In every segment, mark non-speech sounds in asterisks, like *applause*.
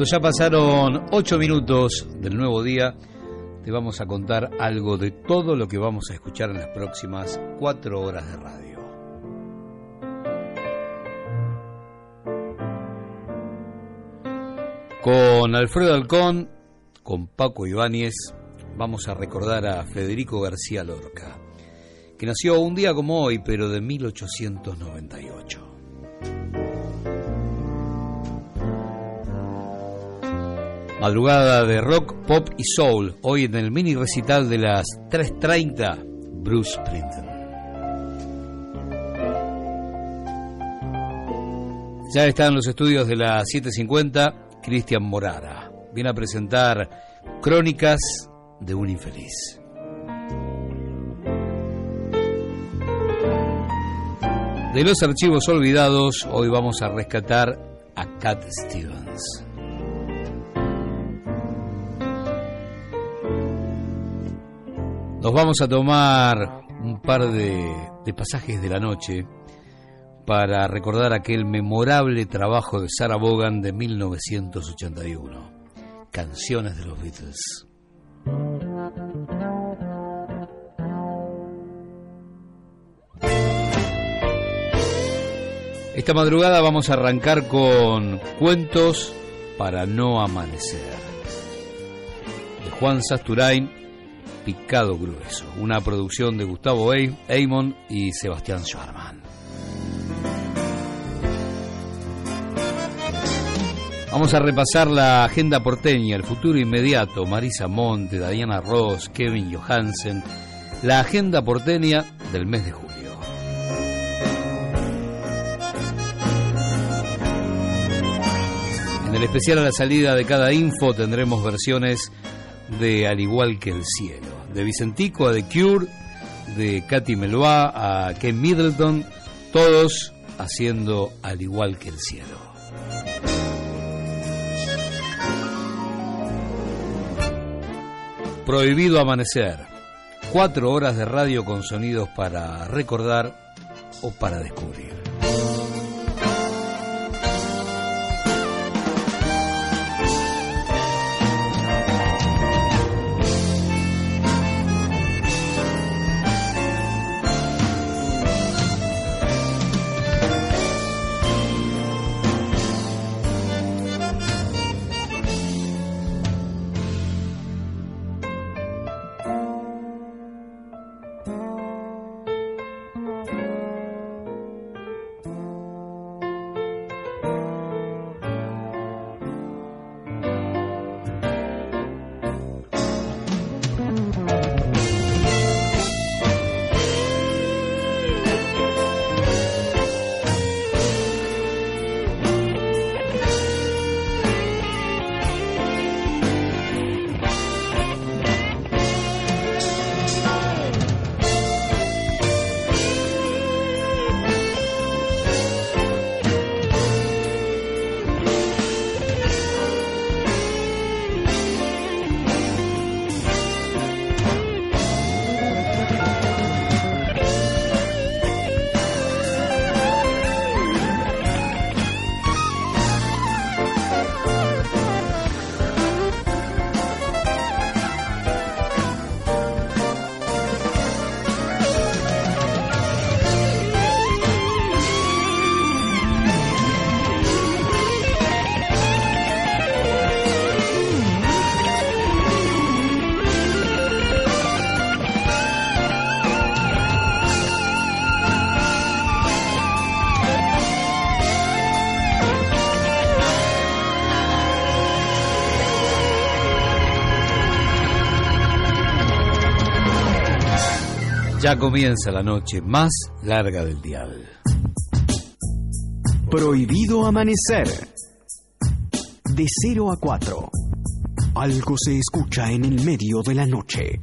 Cuando ya pasaron ocho minutos del nuevo día, te vamos a contar algo de todo lo que vamos a escuchar en las próximas cuatro horas de radio. Con Alfredo Alcón, con Paco Ibáñez, vamos a recordar a Federico García Lorca, que nació un día como hoy, pero de 1898. Madrugada de rock, pop y soul, hoy en el mini recital de las 3.30, Bruce Springsteen. Ya está en los estudios de la 750, Cristian Morara. Viene a presentar Crónicas de un infeliz. De los archivos olvidados, hoy vamos a rescatar a Cat Stevens. Nos vamos a tomar un par de, pasajes de la noche para recordar aquel memorable trabajo de Sarah Vaughan de 1981, Canciones de los Beatles. Esta madrugada vamos a arrancar con Cuentos para no amanecer, de Juan Sasturain Picado Grueso, una producción de Gustavo Eamon y Sebastián Schwarman. Vamos a repasar la agenda porteña, el futuro inmediato, Marisa Monte, Diana Ross, Kevin Johansen, la agenda porteña del mes de julio. En el especial a la salida de cada info tendremos versiones de Al igual que el cielo, de Vicentico a The Cure, de Katy Meloa a Ken Middleton, todos haciendo Al igual que el cielo. Prohibido amanecer. Cuatro horas de radio con sonidos para recordar o para descubrir. Ya comienza la noche más larga del dial. Prohibido amanecer. De 0 a 4. Algo se escucha en el medio de la noche.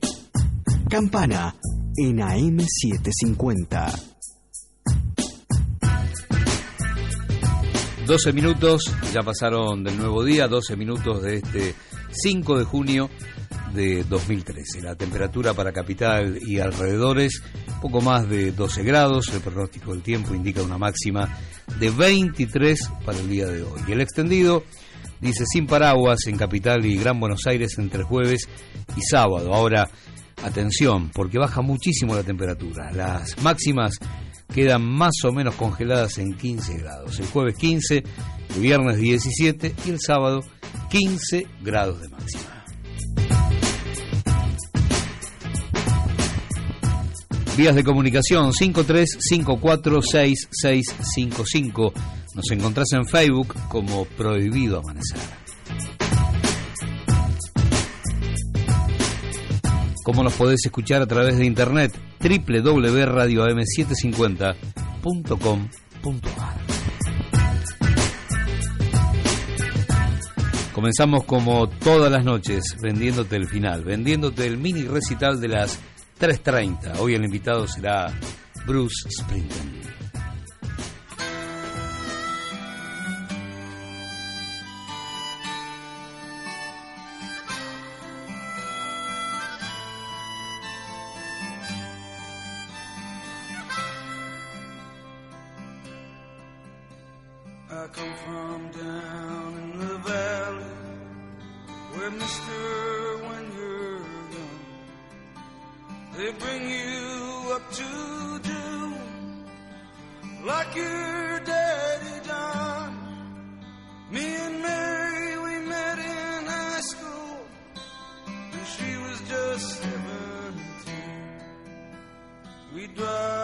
Campana en AM750. 12 minutos, ya pasaron del nuevo día, 12 minutos de este 5 de junio de 2013. La temperatura para capital y alrededores, poco más de 12 grados. El pronóstico del tiempo indica una máxima de 23 para el día de hoy. El extendido Dice, sin paraguas en Capital y Gran Buenos Aires entre jueves y sábado. Ahora, atención, porque baja muchísimo la temperatura. Las máximas quedan más o menos congeladas en 15 grados. El jueves 15, el viernes 17 y el sábado 15 grados de máxima. Vías de comunicación 53546655. Nos encontrás en Facebook como Prohibido Amanecer. ¿Cómo nos podés escuchar a través de internet? www.radioam750.com.ar Comenzamos como todas las noches vendiéndote el final, vendiéndote el mini recital de las 3.30. Hoy el invitado será Bruce Springsteen. seventeen. We drive.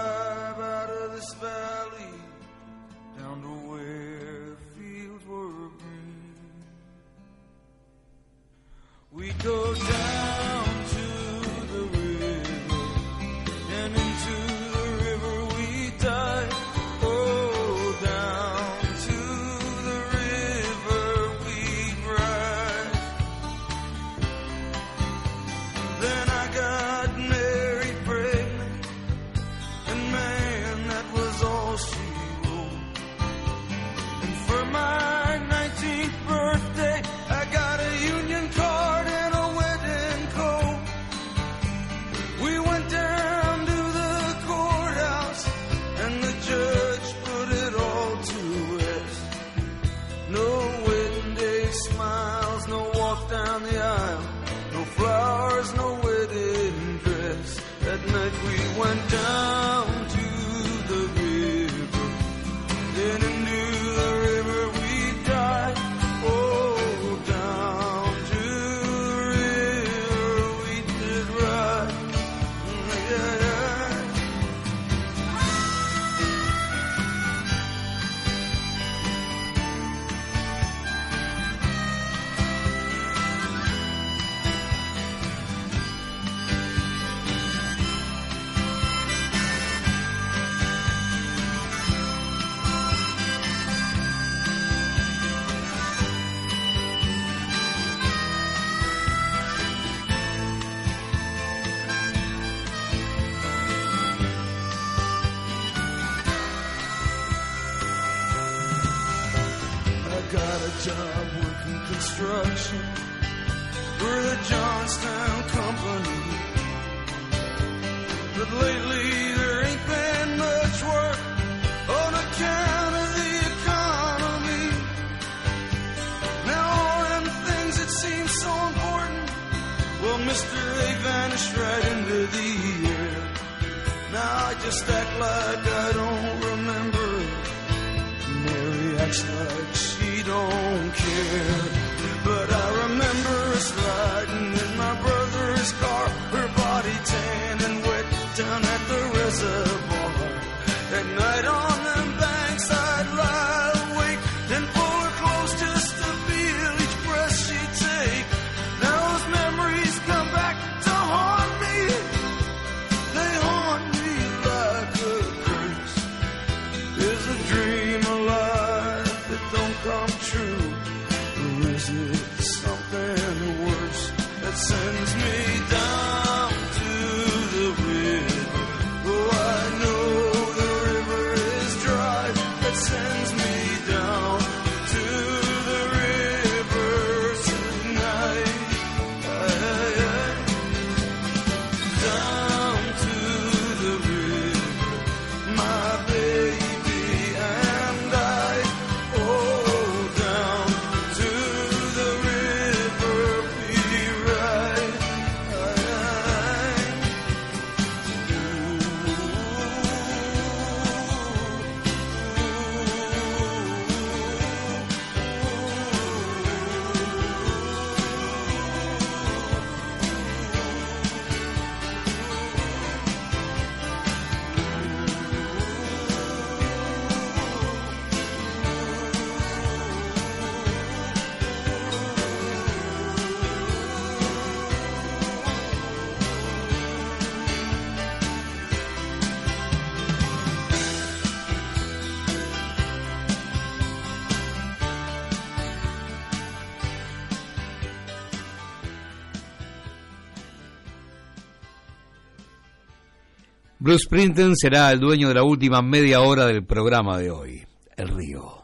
Bruce Springsteen será el dueño de la última media hora del programa de hoy, El Río.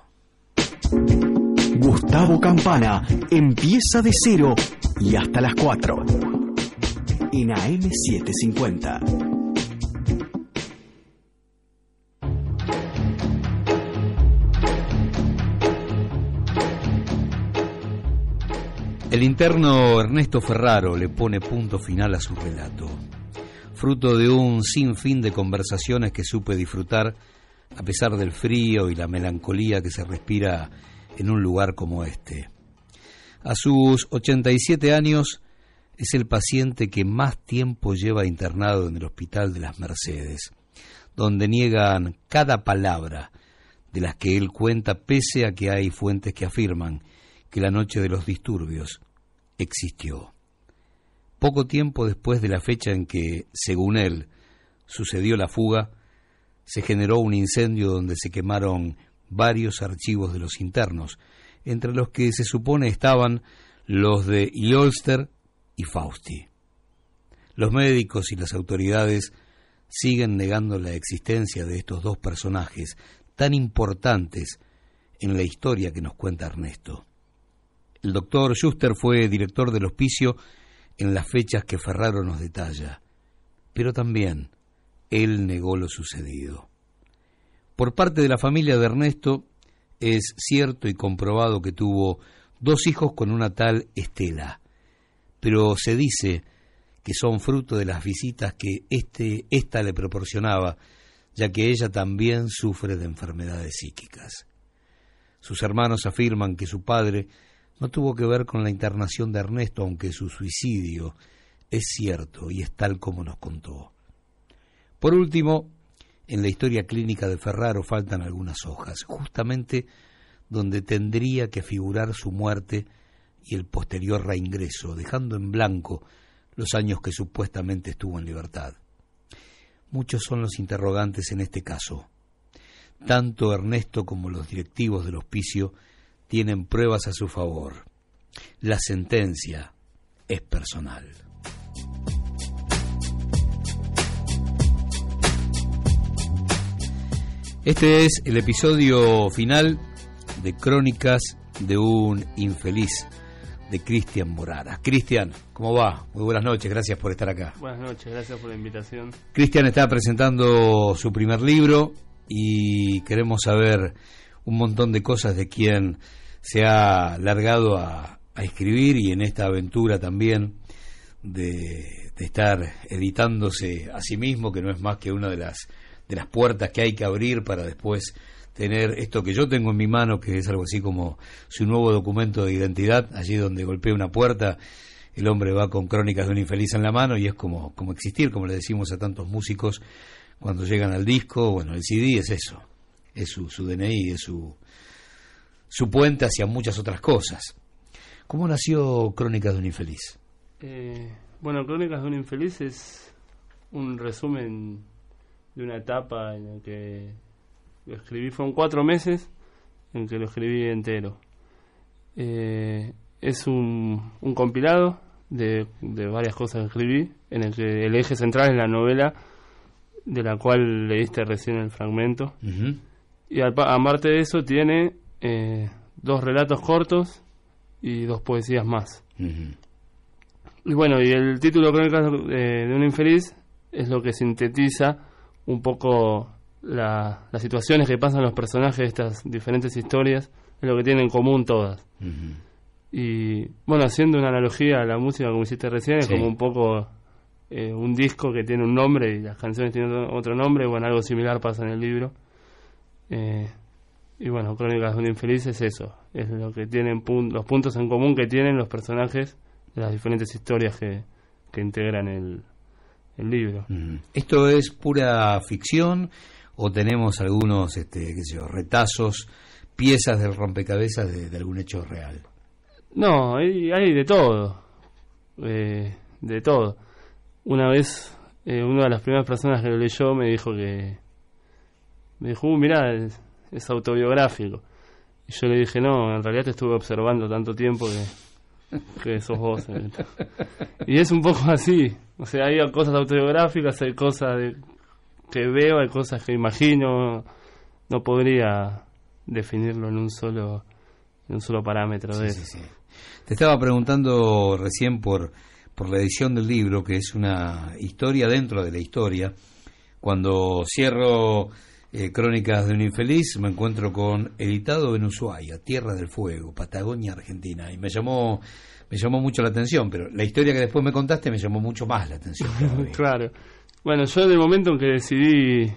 Gustavo Campana empieza de cero y hasta las 4 en AM750. El interno Ernesto Ferraro le pone punto final a su relato, fruto de un sinfín de conversaciones que supe disfrutar a pesar del frío y la melancolía que se respira en un lugar como este. A sus 87 años es el paciente que más tiempo lleva internado en el Hospital de las Mercedes, donde niegan cada palabra de las que él cuenta pese a que hay fuentes que afirman que la noche de los disturbios existió. Poco tiempo después de la fecha en que, según él, sucedió la fuga, se generó un incendio donde se quemaron varios archivos de los internos, entre los que se supone estaban los de Yolster y Fausti. Los médicos y las autoridades siguen negando la existencia de estos dos personajes tan importantes en la historia que nos cuenta Ernesto. El doctor Schuster fue director del hospicio en las fechas que Ferraro nos detalla, pero también él negó lo sucedido. Por parte de la familia de Ernesto, es cierto y comprobado que tuvo dos hijos con una tal Estela, pero se dice que son fruto de las visitas que este, ésta le proporcionaba, ya que ella también sufre de enfermedades psíquicas. Sus hermanos afirman que su padre no tuvo que ver con la internación de Ernesto, aunque su suicidio es cierto y es tal como nos contó. Por último, en la historia clínica de Ferraro faltan algunas hojas, justamente donde tendría que figurar su muerte y el posterior reingreso, dejando en blanco los años que supuestamente estuvo en libertad. Muchos son los interrogantes en este caso. Tanto Ernesto como los directivos del hospicio tienen pruebas a su favor. La sentencia es personal. Este es el episodio final de Crónicas de un infeliz de Cristian Morara. Cristian, ¿cómo va? Muy buenas noches, gracias por estar acá. Buenas noches, gracias por la invitación. Cristian está presentando su primer libro y queremos saber un montón de cosas de quién se ha largado a, escribir y en esta aventura también de, estar editándose a sí mismo, que no es más que una de las, de las puertas que hay que abrir para después tener esto que yo tengo en mi mano, que es algo así como su nuevo documento de identidad, allí donde golpea una puerta, el hombre va con crónicas de un infeliz en la mano y es como, como existir, como le decimos a tantos músicos cuando llegan al disco, bueno, el CD es eso, es su, su DNI, es su, su puente hacia muchas otras cosas. ¿Cómo nació Crónicas de un Infeliz? Eh, bueno, Crónicas de un Infeliz es un resumen de una etapa en la que lo escribí, fueron cuatro meses en que lo escribí entero. Eh, es un, un compilado de, de, varias cosas que escribí, en el que el eje central es la novela de la cual leíste recién el fragmento. Y aparte de eso tiene eh, dos relatos cortos y dos poesías más. Y bueno, y el título Crónicas de, de un infeliz es lo que sintetiza un poco las situaciones que pasan los personajes de estas diferentes historias, es lo que tienen en común todas. Y bueno, haciendo una analogía a la música como hiciste recién, es como un poco eh, un disco que tiene un nombre y las canciones tienen otro nombre, bueno, algo similar pasa en el libro. Eh, y bueno, Crónicas de un infeliz es eso, es lo que tienen los puntos en común que tienen los personajes de las diferentes historias que, que integran el, el libro. ¿Esto es pura ficción o tenemos algunos este, qué sé yo, retazos, piezas del rompecabezas de, algún hecho real? No, hay, hay de todo, eh, de todo. Una vez, eh, una de las primeras personas que lo leyó me dijo que, me dijo, uh, mirá, es autobiográfico. Y yo le dije, no, en realidad te estuve observando tanto tiempo que, que sos vos. y es un poco así. O sea, hay cosas autobiográficas, hay cosas de, que veo, hay cosas que imagino, no podría definirlo en un solo en un solo parámetro de eso. Te estaba preguntando recién por por la edición del libro, que es una historia dentro de la historia. Cuando cierro eh, Crónicas de un infeliz, me encuentro con Editado en Ushuaia, Tierra del Fuego, Patagonia, Argentina. Y me llamó, me llamó mucho la atención, pero la historia que después me contaste me llamó mucho más la atención. *laughs* claro. Bueno, yo en el momento en que decidí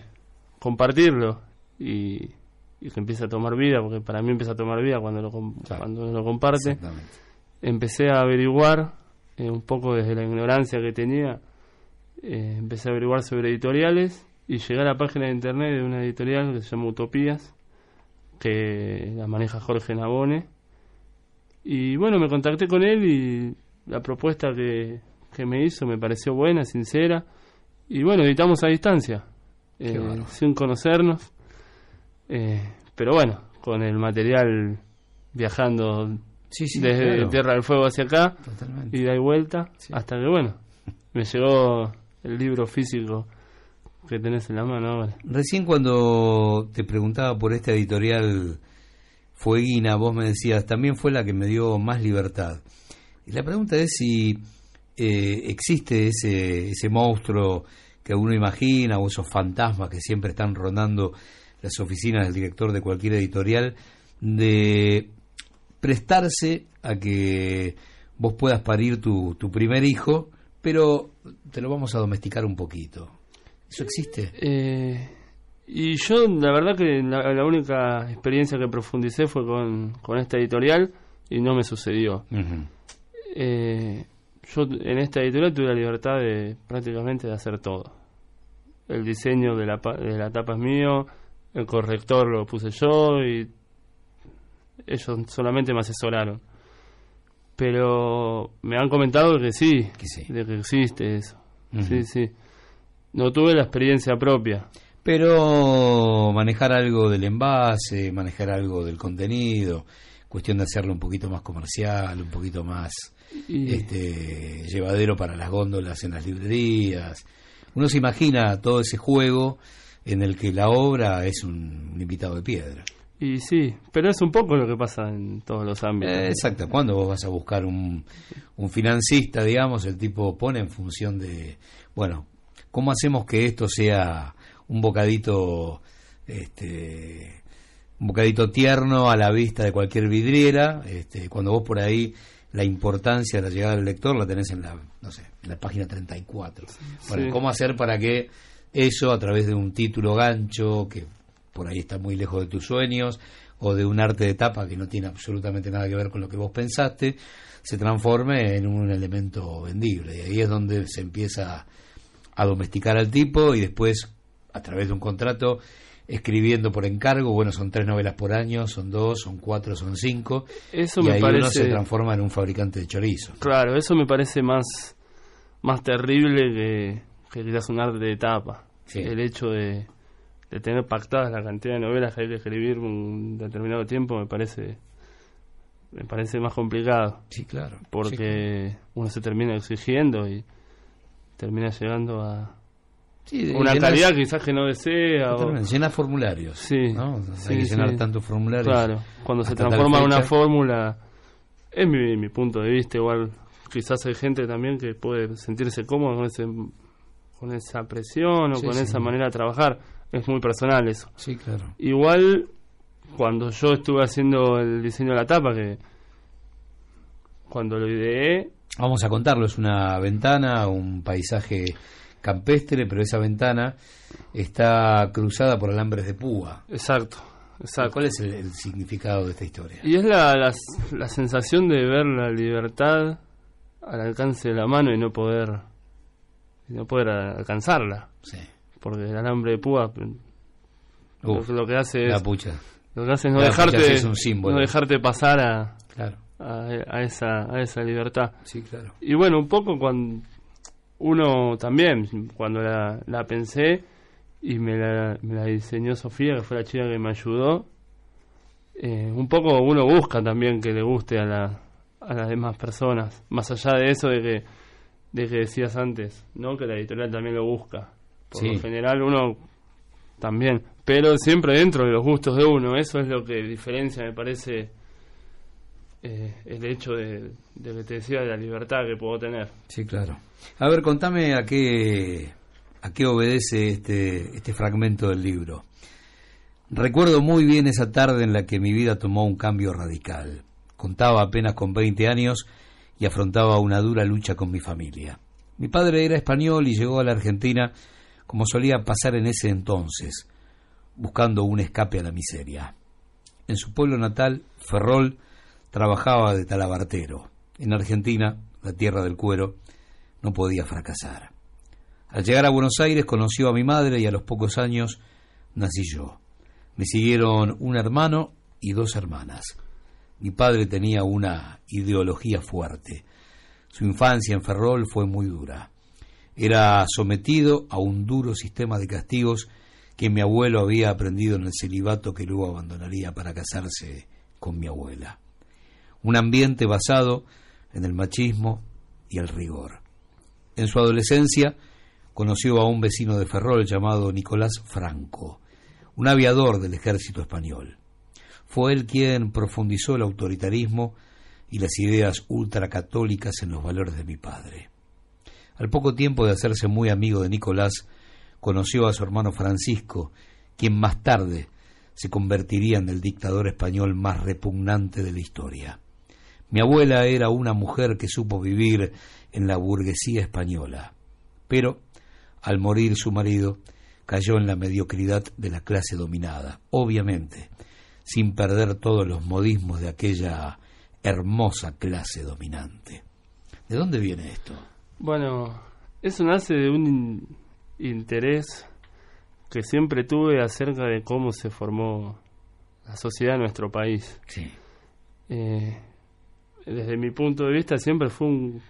compartirlo y, que empiece a tomar vida, porque para mí empieza a tomar vida cuando lo, cuando lo comparte, empecé a averiguar eh, un poco desde la ignorancia que tenía, eh, empecé a averiguar sobre editoriales y llegué a la página de internet de una editorial que se llama Utopías, que la maneja Jorge Nabone. Y bueno, me contacté con él y la propuesta que, me hizo me pareció buena, sincera. Y bueno, editamos a distancia, eh, sin conocernos. pero bueno, con el material viajando desde Tierra del Fuego hacia acá, y da vuelta, hasta que bueno, me llegó el libro físico que tenés en la mano ahora. Recién cuando te preguntaba por esta editorial Fueguina, vos me decías, también fue la que me dio más libertad. Y la pregunta es si eh, existe ese, ese monstruo que uno imagina o esos fantasmas que siempre están rondando las oficinas del director de cualquier editorial de prestarse a que vos puedas parir tu, tu primer hijo, pero te lo vamos a domesticar un poquito. ¿Eso existe? Eh, y yo, la verdad que la, única experiencia que profundicé fue con, con esta editorial y no me sucedió. Eh, yo en esta editorial tuve la libertad de prácticamente de hacer todo. El diseño de la, de la tapa es mío, el corrector lo puse yo y ellos solamente me asesoraron. Pero me han comentado que sí, de que existe eso. Sí, sí. No tuve la experiencia propia. Pero manejar algo del envase, manejar algo del contenido, cuestión de hacerlo un poquito más comercial, un poquito más este, llevadero para las góndolas en las librerías. Uno se imagina todo ese juego en el que la obra es un invitado de piedra. Y sí, pero es un poco lo que pasa en todos los ámbitos. Eh, exacto, cuando vos vas a buscar un, un financista, digamos, el tipo pone en función de, bueno, ¿cómo hacemos que esto sea un bocadito, este, un bocadito tierno a la vista de cualquier vidriera? Este, cuando vos por ahí la importancia de la llegada del lector la tenés en la, no sé, en la página 34. Bueno, ¿cómo hacer para que eso a través de un título gancho que por ahí está muy lejos de tus sueños, o de un arte de tapa que no tiene absolutamente nada que ver con lo que vos pensaste, se transforme en un elemento vendible. Y ahí es donde se empieza a domesticar al tipo y después, a través de un contrato, escribiendo por encargo, bueno, son tres novelas por año, son dos, son cuatro, son cinco, eso y me ahí parece... uno se transforma en un fabricante de chorizo. Claro, eso me parece más, más terrible que, que quizás un arte de tapa. El hecho de, de tener pactadas la cantidad de novelas que hay que escribir un determinado tiempo me parece me parece más complicado. Sí, claro. Porque uno se termina exigiendo y termina llegando a una calidad quizás que no desea. O... Llena formularios. Sí. ¿no? hay que llenar tantos formularios. Claro. Cuando se transforma en una fórmula, es mi, mi punto de vista, igual quizás hay gente también que puede sentirse cómodo con ese con esa presión o con esa manera de trabajar es muy personal eso. Sí, claro. Igual, cuando yo estuve haciendo el diseño de la tapa, que cuando lo ideé... Vamos a contarlo, es una ventana, un paisaje campestre, pero esa ventana está cruzada por alambres de púa. Exacto, exacto. ¿Cuál es el, significado de esta historia? Y es la, la, la, sensación de ver la libertad al alcance de la mano y no poder, y no poder alcanzarla. Sí porque el alambre de púa lo, que hace es lo que hace es no dejarte no dejarte pasar a, claro. A, esa a esa libertad. Sí claro. Y bueno un poco cuando uno también cuando la, la pensé y me la, me la, diseñó Sofía que fue la chica que me ayudó eh, un poco uno busca también que le guste a la a las demás personas. Más allá de eso de que de que decías antes no que la editorial también lo busca. Por lo general uno también, pero siempre dentro de los gustos de uno, eso es lo que diferencia, me parece, eh, el hecho de, que te decía de la libertad que puedo tener. Sí, claro. A ver, contame a qué, a qué obedece este, este fragmento del libro. Recuerdo muy bien esa tarde en la que mi vida tomó un cambio radical. Contaba apenas con 20 años y afrontaba una dura lucha con mi familia. Mi padre era español y llegó a la Argentina como solía pasar en ese entonces, buscando un escape a la miseria. En su pueblo natal, Ferrol trabajaba de talabartero. En Argentina, la tierra del cuero, no podía fracasar. Al llegar a Buenos Aires conoció a mi madre y a los pocos años nací yo. Me siguieron un hermano y dos hermanas. Mi padre tenía una ideología fuerte. Su infancia en Ferrol fue muy dura. Era sometido a un duro sistema de castigos que mi abuelo había aprendido en el celibato que luego abandonaría para casarse con mi abuela. Un ambiente basado en el machismo y el rigor. En su adolescencia conoció a un vecino de Ferrol llamado Nicolás Franco, un aviador del ejército español. Fue él quien profundizó el autoritarismo y las ideas ultracatólicas en los valores de mi padre. Al poco tiempo de hacerse muy amigo de Nicolás, conoció a su hermano Francisco, quien más tarde se convertiría en el dictador español más repugnante de la historia. Mi abuela era una mujer que supo vivir en la burguesía española, pero al morir su marido cayó en la mediocridad de la clase dominada, obviamente, sin perder todos los modismos de aquella hermosa clase dominante. ¿De dónde viene esto? Bueno, eso nace de un interés que siempre tuve acerca de cómo se formó la sociedad en nuestro país. Sí. Eh, desde mi punto de vista siempre fue un,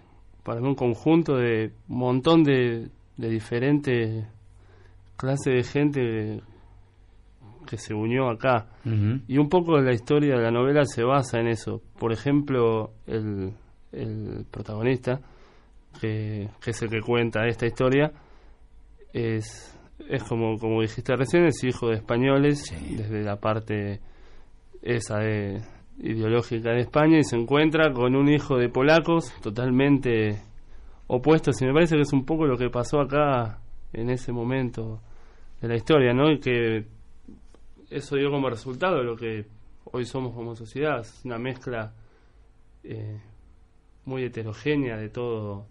para mí un conjunto de un montón de, de diferentes clases de gente que se unió acá. Y un poco la historia de la novela se basa en eso. Por ejemplo, el, el protagonista, que, es el que cuenta esta historia, es, es como, como dijiste recién, es hijo de españoles, desde la parte esa de, ideológica de España, y se encuentra con un hijo de polacos totalmente opuestos. Y me parece que es un poco lo que pasó acá en ese momento de la historia, ¿no? Y que eso dio como resultado lo que hoy somos como sociedad, es una mezcla eh, muy heterogénea de todo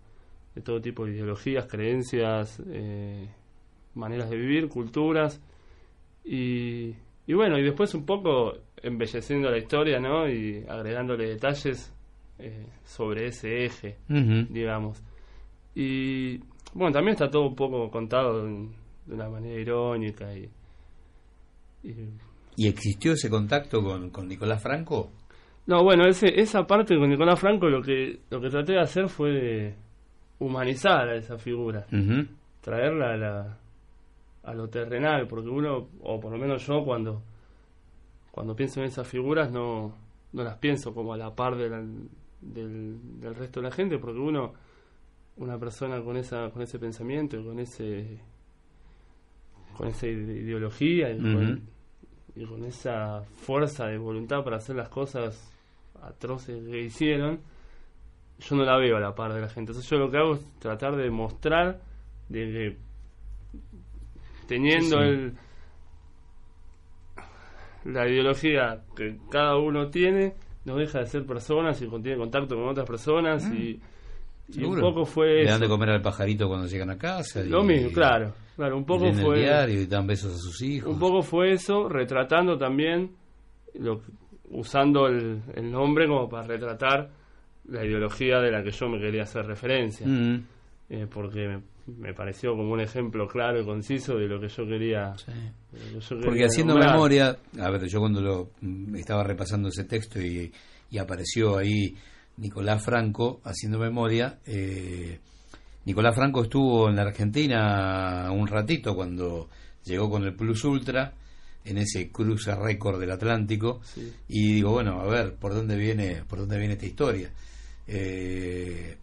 de todo tipo de ideologías, creencias, eh, maneras de vivir, culturas y, y bueno, y después un poco embelleciendo la historia, ¿no? Y agregándole detalles eh, sobre ese eje, digamos. Y bueno, también está todo un poco contado de una manera irónica y, y... existió ese contacto con, con Nicolás Franco? No, bueno, ese, esa parte con Nicolás Franco lo que, lo que traté de hacer fue humanizar a esa figura, traerla a, la, a lo terrenal, porque uno, o por lo menos yo, cuando, cuando pienso en esas figuras, no, no las pienso como a la par de del, del resto de la gente, porque uno, una persona con, esa, con ese pensamiento, con ese con esa ideología y, con, esa fuerza de voluntad para hacer las cosas atroces que hicieron, yo no la veo a la par de la gente. Entonces yo lo que hago es tratar de mostrar de que teniendo el la ideología que cada uno tiene, no deja de ser personas y tiene contacto con otras personas y, y, un poco fue... Le dan de comer al pajarito cuando llegan a casa. Lo mismo, claro. Claro, un poco fue. El diario y dan besos a sus hijos. Un poco fue eso, retratando también, lo, usando el, el, nombre como para retratar la ideología de la que yo me quería hacer referencia. Mm. Eh, porque me, pareció como un ejemplo claro y conciso de lo que yo quería. porque haciendo memoria, a ver, yo cuando lo mm, estaba repasando ese texto y, y apareció ahí Nicolás Franco, haciendo memoria, eh Nicolás Franco estuvo en la Argentina un ratito cuando llegó con el Plus Ultra en ese cruce récord del Atlántico y digo bueno a ver por dónde viene por dónde viene esta historia eh,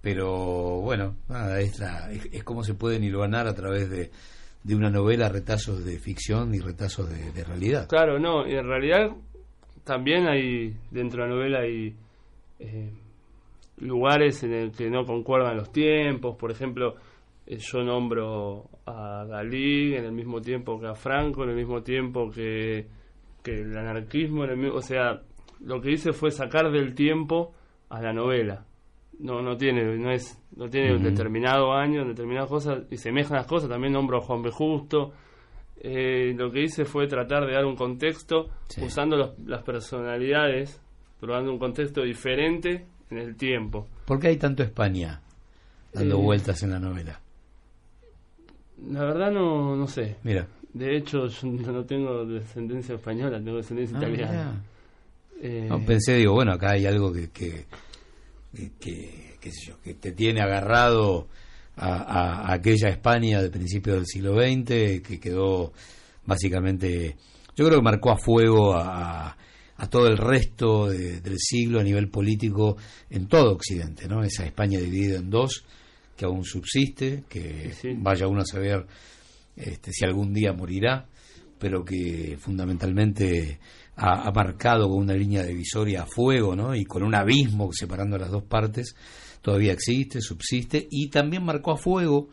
pero bueno, nada, es, la, es, como se pueden ilvanar a través de, de una novela retazos de ficción y retazos de, realidad. Claro, no, y en realidad también hay, dentro de la novela hay eh, lugares en el que no concuerdan los tiempos, por ejemplo, eh, yo nombro a Dalí en el mismo tiempo que a Franco, en el mismo tiempo que, que el anarquismo, en el o sea, lo que hice fue sacar del tiempo a la novela no no tiene no es no tiene un determinado año determinadas cosas y semejan las cosas también nombro a Juan B. Justo. Eh, lo que hice fue tratar de dar un contexto usando las personalidades pero dando un contexto diferente en el tiempo. ¿por qué hay tanto España dando eh, vueltas en la novela? la verdad no no sé. Mira. De hecho yo no tengo descendencia española tengo descendencia ah, italiana. eh, pensé digo bueno acá hay algo que que, que te tiene agarrado a, aquella España de principios del siglo XX, que quedó básicamente, yo creo que marcó a fuego a, a todo el resto del siglo a nivel político en todo Occidente, ¿no? Esa España dividida en dos, que aún subsiste, que vaya uno a saber este, si algún día morirá, pero que fundamentalmente ha, marcado con una línea divisoria a fuego, ¿no? Y con un abismo separando las dos partes, todavía existe, subsiste, y también marcó a fuego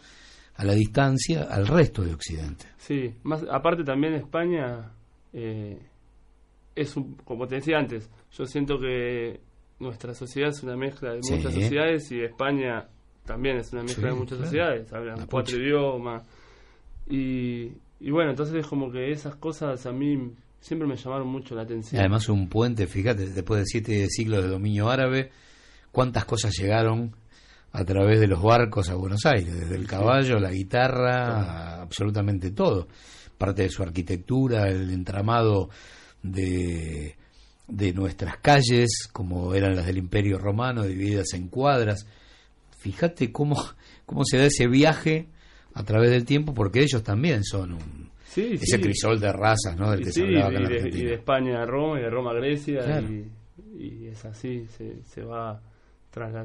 a la distancia al resto de Occidente. Sí, más aparte también España eh, es un, como te decía antes, yo siento que nuestra sociedad es una mezcla de muchas sociedades y España también es una mezcla de muchas sociedades, hablan cuatro idiomas y, y bueno, entonces es como que esas cosas a mí siempre me llamaron mucho la atención. además un puente, fíjate, después de siete siglos de dominio árabe, cuántas cosas llegaron a través de los barcos a Buenos Aires, desde el caballo, la guitarra, absolutamente todo. Parte de su arquitectura, el entramado de, de nuestras calles, como eran las del Imperio Romano, divididas en cuadras. Fíjate cómo, cómo se da ese viaje a través del tiempo, porque ellos también son un, ese crisol de razas, ¿no? Del que se hablaba y, de, y de España a Roma y de Roma a Grecia y, es así, se, se va,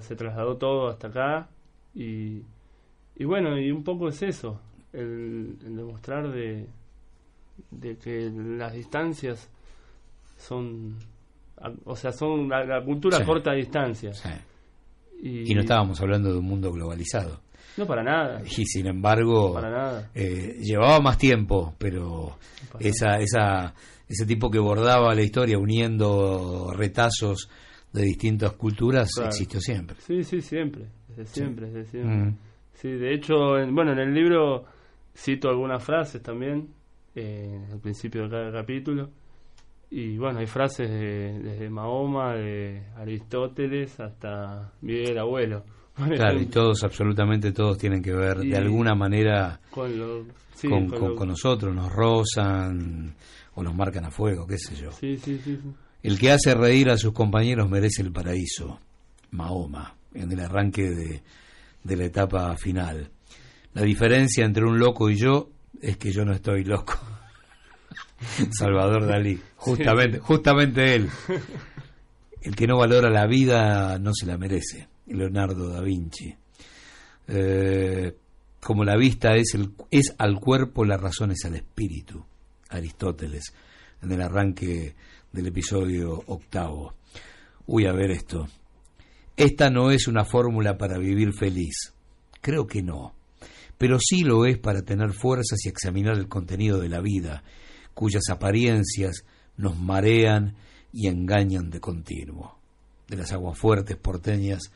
se trasladó todo hasta acá y, y bueno, y un poco es eso, el, demostrar de, de que las distancias son, o sea, son la, cultura corta distancia. y no estábamos hablando de un mundo globalizado. No, para nada. Y sin embargo, eh, llevaba más tiempo, pero esa, esa, ese tipo que bordaba la historia uniendo retazos de distintas culturas existió siempre. Sí, sí, siempre, desde siempre, desde siempre. Mm. Sí, de hecho, bueno, en el libro cito algunas frases también, eh, al principio de cada capítulo. Y bueno, hay frases desde Mahoma, de Aristóteles hasta Miguel Abuelo. Claro, y todos, absolutamente todos tienen que ver de alguna manera con, con, nosotros, nos rozan o nos marcan a fuego, qué sé yo. el que hace reír a sus compañeros merece el paraíso, Mahoma, en el arranque de, de la etapa final. La diferencia entre un loco y yo es que yo no estoy loco. *laughs* Salvador Dalí, justamente, justamente él. El que no valora la vida no se la merece. Leonardo da Vinci. Eh, como la vista es, al cuerpo, la razón es al espíritu. Aristóteles, en el arranque del episodio octavo. Uy, a ver esto. Esta no es una fórmula para vivir feliz. Creo que no. Pero sí lo es para tener fuerzas y examinar el contenido de la vida, cuyas apariencias nos marean y engañan de continuo. De las aguas fuertes porteñas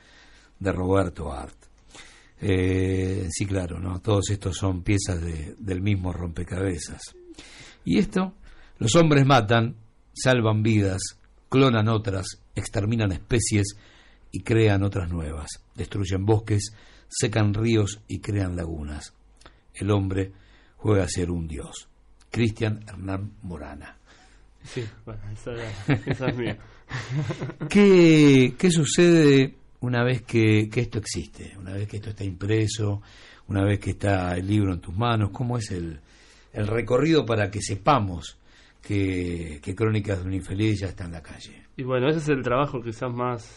de Roberto Art. Eh, sí, claro, ¿no? Todos estos son piezas del mismo rompecabezas. Y esto, los hombres matan, salvan vidas, clonan otras, exterminan especies y crean otras nuevas. Destruyen bosques, secan ríos y crean lagunas. El hombre juega a ser un dios. Cristian Hernán Morana. Sí, bueno, esa, *laughs* es mía. ¿Qué, ¿Qué sucede una vez que, esto existe, una vez que esto está impreso, una vez que está el libro en tus manos, cómo es el, el recorrido para que sepamos que, Crónicas de un Infeliz ya está en la calle. Y bueno, ese es el trabajo quizás más,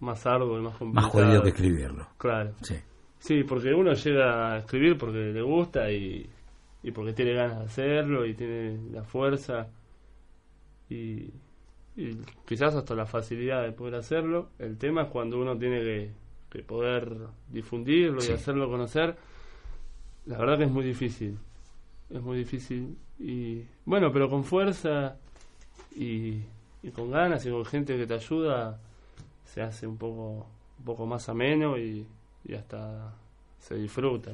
más arduo y más Más complicado. jodido que escribirlo. Claro. Sí. Sí, porque uno llega a escribir porque le gusta y, y porque tiene ganas de hacerlo y tiene la fuerza y, y quizás hasta la facilidad de poder hacerlo. El tema es cuando uno tiene que, que poder difundirlo Sí. y hacerlo conocer. La verdad que es muy difícil. Es muy difícil. Y bueno, pero con fuerza y, y con ganas y con gente que te ayuda se hace un poco, un poco más ameno y, y hasta se disfruta.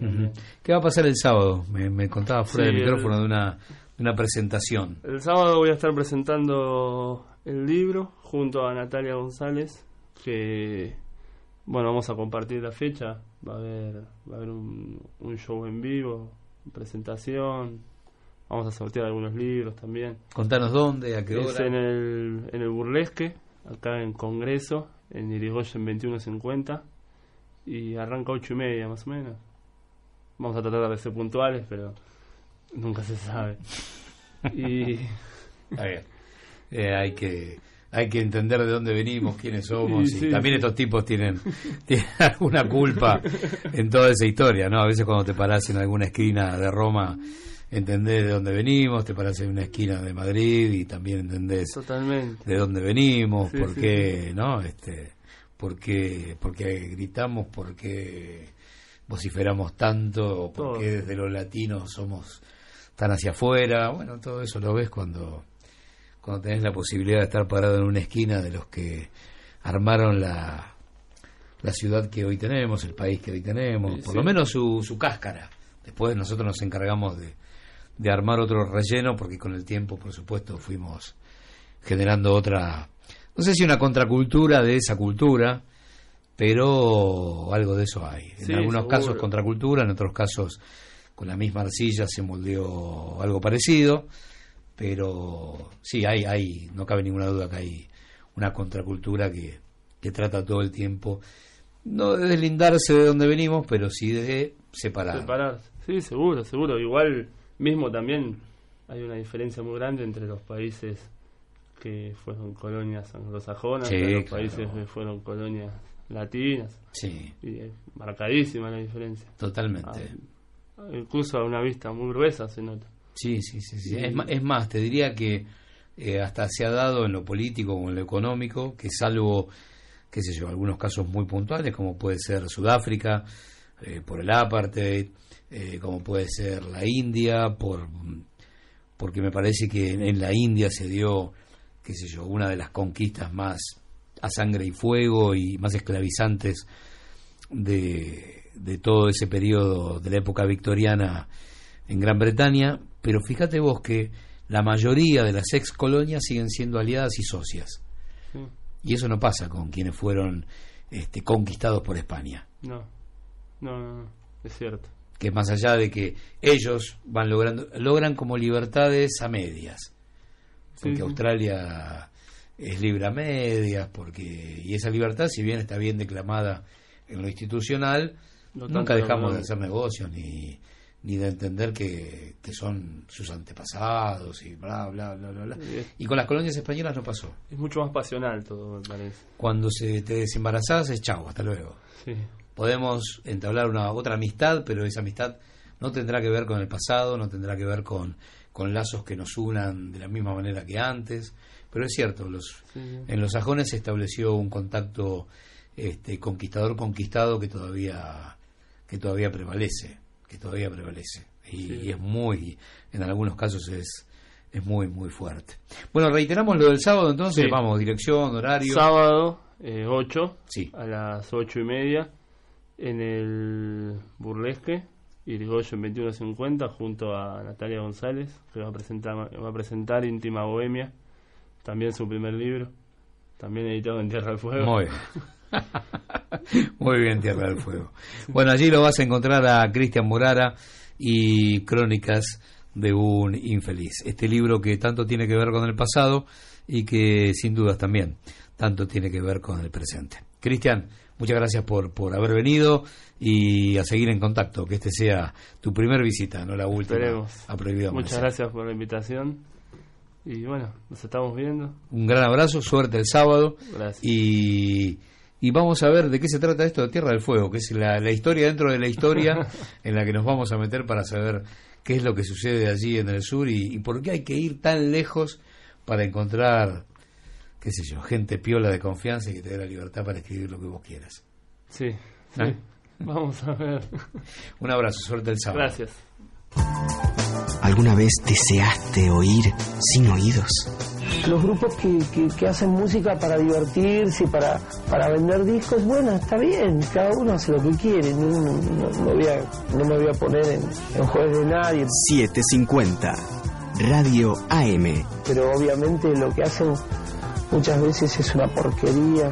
¿Qué va a pasar el sábado? Me, me contaba fuera Sí, del el- micrófono de una, una presentación. El sábado voy a estar presentando el libro junto a Natalia González, que bueno, vamos a compartir la fecha, va a haber, va a haber un, un show en vivo, presentación, vamos a sortear algunos libros también. Contanos dónde, a qué Es hora. en el, en el Burlesque, acá en Congreso, en Irigoyen 2150, y arranca ocho y media más o menos. Vamos a tratar de ser puntuales, pero nunca se sabe. *laughs* Y Está bien. Eh, hay que hay que entender de dónde venimos, quiénes *laughs* somos, Sí, y también estos tipos tienen, *laughs* tienen alguna culpa en toda esa historia, ¿no? A veces cuando te parás en alguna esquina de Roma, entendés de dónde venimos, te parás en una esquina de Madrid y también entendés totalmente. de dónde venimos, Sí, por qué, ¿no? Este, por qué, por qué gritamos, por qué vociferamos tanto, por qué desde los latinos somos tan hacia afuera. Bueno, todo eso lo ves cuando, cuando tenés la posibilidad de estar parado en una esquina de los que armaron la, la ciudad que hoy tenemos, el país que hoy tenemos, Sí, por sí. lo menos su, su cáscara. Después nosotros nos encargamos de, de armar otro relleno, porque con el tiempo, por supuesto, fuimos generando otra, no sé si una contracultura de esa cultura, pero algo de eso hay. En Sí, algunos seguro. casos contracultura, en otros casos con la misma arcilla se moldeó algo parecido, pero sí, hay, hay, no cabe ninguna duda que hay una contracultura que, que trata todo el tiempo, no de deslindarse de donde venimos, pero sí de separar. Separarse. Sí, seguro, seguro. Igual mismo también hay una diferencia muy grande entre los países que fueron colonias anglosajonas Sí, y los claro. países que fueron colonias latinas. Sí, Y es marcadísima la diferencia. totalmente. Ah, incluso a una vista muy gruesa se nota. Sí, sí, sí. sí. Es, es más, te diría que eh, hasta se ha dado en lo político o en lo económico, que salvo, qué sé yo, algunos casos muy puntuales, como puede ser Sudáfrica, eh, por el apartheid, eh, como puede ser la India, por porque me parece que en, en la India se dio, qué sé yo, una de las conquistas más a sangre y fuego y más esclavizantes de, de todo ese periodo de la época victoriana en Gran Bretaña, pero fíjate vos que la mayoría de las ex colonias siguen siendo aliadas y socias. Sí. Y eso no pasa con quienes fueron este, conquistados por España. No. no, no, no, es cierto. Que más allá de que ellos van logrando, logran como libertades a medias. Porque sí. Australia es libre a medias, porque y esa libertad, si bien está bien declamada en lo institucional, No nunca dejamos de hacer negocios ni, ni de entender que, que son sus antepasados y bla, bla, bla, bla, bla. Y con las colonias españolas no pasó. es mucho más pasional todo, me parece. Cuando se te desembarazás es chau, hasta luego. Sí. Podemos entablar una otra amistad, pero esa amistad no tendrá que ver con el pasado, no tendrá que ver con, con lazos que nos unan de la misma manera que antes. Pero es cierto, los, sí. en los sajones se estableció un contacto este, conquistador-conquistado que todavía, que todavía prevalece, que todavía prevalece. Y, Sí. y es muy, en algunos casos es, es muy, muy fuerte. Bueno, reiteramos lo del sábado entonces, Sí. vamos, dirección, horario. Sábado, eh, 8, Sí. a las 8 y media, en el Burlesque, Irigoyen 2150, junto a Natalia González, que va a presentar, va a presentar Íntima Bohemia, también su primer libro, también editado en Tierra del Fuego. Muy bien. *laughs* *laughs* Muy bien, Tierra del Fuego. Bueno, allí lo vas a encontrar a Cristian Morara y Crónicas de un infeliz. Este libro que tanto tiene que ver con el pasado y que sin dudas también tanto tiene que ver con el presente. Cristian, muchas gracias por, por haber venido y a seguir en contacto, que este sea tu primer visita, no la última Esperemos. a Prohibido Muchas gracias por la invitación. Y bueno, nos estamos viendo. Un gran abrazo, suerte el sábado Gracias. y, y vamos a ver de qué se trata esto de Tierra del Fuego, que es la, la historia dentro de la historia *laughs* en la que nos vamos a meter para saber qué es lo que sucede allí en el sur y, y por qué hay que ir tan lejos para encontrar, qué sé yo, gente piola de confianza y que te dé la libertad para escribir lo que vos quieras. Sí, sí. ¿Eh? Vamos a ver. *laughs* Un abrazo, suerte el sábado. Gracias. ¿Alguna vez deseaste oír sin oídos? Los grupos que, que- que hacen música para divertirse, y para, para vender discos, bueno, está bien, cada uno hace lo que quiere, no, no- no- no voy a- no me voy a poner en, en juez de nadie, 750. Radio AM. pero obviamente lo que hacen muchas veces es una porquería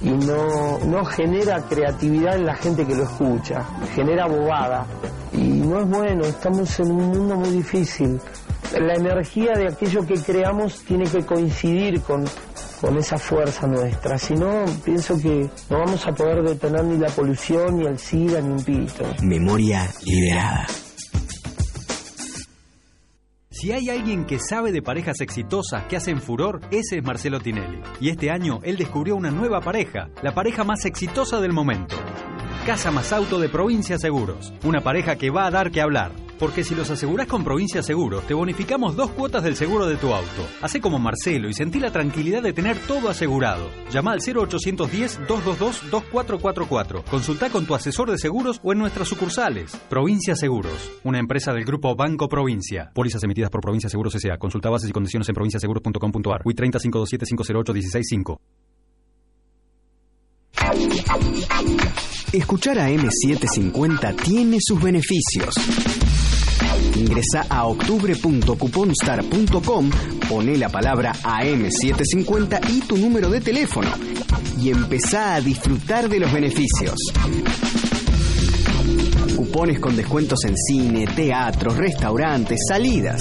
y no, no genera creatividad en la gente que lo escucha, genera bobada y no es bueno, estamos en un mundo muy difícil. La energía de aquello que creamos tiene que coincidir con, con esa fuerza nuestra, si no pienso que no vamos a poder detener ni la polución, ni el SIDA, ni un pito. Memoria liberada. Si hay alguien que sabe de parejas exitosas que hacen furor, ese es Marcelo Tinelli. Y este año él descubrió una nueva pareja, la pareja más exitosa del momento. Casa más Auto de Provincia Seguros. Una pareja que va a dar que hablar. Porque si los asegurás con Provincia Seguros, te bonificamos dos cuotas del seguro de tu auto. Hacé como Marcelo y sentí la tranquilidad de tener todo asegurado. Llama al 0810-222-2444. Consulta con tu asesor de seguros o en nuestras sucursales. Provincia Seguros, una empresa del grupo Banco Provincia. Pólizas emitidas por Provincia Seguros S.A. Consulta bases y condiciones en provinciaseguros.com.ar. WI 30 527 508 165. Escuchar a M750 tiene sus beneficios. Ingresa a octubre.cuponstar.com, pone la palabra AM750 y tu número de teléfono y empezá a disfrutar de los beneficios. Cupones con descuentos en cine, teatros, restaurantes, salidas.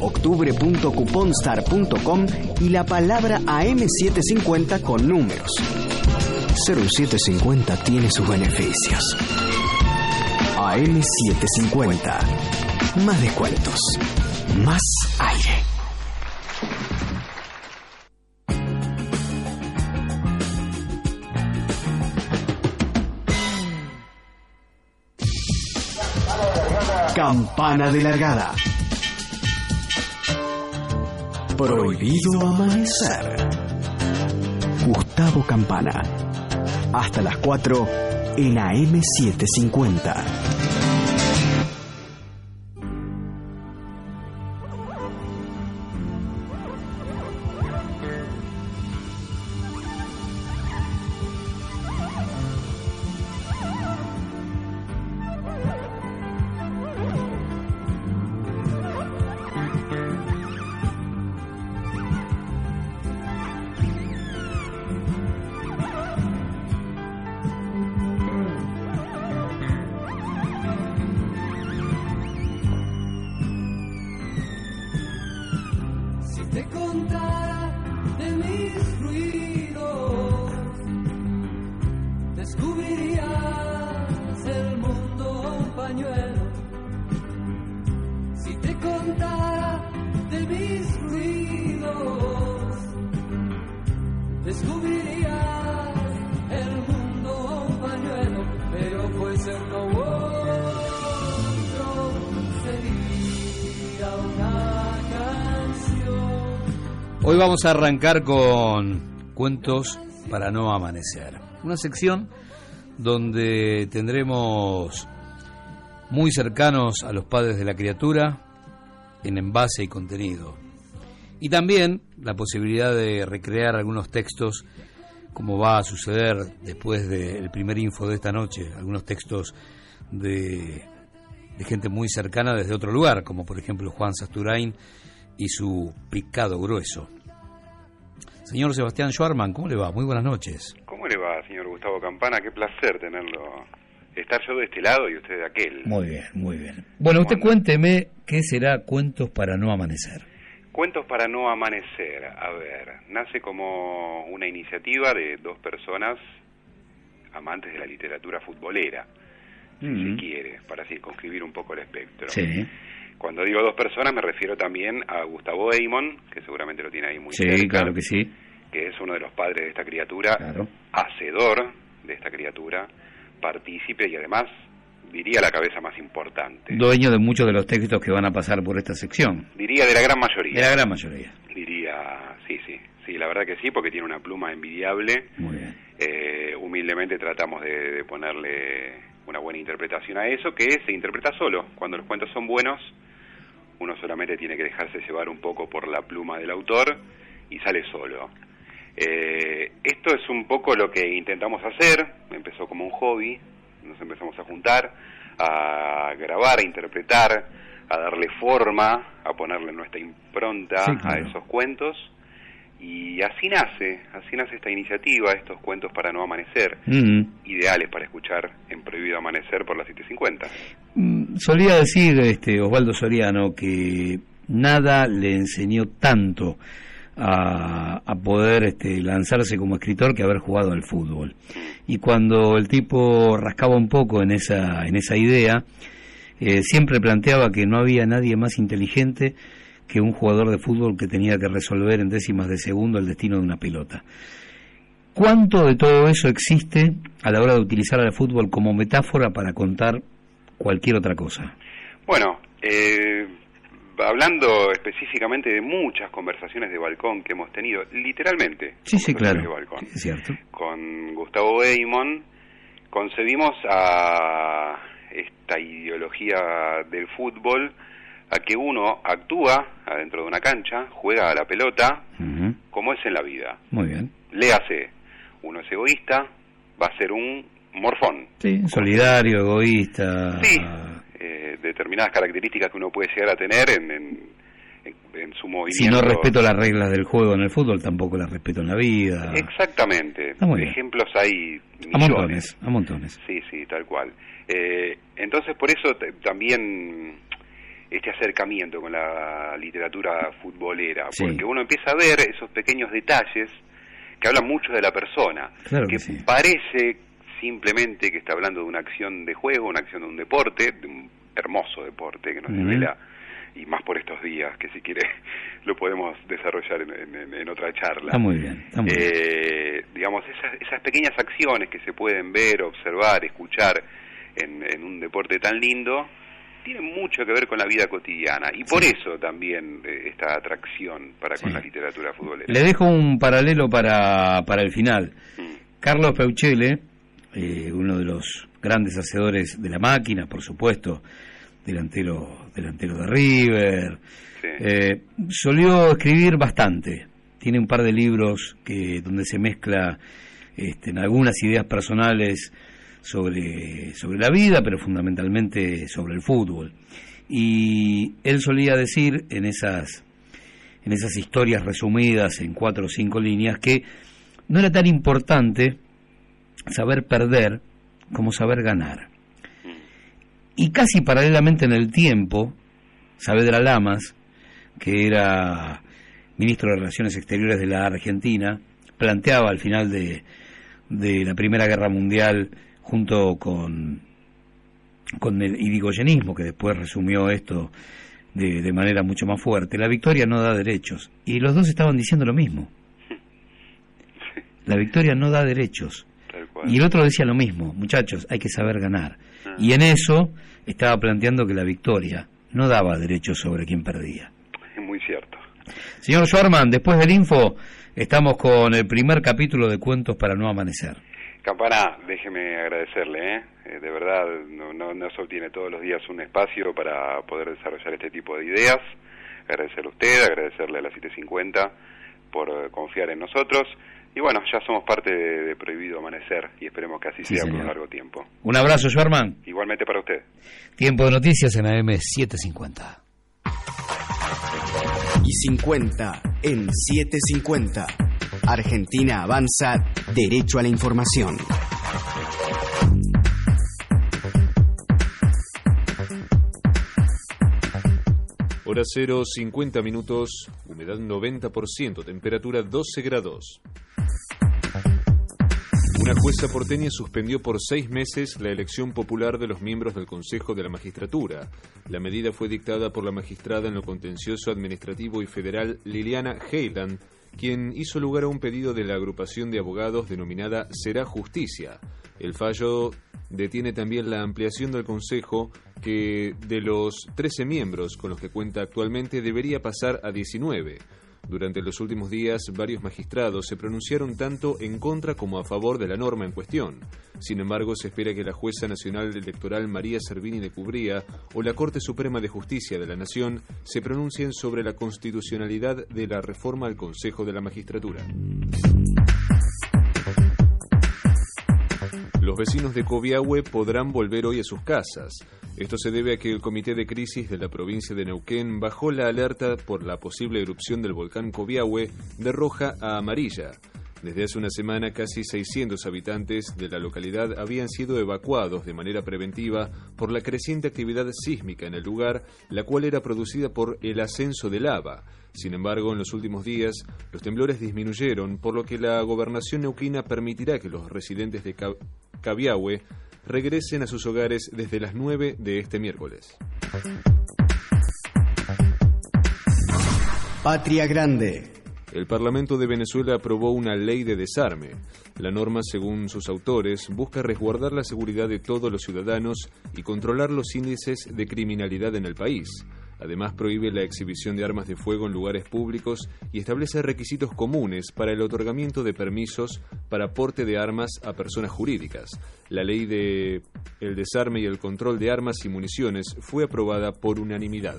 octubre.cuponstar.com y la palabra AM750 con números. 0750 tiene sus beneficios. AM750. Más descuentos. Más aire. Campana de largada. Prohibido amanecer. Gustavo Campana. Hasta las 4 en AM750. Vamos a arrancar con cuentos para no amanecer. Una sección donde tendremos muy cercanos a los padres de la criatura en envase y contenido. Y también la posibilidad de recrear algunos textos como va a suceder después del primer info de esta noche, algunos textos de, de gente muy cercana desde otro lugar, como por ejemplo Juan Sasturain y su picado grueso. Señor Sebastián Schwarman, ¿cómo le va? Muy buenas noches. ¿Cómo le va, señor Gustavo Campana? Qué placer tenerlo. Estar yo de este lado y usted de aquel. Muy bien, muy bien. Bueno, usted cuénteme qué será Cuentos para no amanecer. Cuentos para no amanecer. A ver, nace como una iniciativa de dos personas amantes de la literatura futbolera, si se quiere, para circunscribir un poco el espectro. Sí, Cuando digo dos personas me refiero también a Gustavo Eymon, que seguramente lo tiene ahí muy sí, cerca, claro que sí. que es uno de los padres de esta criatura, hacedor de esta criatura, partícipe y además diría la cabeza más importante. Dueño de muchos de los textos que van a pasar por esta sección. Diría de la gran mayoría. De la gran mayoría. Diría, sí, sí, sí, la verdad que sí, porque tiene una pluma envidiable. Muy bien. Eh, humildemente tratamos de, de ponerle una buena interpretación a eso, que se interpreta solo. Cuando los cuentos son buenos, uno solamente tiene que dejarse llevar un poco por la pluma del autor y sale solo. Eh, esto es un poco lo que intentamos hacer, empezó como un hobby, nos empezamos a juntar, a grabar, a interpretar, a darle forma, a ponerle nuestra impronta a esos cuentos. Y así nace, así nace esta iniciativa, estos cuentos para no amanecer, ideales para escuchar en Prohibido Amanecer por las 7.50. Solía decir este Osvaldo Soriano que nada le enseñó tanto a, poder este, lanzarse como escritor que haber jugado al fútbol. Y cuando el tipo rascaba un poco en esa, en esa idea, eh, siempre planteaba que no había nadie más inteligente que un jugador de fútbol que tenía que resolver en décimas de segundo el destino de una pelota. ¿Cuánto de todo eso existe a la hora de utilizar al fútbol como metáfora para contar cualquier otra cosa? Bueno, eh, hablando específicamente de muchas conversaciones de balcón que hemos tenido, literalmente. Sí, sí, claro. es cierto. Con Gustavo Eymon concebimos a esta ideología del fútbol a que uno actúa adentro de una cancha, juega a la pelota, como es en la vida. Muy bien. Léase, uno es egoísta, va a ser un morfón. Sí, solidario, egoísta. Sí, eh, determinadas características que uno puede llegar a tener en, en, su movimiento. Si no respeto las reglas del juego en el fútbol, tampoco las respeto en la vida. Exactamente. Ejemplos hay A montones, a montones. Sí, sí, tal cual. Eh, entonces, por eso también este acercamiento con la literatura futbolera, porque uno empieza a ver esos pequeños detalles que hablan mucho de la persona, que, parece simplemente que está hablando de una acción de juego, una acción de un deporte, de un hermoso deporte que nos revela, y más por estos días, que si quiere *laughs* lo podemos desarrollar en, otra charla. Está muy bien. eh, digamos, esas, esas pequeñas acciones que se pueden ver, observar, escuchar en, en un deporte tan lindo, tiene mucho que ver con la vida cotidiana y por eso también eh, esta atracción para con la literatura futbolera. Le dejo un paralelo para, para el final. Mm. Carlos Peuchele, eh, uno de los grandes hacedores de la máquina, por supuesto, delantero, delantero de River, eh, solió escribir bastante. Tiene un par de libros que donde se mezcla este, en algunas ideas personales sobre, sobre la vida, pero fundamentalmente sobre el fútbol. Y él solía decir en esas, en esas historias resumidas en cuatro o cinco líneas que no era tan importante saber perder como saber ganar. Y casi paralelamente en el tiempo, Saavedra Lamas, que era ministro de Relaciones Exteriores de la Argentina, planteaba al final de, de la Primera Guerra Mundial junto con, con el idigoyenismo, que después resumió esto de, de, manera mucho más fuerte, la victoria no da derechos. Y los dos estaban diciendo lo mismo. La victoria no da derechos. Y el otro decía lo mismo, muchachos, hay que saber ganar. Ah. Y en eso estaba planteando que la victoria no daba derechos sobre quien perdía. Es muy cierto. Señor Schwarman, después del info, estamos con el primer capítulo de Cuentos para no amanecer. Campana, déjeme agradecerle, ¿eh? ¿eh? de verdad no, no, no se obtiene todos los días un espacio para poder desarrollar este tipo de ideas. Agradecerle a usted, agradecerle a la 750 por eh, confiar en nosotros. Y bueno, ya somos parte de, Prohibido Amanecer y esperemos que así sea por un largo tiempo. Un abrazo, Sherman. Igualmente para usted. Tiempo de noticias en AM 750. Y 50 en 750. Argentina avanza derecho a la información. Hora 0, 50 minutos, humedad 90%, temperatura 12 grados. Una jueza porteña suspendió por seis meses la elección popular de los miembros del Consejo de la Magistratura. La medida fue dictada por la magistrada en lo contencioso administrativo y federal Liliana Heiland quien hizo lugar a un pedido de la agrupación de abogados denominada Será Justicia. El fallo detiene también la ampliación del Consejo que de los 13 miembros con los que cuenta actualmente debería pasar a 19. Durante los últimos días, varios magistrados se pronunciaron tanto en contra como a favor de la norma en cuestión. Sin embargo, se espera que la jueza nacional electoral María Servini de Cubría o la Corte Suprema de Justicia de la Nación se pronuncien sobre la constitucionalidad de la reforma al Consejo de la Magistratura. Los vecinos de Coviahue podrán volver hoy a sus casas. Esto se debe a que el Comité de Crisis de la provincia de Neuquén bajó la alerta por la posible erupción del volcán Coviahue de roja a amarilla. Desde hace una semana, casi 600 habitantes de la localidad habían sido evacuados de manera preventiva por la creciente actividad sísmica en el lugar, la cual era producida por el ascenso de lava. Sin embargo, en los últimos días, los temblores disminuyeron, por lo que la gobernación neuquina permitirá que los residentes de Cabiahue regresen a sus hogares desde las 9 de este miércoles. Patria Grande. El Parlamento de Venezuela aprobó una ley de desarme. La norma, según sus autores, busca resguardar la seguridad de todos los ciudadanos y controlar los índices de criminalidad en el país. Además, prohíbe la exhibición de armas de fuego en lugares públicos y establece requisitos comunes para el otorgamiento de permisos para porte de armas a personas jurídicas. La ley de el desarme y el control de armas y municiones fue aprobada por unanimidad.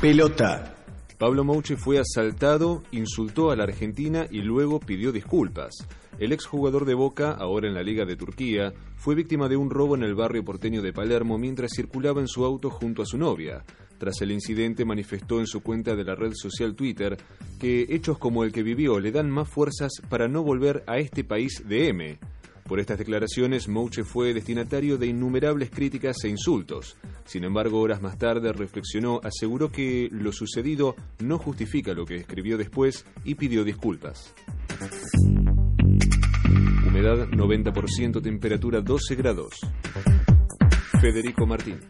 Pelota. Pablo Mouche fue asaltado, insultó a la Argentina y luego pidió disculpas. El exjugador de Boca, ahora en la Liga de Turquía, fue víctima de un robo en el barrio porteño de Palermo mientras circulaba en su auto junto a su novia. Tras el incidente manifestó en su cuenta de la red social Twitter que hechos como el que vivió le dan más fuerzas para no volver a este país de M. Por estas declaraciones, Mouche fue destinatario de innumerables críticas e insultos. Sin embargo, horas más tarde reflexionó, aseguró que lo sucedido no justifica lo que escribió después y pidió disculpas. Humedad 90%, temperatura 12 grados. Federico Martín.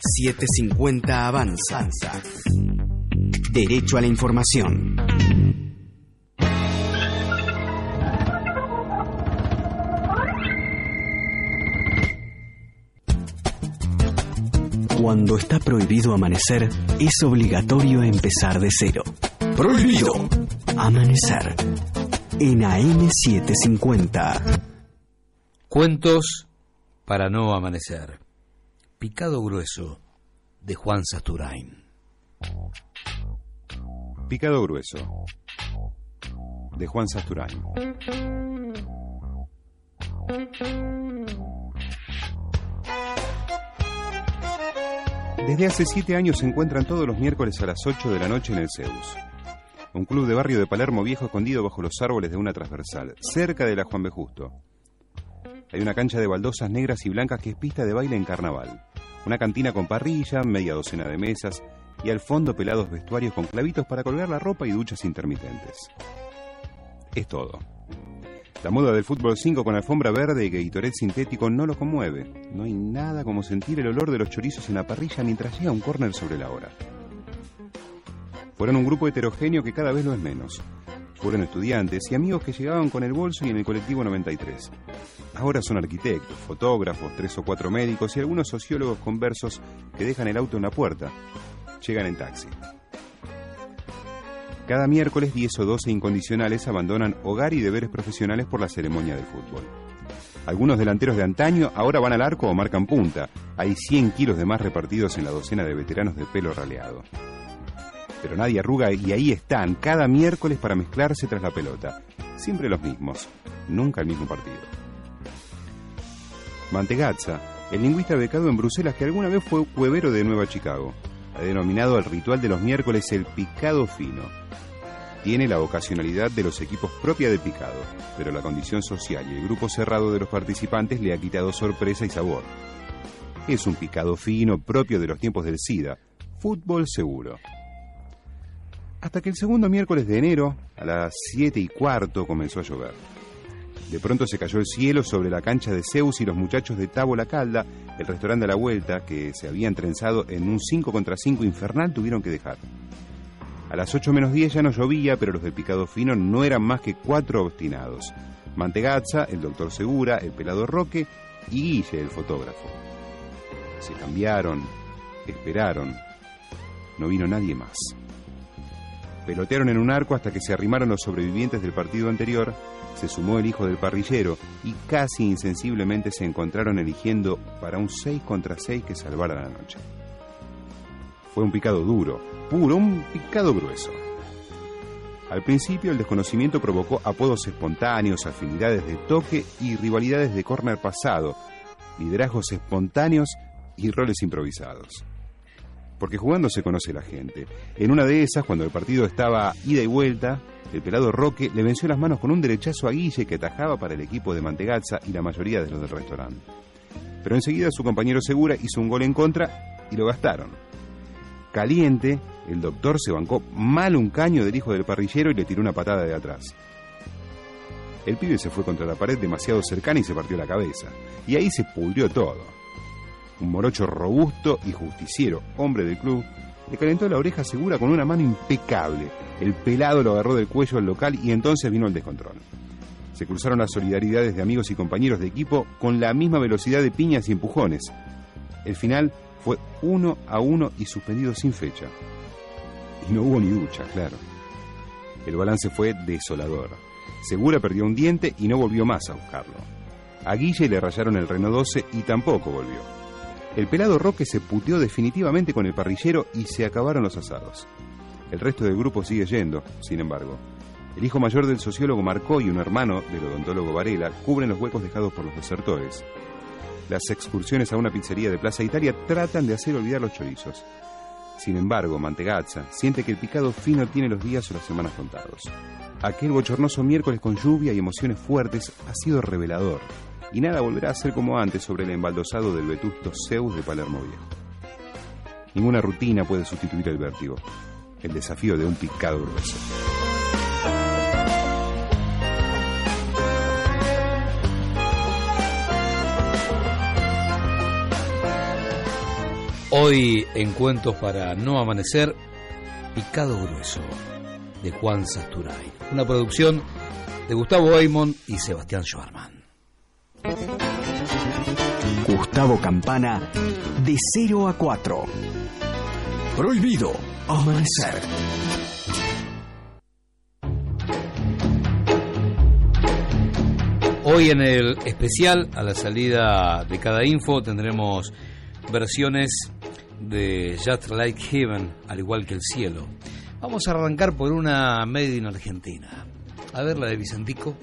750 Avanza. Derecho a la información. Cuando está prohibido amanecer, es obligatorio empezar de cero. Prohibido. Amanecer. En AM750. Cuentos para no amanecer. Picado grueso de Juan Sasturain. Picado grueso de Juan Sasturain. Desde hace siete años se encuentran todos los miércoles a las 8 de la noche en el Zeus. Un club de barrio de Palermo viejo escondido bajo los árboles de una transversal, cerca de la Juan B. Justo. Hay una cancha de baldosas negras y blancas que es pista de baile en carnaval. Una cantina con parrilla, media docena de mesas y al fondo pelados vestuarios con clavitos para colgar la ropa y duchas intermitentes. Es todo. La moda del fútbol 5 con alfombra verde y Gatorade sintético no lo conmueve. No hay nada como sentir el olor de los chorizos en la parrilla mientras llega un córner sobre la hora. Fueron un grupo heterogéneo que cada vez lo es menos. Fueron estudiantes y amigos que llegaban con el bolso y en el colectivo 93. Ahora son arquitectos, fotógrafos, tres o cuatro médicos y algunos sociólogos conversos que dejan el auto en la puerta. Llegan en taxi. Cada miércoles 10 o 12 incondicionales abandonan hogar y deberes profesionales por la ceremonia del fútbol. Algunos delanteros de antaño ahora van al arco o marcan punta. Hay 100 kilos de más repartidos en la docena de veteranos de pelo raleado. Pero nadie arruga y ahí están, cada miércoles para mezclarse tras la pelota. Siempre los mismos, nunca el mismo partido. Mantegazza, el lingüista becado en Bruselas que alguna vez fue cuevero de Nueva Chicago, ha denominado al ritual de los miércoles el picado fino tiene la vocacionalidad de los equipos propia de picado, pero la condición social y el grupo cerrado de los participantes le ha quitado sorpresa y sabor. Es un picado fino propio de los tiempos del SIDA, fútbol seguro. Hasta que el segundo miércoles de enero, a las 7 y cuarto, comenzó a llover. De pronto se cayó el cielo sobre la cancha de Zeus y los muchachos de Tabo La Calda, el restaurante de la vuelta, que se habían trenzado en un 5 contra 5 infernal, tuvieron que dejar. A las 8 menos 10 ya no llovía, pero los del picado fino no eran más que cuatro obstinados. Mantegazza, el doctor Segura, el pelado Roque y Guille, el fotógrafo. Se cambiaron, esperaron. No vino nadie más. Pelotearon en un arco hasta que se arrimaron los sobrevivientes del partido anterior, se sumó el hijo del parrillero y casi insensiblemente se encontraron eligiendo para un 6 contra 6 que salvara la noche. Fue un picado duro, puro, un picado grueso. Al principio el desconocimiento provocó apodos espontáneos, afinidades de toque y rivalidades de córner pasado, liderazgos espontáneos y roles improvisados. Porque jugando se conoce la gente. En una de esas, cuando el partido estaba ida y vuelta, el pelado Roque le venció las manos con un derechazo a Guille que atajaba para el equipo de Mantegazza y la mayoría de los del restaurante. Pero enseguida su compañero Segura hizo un gol en contra y lo gastaron. Caliente, el doctor se bancó mal un caño del hijo del parrillero y le tiró una patada de atrás. El pibe se fue contra la pared demasiado cercana y se partió la cabeza. Y ahí se pudrió todo. Un morocho robusto y justiciero, hombre del club, le calentó la oreja segura con una mano impecable. El pelado lo agarró del cuello al local y entonces vino el descontrol. Se cruzaron las solidaridades de amigos y compañeros de equipo con la misma velocidad de piñas y empujones. El final fue uno a uno y suspendido sin fecha. Y no hubo ni ducha, claro. El balance fue desolador. Segura perdió un diente y no volvió más a buscarlo. A Guille le rayaron el Reno 12 y tampoco volvió. El pelado Roque se puteó definitivamente con el parrillero y se acabaron los asados. El resto del grupo sigue yendo, sin embargo. El hijo mayor del sociólogo Marcó y un hermano del odontólogo Varela cubren los huecos dejados por los desertores. Las excursiones a una pizzería de Plaza Italia tratan de hacer olvidar los chorizos. Sin embargo, Mantegazza siente que el picado fino tiene los días o las semanas contados. Aquel bochornoso miércoles con lluvia y emociones fuertes ha sido revelador, y nada volverá a ser como antes sobre el embaldosado del vetusto Zeus de Palermo Viejo. Ninguna rutina puede sustituir el vértigo, el desafío de un picado grueso. Hoy en Cuentos para No Amanecer, Picado Grueso, de Juan Sasturay. Una producción de Gustavo Aymon y Sebastián Schwarman. Gustavo Campana, de 0 a 4. Prohibido amanecer. Hoy en el especial, a la salida de cada info, tendremos versiones de Just Like Heaven, al igual que el cielo. Vamos a arrancar por una Made in Argentina. A ver la de Vicentico.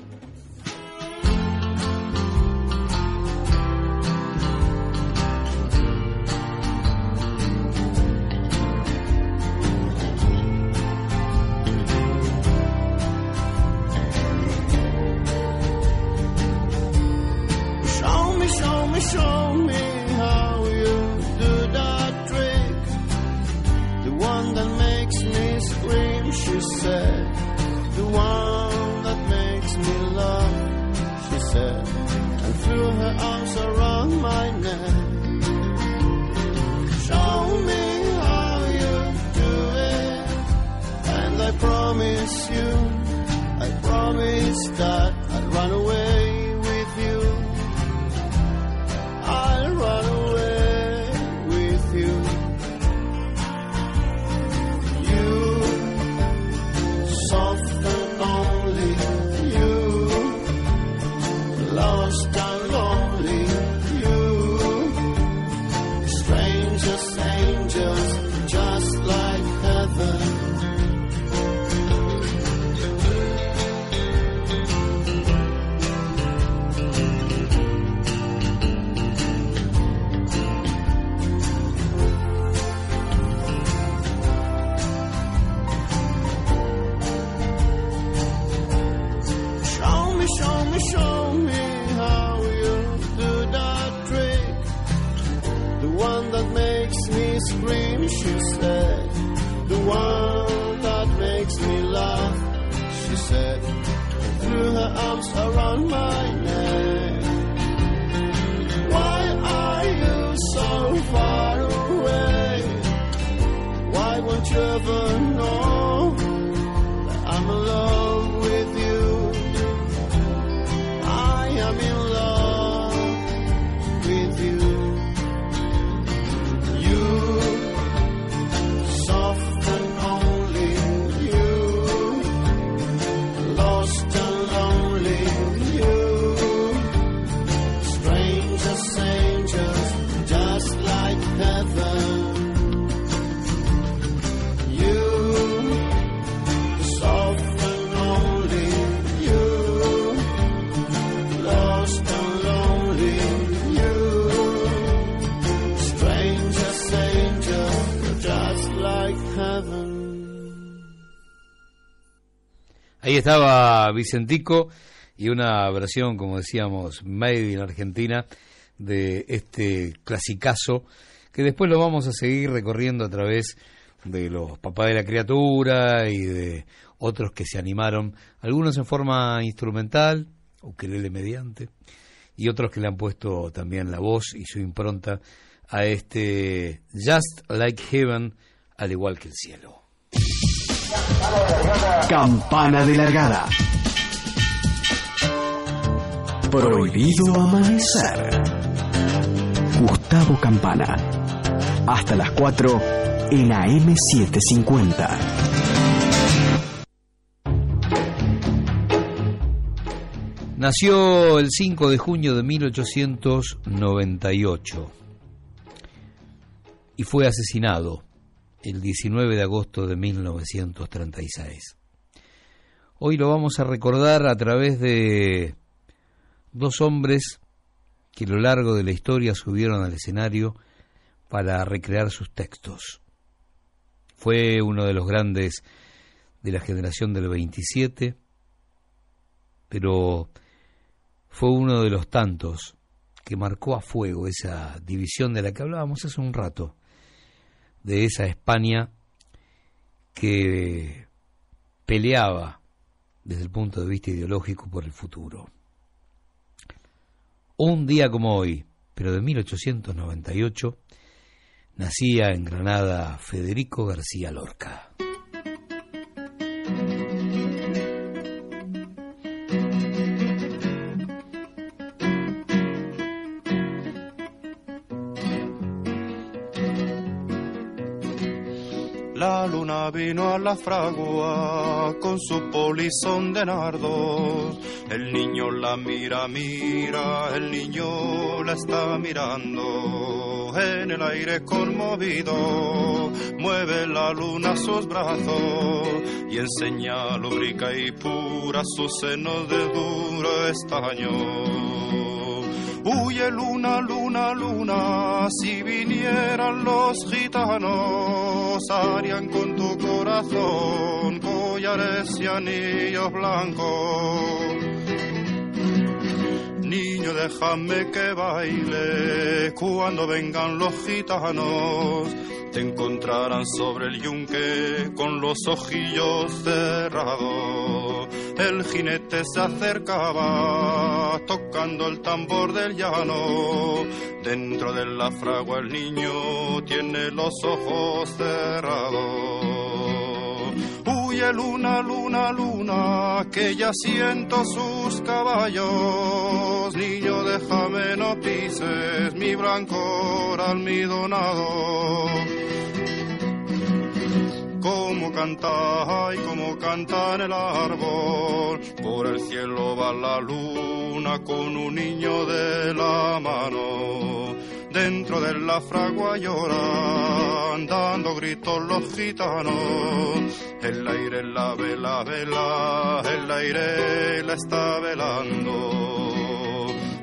me, show me how you do that trick. The one that makes me scream, she said. The one that makes me laugh, she said. Threw her arms around my neck. Why are you so far away? Why won't you ever? Ahí estaba Vicentico y una versión, como decíamos, made in Argentina de este clasicazo que después lo vamos a seguir recorriendo a través de los papás de la criatura y de otros que se animaron, algunos en forma instrumental, ukelele mediante, y otros que le han puesto también la voz y su impronta a este Just Like Heaven, al igual que el cielo. Campana de largada. Prohibido amanecer. Gustavo Campana. Hasta las 4 en AM750. Nació el 5 de junio de 1898 y fue asesinado el 19 de agosto de 1936. Hoy lo vamos a recordar a través de dos hombres que a lo largo de la historia subieron al escenario para recrear sus textos. Fue uno de los grandes de la generación del 27, pero fue uno de los tantos que marcó a fuego esa división de la que hablábamos hace un rato, de esa España que peleaba desde el punto de vista ideológico por el futuro. Un día como hoy, pero de 1898, nacía en Granada Federico García Lorca. Vino a la fragua con su polizón de nardos. El niño la mira, mira, el niño la está mirando. En el aire conmovido, mueve la luna sus brazos y enseña lúbrica y pura su seno de duro estaño. Huye luna, luna, luna, si vinieran los gitanos, harían con tu corazón collares y anillos blancos. Niño, déjame que baile cuando vengan los gitanos. Te encontrarán sobre el yunque con los ojillos cerrados. El jinete se acercaba tocando el tambor del llano. Dentro de la fragua el niño tiene los ojos cerrados. Huye luna, luna, luna, que ya siento sus caballos. Niño, déjame, no pises mi blanco almidonado. Como canta y como canta en el árbol, por el cielo va la luna con un niño de la mano. Dentro de la fragua lloran, dando gritos los gitanos. El aire la vela, vela, el aire la está velando.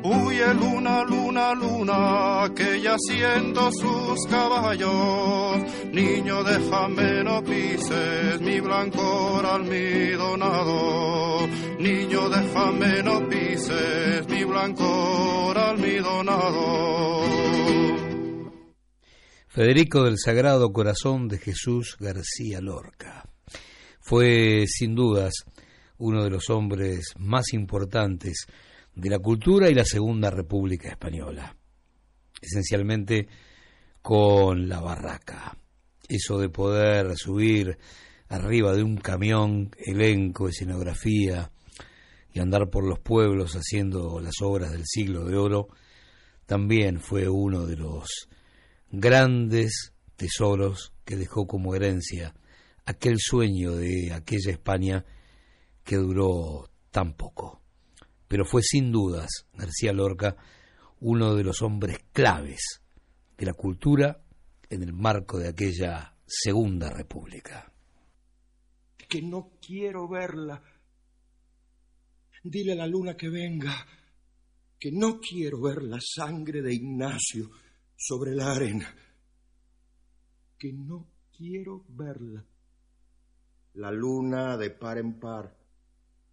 Huye luna, luna, luna, que ya siento sus caballos. Niño, déjame, no pises mi blancor almidonado. Niño, déjame, no pises mi blancor almidonado. Federico del Sagrado Corazón de Jesús García Lorca. Fue sin dudas uno de los hombres más importantes de la cultura y la Segunda República Española, esencialmente con la barraca. eso de poder subir arriba de un camión, elenco, escenografía y andar por los pueblos haciendo las obras del siglo de oro, también fue uno de los grandes tesoros que dejó como herencia aquel sueño de aquella España que duró tan poco. Pero fue sin dudas García Lorca uno de los hombres claves de la cultura en el marco de aquella Segunda República. Que no quiero verla. Dile a la luna que venga, que no quiero ver la sangre de Ignacio sobre la arena. Que no quiero verla. La luna de par en par,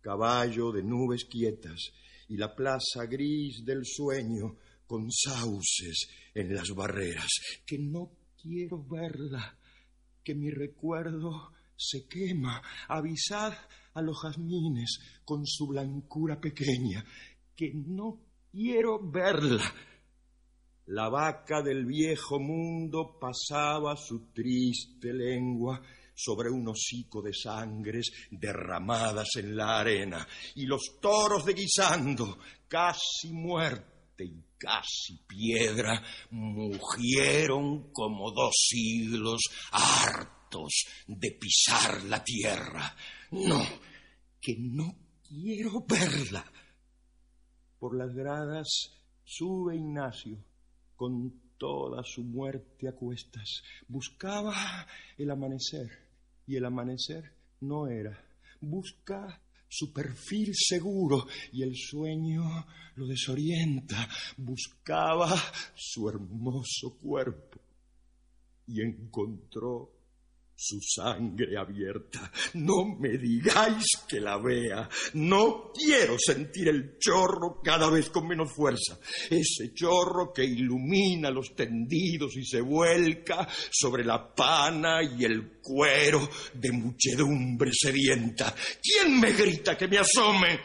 caballo de nubes quietas y la plaza gris del sueño con sauces en las barreras. Que no quiero verla, que mi recuerdo se quema. Avisad a los jazmines con su blancura pequeña, que no quiero verla. La vaca del viejo mundo pasaba su triste lengua sobre un hocico de sangres derramadas en la arena, y los toros de guisando, casi muerte y casi piedra, mugieron como dos siglos hartos de pisar la tierra. No, que no quiero verla. Por las gradas sube Ignacio con toda su muerte a cuestas. Buscaba el amanecer y el amanecer no era. Busca su perfil seguro y el sueño lo desorienta. Buscaba su hermoso cuerpo y encontró su sangre abierta. No me digáis que la vea. No quiero sentir el chorro cada vez con menos fuerza. Ese chorro que ilumina los tendidos y se vuelca sobre la pana y el cuero de muchedumbre sedienta. ¿Quién me grita que me asome?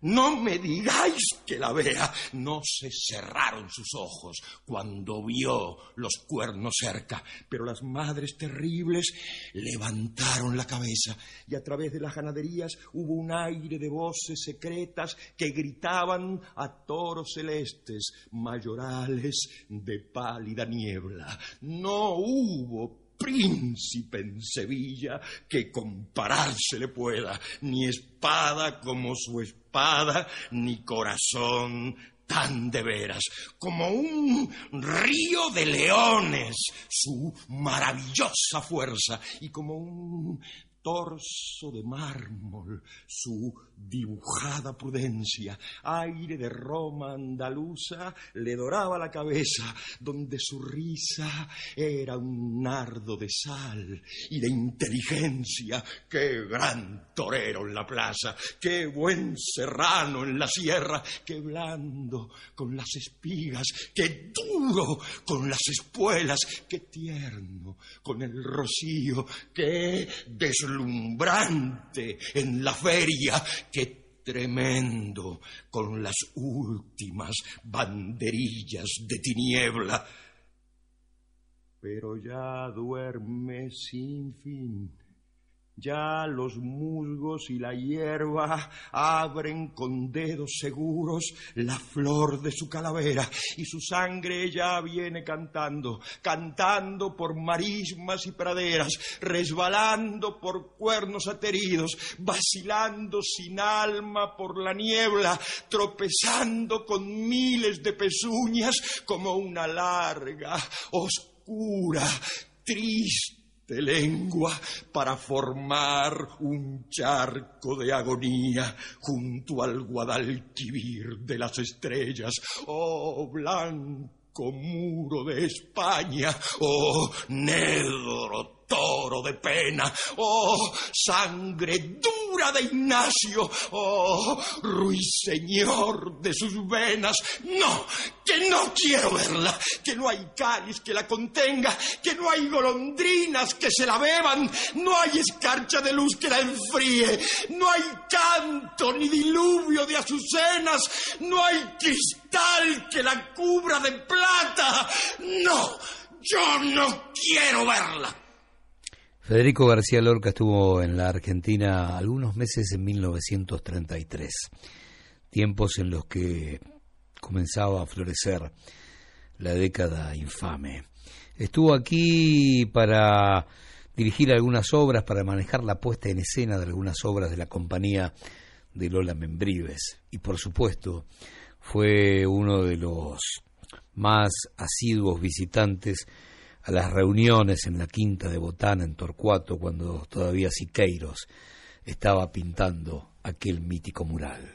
No me digáis que la vea. No se cerraron sus ojos cuando vio los cuernos cerca, pero las madres terribles levantaron la cabeza y a través de las ganaderías hubo un aire de voces secretas que gritaban a toros celestes, mayorales de pálida niebla. No hubo príncipe en Sevilla que compararse le pueda, ni espada como su espada, ni corazón tan de veras, como un río de leones, su maravillosa fuerza, y como un torso de mármol, su dibujada prudencia, aire de Roma andaluza, le doraba la cabeza, donde su risa era un nardo de sal y de inteligencia. Qué gran torero en la plaza, qué buen serrano en la sierra, qué blando con las espigas, qué duro con las espuelas, qué tierno con el rocío, qué en la feria, qué tremendo con las últimas banderillas de tiniebla. Pero ya duerme sin fin. Ya los musgos y la hierba abren con dedos seguros la flor de su calavera y su sangre ya viene cantando, cantando por marismas y praderas, resbalando por cuernos ateridos, vacilando sin alma por la niebla, tropezando con miles de pezuñas como una larga, oscura, triste de lengua para formar un charco de agonía junto al Guadalquivir de las estrellas. Oh, blanco muro de España, oh, negro toro de pena, oh, sangre dura de Ignacio, oh, ruiseñor de sus venas. No, que no quiero verla, que no hay cáliz que la contenga, que no hay golondrinas que se la beban, no hay escarcha de luz que la enfríe, no hay canto ni diluvio de azucenas, no hay cristal que la cubra de plata. No, yo no quiero verla. Federico García Lorca estuvo en la Argentina algunos meses en 1933, tiempos en los que comenzaba a florecer la década infame. Estuvo aquí para dirigir algunas obras, para manejar la puesta en escena de algunas obras de la compañía de Lola Membrives. Y por supuesto, fue uno de los más asiduos visitantes a las reuniones en la quinta de Botana en Torcuato cuando todavía Siqueiros estaba pintando aquel mítico mural.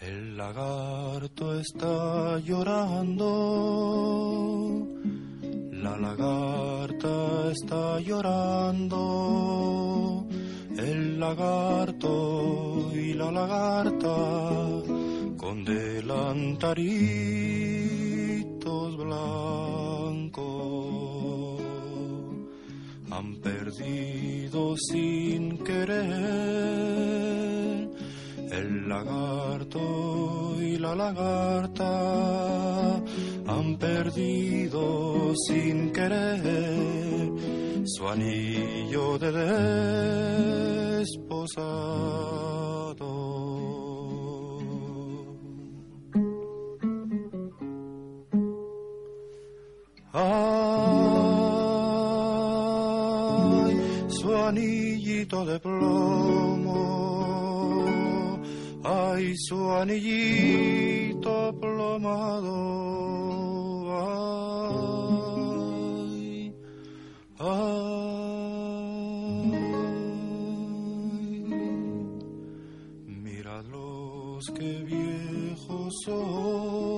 El lagarto está llorando, la lagarta está llorando, el lagarto y la lagarta con delantaritos blancos han perdido sin querer el lagarto y la lagarta han perdido sin querer su anillo de desposado. Ay, su anillito de plomo ay su anillito plomado, ay, ay, míralos que viejos son,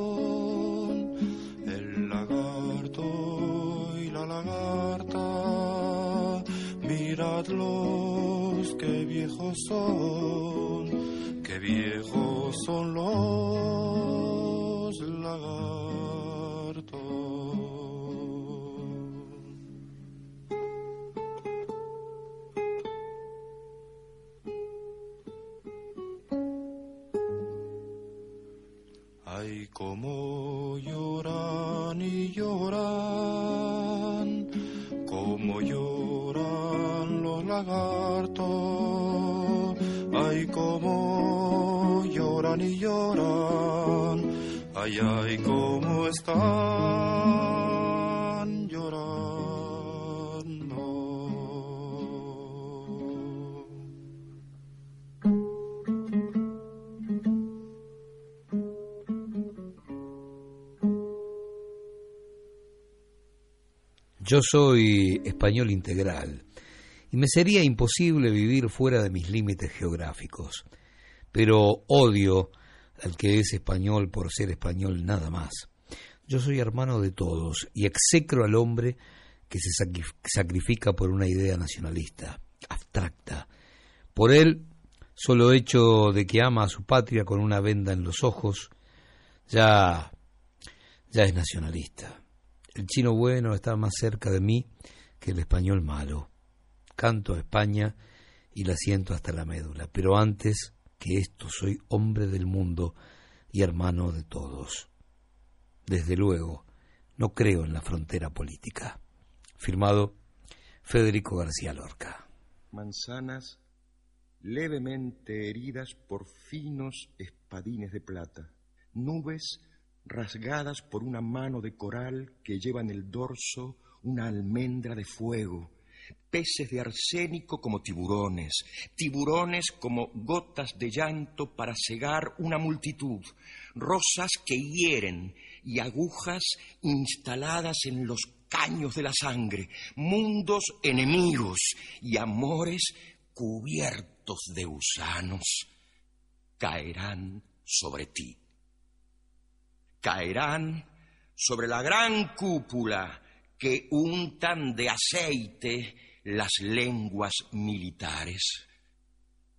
el lagarto y la lagarta, miradlos que viejos son son los lagartos. Ay, como lloran y lloran, como lloran los lagartos. Lloran y ay, ay, cómo están llorando. Yo soy español integral y me sería imposible vivir fuera de mis límites geográficos, pero odio al que es español por ser español nada más. Yo soy hermano de todos y execro al hombre que se sacrifica por una idea nacionalista, abstracta. Por él, solo hecho de que ama a su patria con una venda en los ojos, ya ya es nacionalista. El chino bueno está más cerca de mí que el español malo. Canto a España y la siento hasta la médula, pero antes que esto soy hombre del mundo y hermano de todos. Desde luego, no creo en la frontera política. Firmado Federico García Lorca. Manzanas levemente heridas por finos espadines de plata. Nubes rasgadas por una mano de coral que lleva en el dorso una almendra de fuego. Peces de arsénico como tiburones, tiburones como gotas de llanto para cegar una multitud, rosas que hieren y agujas instaladas en los caños de la sangre, mundos enemigos y amores cubiertos de gusanos caerán sobre ti. Caerán sobre la gran cúpula que untan de aceite las lenguas militares,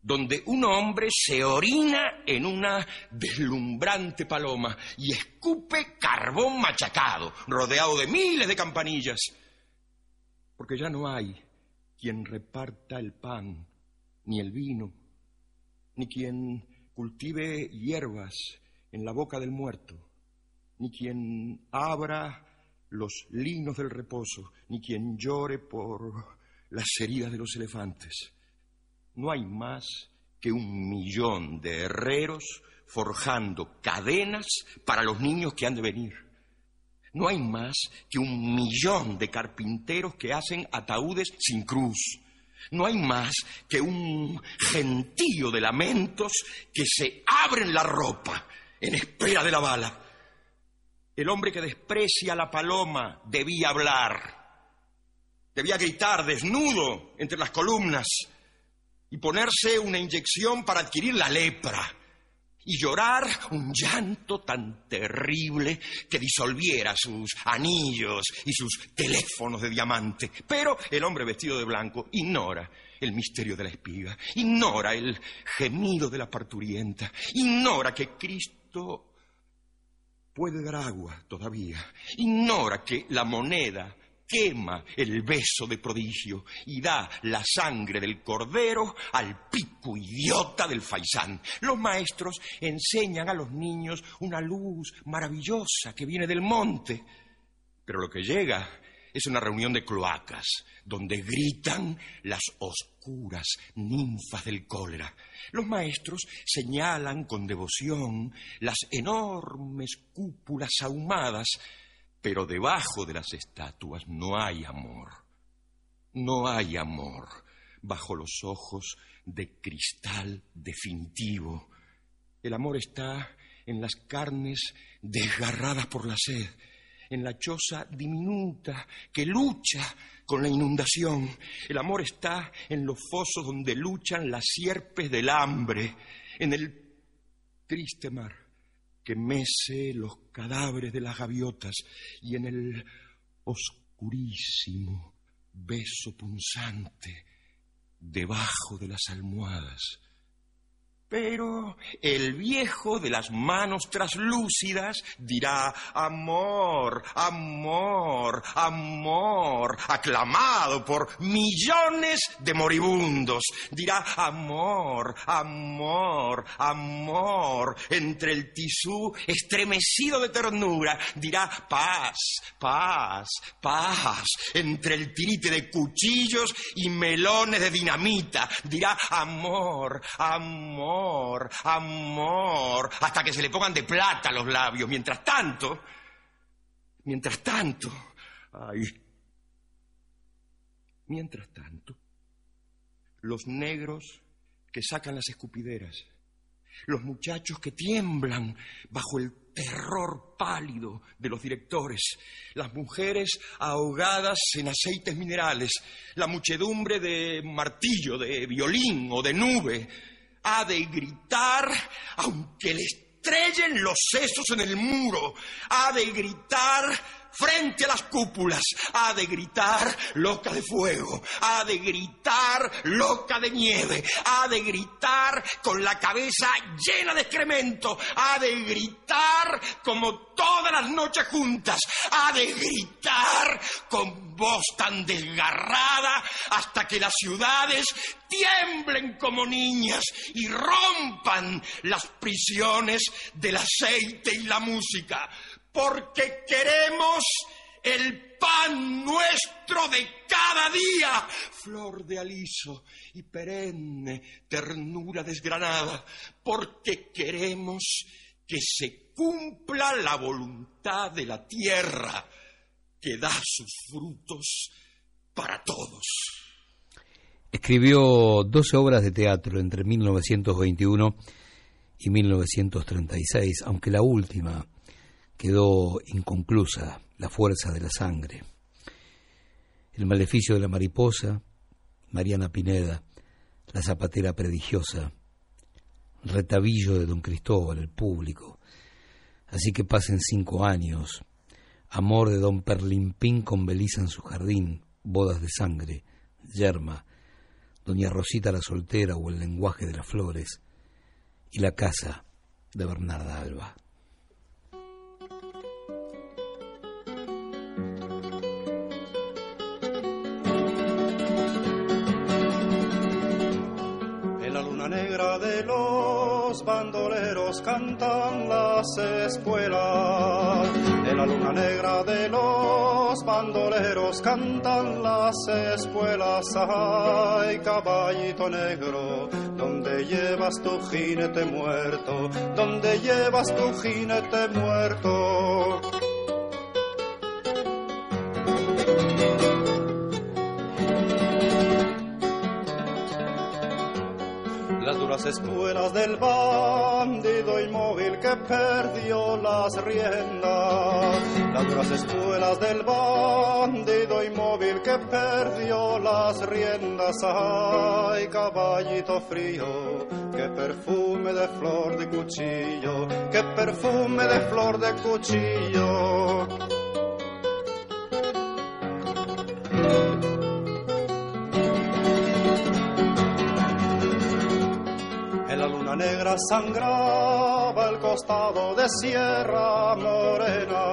donde un hombre se orina en una deslumbrante paloma y escupe carbón machacado, rodeado de miles de campanillas, porque ya no hay quien reparta el pan, ni el vino, ni quien cultive hierbas en la boca del muerto, ni quien abra los linos del reposo, ni quien llore por las heridas de los elefantes. No hay más que un millón de herreros forjando cadenas para los niños que han de venir. No hay más que un millón de carpinteros que hacen ataúdes sin cruz. No hay más que un gentío de lamentos que se abren la ropa en espera de la bala. El hombre que desprecia a la paloma debía hablar. Debía gritar desnudo entre las columnas y ponerse una inyección para adquirir la lepra y llorar un llanto tan terrible que disolviera sus anillos y sus teléfonos de diamante. Pero el hombre vestido de blanco ignora el misterio de la espiga, ignora el gemido de la parturienta, ignora que Cristo puede dar agua todavía, ignora que la moneda quema el beso de prodigio y da la sangre del cordero al pico idiota del faisán. Los maestros enseñan a los niños una luz maravillosa que viene del monte, pero lo que llega es una reunión de cloacas donde gritan las oscuras ninfas del cólera. Los maestros señalan con devoción las enormes cúpulas ahumadas pero debajo de las estatuas no hay amor. No hay amor bajo los ojos de cristal definitivo. El amor está en las carnes desgarradas por la sed, en la choza diminuta que lucha con la inundación. El amor está en los fosos donde luchan las sierpes del hambre, en el triste mar que mece los cadáveres de las gaviotas y en el oscurísimo beso punzante debajo de las almohadas pero el viejo de las manos traslúcidas dirá, amor, amor, amor, aclamado por millones de moribundos. Dirá, amor, amor, amor, entre el tisú estremecido de ternura. Dirá, paz, paz, paz, entre el tirite de cuchillos y melones de dinamita. Dirá, amor, amor amor, amor, hasta que se le pongan de plata los labios. Mientras tanto, mientras tanto, ay, mientras tanto, los negros que sacan las escupideras, los muchachos que tiemblan bajo el terror pálido de los directores, las mujeres ahogadas en aceites minerales, la muchedumbre de martillo, de violín o de nube, ha de gritar aunque le estrellen los sesos en el muro, ha de gritar frente a las cúpulas, ha de gritar loca de fuego, ha de gritar loca de nieve, ha de gritar con la cabeza llena de excremento, ha de gritar como todas las noches juntas, ha de gritar con voz tan desgarrada hasta que las ciudades tiemblen como niñas y rompan las prisiones del aceite y la música porque queremos el pan nuestro de cada día, flor de aliso y perenne ternura desgranada, porque queremos que se cumpla la voluntad de la tierra que da sus frutos para todos. Escribió 12 obras de teatro entre 1921 y 1936, aunque la última, quedó inconclusa la fuerza de la sangre. El maleficio de la mariposa, Mariana Pineda, la zapatera prodigiosa, retabillo de don Cristóbal, el público. Así que pasen cinco años, amor de don Perlimpín con Belisa en su jardín, bodas de sangre, yerma, doña Rosita la soltera o el lenguaje de las flores, y la casa de Bernarda Alba. Los bandoleros cantan las espuelas. En la luna negra de los bandoleros cantan las espuelas. Ay, caballito negro, donde llevas tu jinete muerto, donde llevas tu jinete muerto. Espuelas del bandido inmóvil que perdió las riendas. Las duras espuelas del bandido inmóvil que perdió las riendas. Ay, caballito frío, qué perfume de flor de cuchillo, qué perfume de flor de cuchillo. Sangraba el costado de Sierra Morena.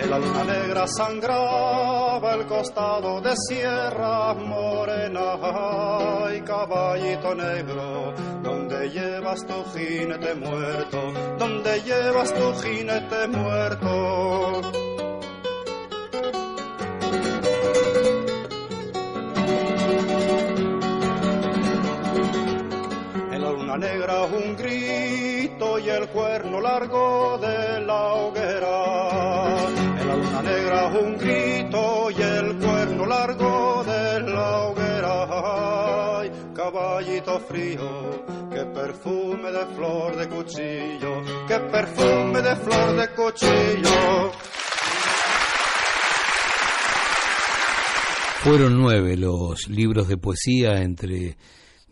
En la luna negra sangraba el costado de Sierra Morena. Ay, caballito negro, donde llevas tu jinete muerto, donde llevas tu jinete muerto. La negra un grito y el cuerno largo de la hoguera. En la luna negra un grito y el cuerno largo de la hoguera. Caballito frío, qué perfume de flor de cuchillo, qué perfume de flor de cuchillo. Fueron nueve los libros de poesía entre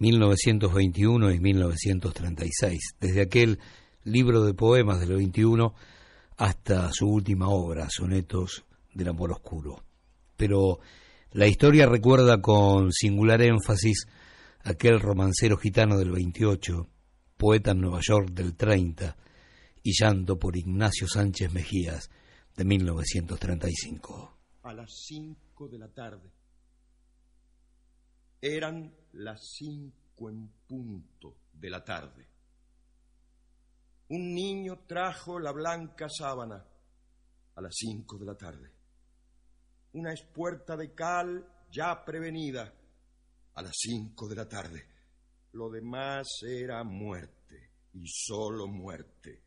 1921 y 1936, desde aquel libro de poemas del 21 hasta su última obra, Sonetos del Amor Oscuro. Pero la historia recuerda con singular énfasis aquel romancero gitano del 28, poeta en Nueva York del 30 y llanto por Ignacio Sánchez Mejías de 1935. A las cinco de la tarde. Eran las cinco en punto de la tarde. Un niño trajo la blanca sábana a las cinco de la tarde. Una espuerta de cal ya prevenida a las cinco de la tarde. Lo demás era muerte y solo muerte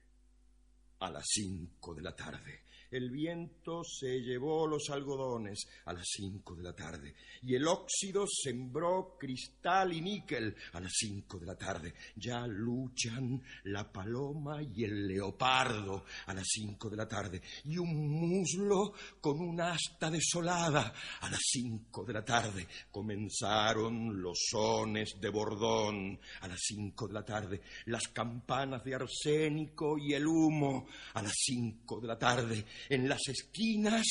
a las cinco de la tarde. El viento se llevó los algodones a las cinco de la tarde y el óxido sembró cristal y níquel a las cinco de la tarde. Ya luchan la paloma y el leopardo a las cinco de la tarde y un muslo con un asta desolada a las cinco de la tarde. Comenzaron los sones de bordón a las cinco de la tarde, las campanas de arsénico y el humo a las cinco de la tarde. En las esquinas,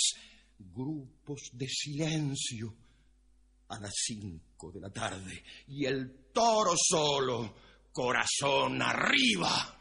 grupos de silencio a las cinco de la tarde. Y el toro solo, corazón arriba,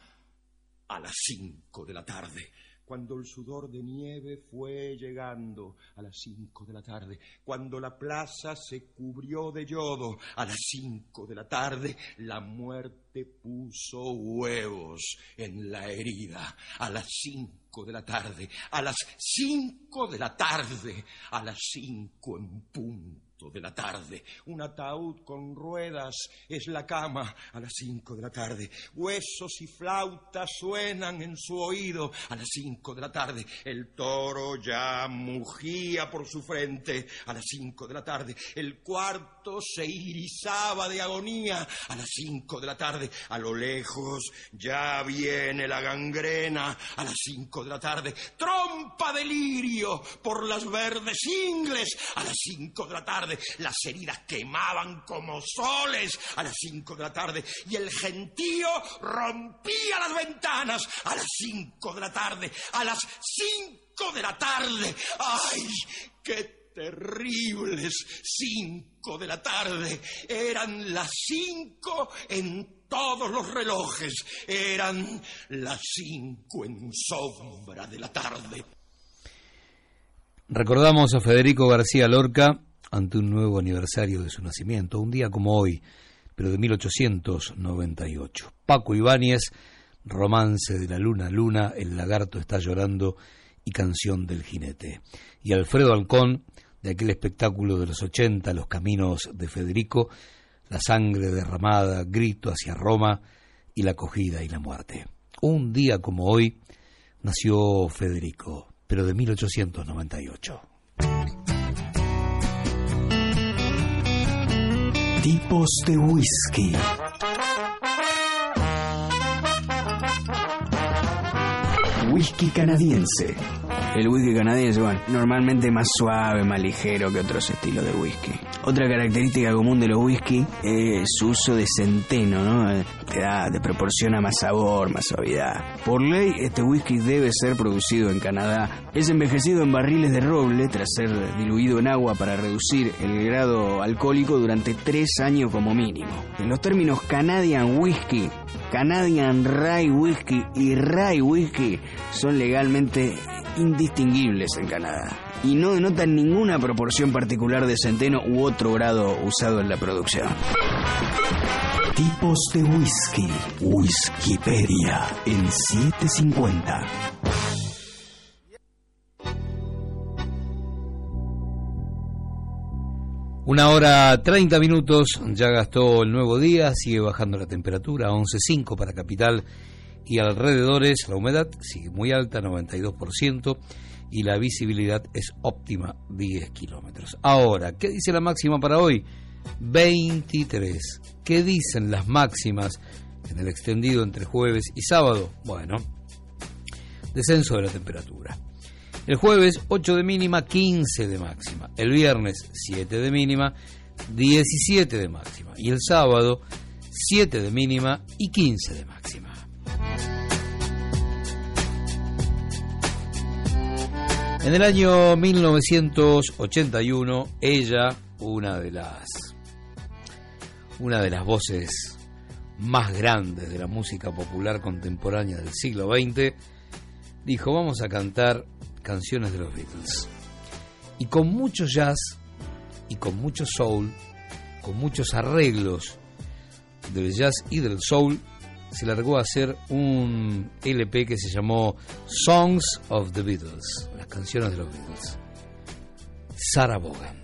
a las cinco de la tarde. Cuando el sudor de nieve fue llegando a las cinco de la tarde, cuando la plaza se cubrió de yodo a las cinco de la tarde, la muerte puso huevos en la herida. A las cinco de la tarde, a las cinco de la tarde, a las cinco en punto de la tarde. Un ataúd con ruedas es la cama a las cinco de la tarde. Huesos y flautas suenan en su oído a las cinco de la tarde. El toro ya mugía por su frente a las cinco de la tarde. El cuarto se irisaba de agonía a las cinco de la tarde. A lo lejos ya viene la gangrena a las cinco de la tarde. Trompa de lirio por las verdes ingles a las cinco de la tarde. Las heridas quemaban como soles a las cinco de la tarde y el gentío rompía las ventanas a las cinco de la tarde. A las cinco de la tarde. ¡Ay! ¡Qué terribles cinco de la tarde! Eran las cinco en todos los relojes. Eran las cinco en sombra de la tarde. Recordamos a Federico García Lorca ante un nuevo aniversario de su nacimiento, un día como hoy, pero de 1898. Paco Ibáñez, Romance de la Luna Luna, El lagarto está llorando y Canción del jinete. Y Alfredo Alcón, de aquel espectáculo de los 80, Los caminos de Federico, La sangre derramada, Grito hacia Roma y La acogida y la muerte. Un día como hoy nació Federico, pero de 1898. Tipos de whisky. Whisky canadiense. El whisky canadiense, bueno, normalmente más suave, más ligero que otros estilos de whisky. Otra característica común de los whisky es su uso de centeno, ¿no? Te da, te proporciona más sabor, más suavidad. Por ley, este whisky debe ser producido en Canadá. Es envejecido en barriles de roble tras ser diluido en agua para reducir el grado alcohólico durante tres años como mínimo. En los términos Canadian Whisky, Canadian Rye Whisky y Rye Whisky son legalmente indistinguibles en Canadá y no denotan ninguna proporción particular de centeno u otro grado usado en la producción. Tipos de whisky. Whiskypedia en 750. Una hora 30 minutos, ya gastó el nuevo día, sigue bajando la temperatura, 11.5 para capital y alrededores, la humedad sigue muy alta, 92%, y la visibilidad es óptima, 10 kilómetros. Ahora, ¿qué dice la máxima para hoy? 23. ¿Qué dicen las máximas en el extendido entre jueves y sábado? Bueno, descenso de la temperatura. El jueves 8 de mínima, 15 de máxima. El viernes 7 de mínima, 17 de máxima. Y el sábado 7 de mínima y 15 de máxima. En el año 1981, ella, una de las una de las voces más grandes de la música popular contemporánea del siglo XX, dijo, vamos a cantar canciones de los Beatles. Y con mucho jazz y con mucho soul, con muchos arreglos del jazz y del soul, se largó a hacer un LP que se llamó Songs of the Beatles, las canciones de los Beatles. Sarah Vaughan.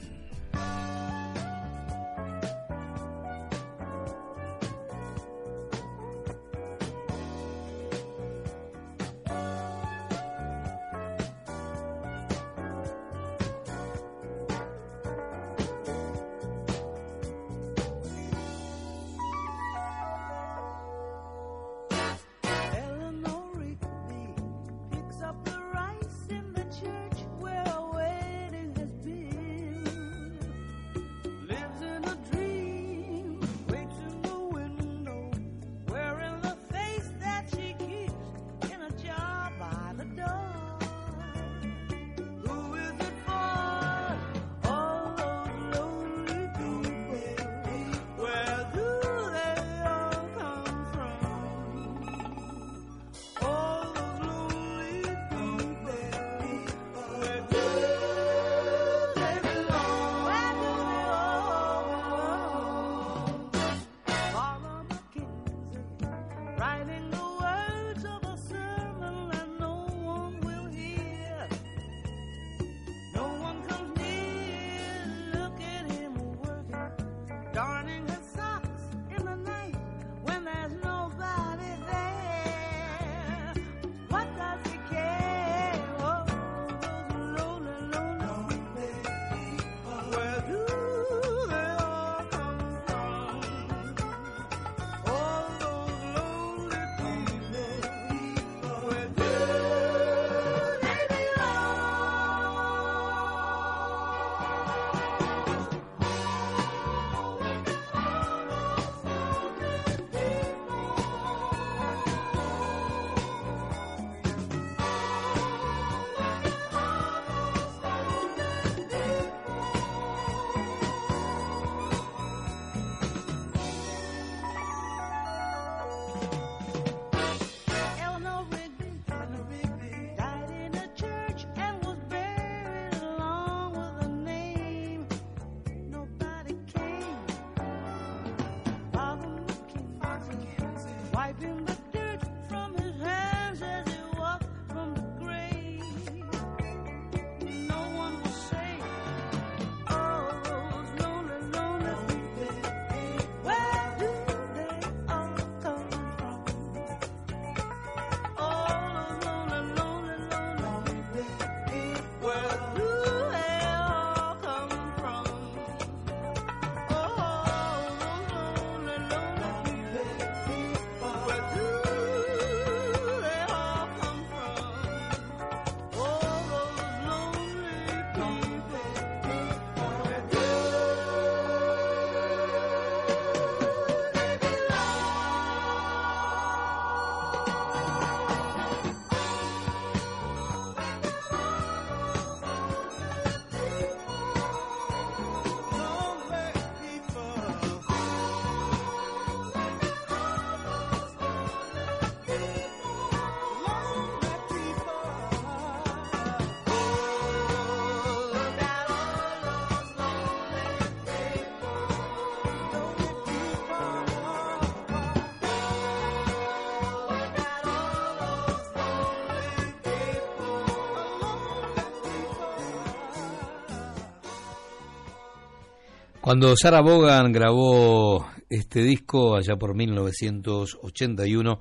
Cuando Sarah Vaughan grabó este disco allá por 1981,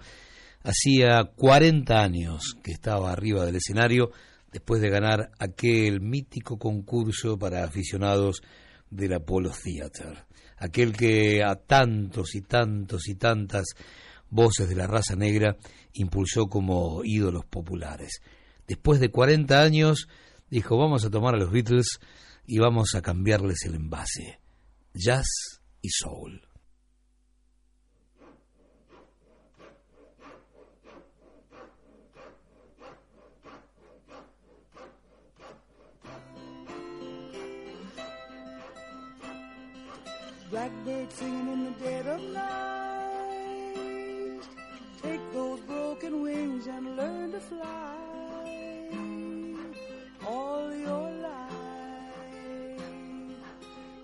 hacía 40 años que estaba arriba del escenario después de ganar aquel mítico concurso para aficionados del Apollo Theater, aquel que a tantos y tantos y tantas voces de la raza negra impulsó como ídolos populares. Después de 40 años dijo, vamos a tomar a los Beatles y vamos a cambiarles el envase. Jazz y soul. Blackbird singing in the dead of night. Take those broken wings and learn to fly. All your life,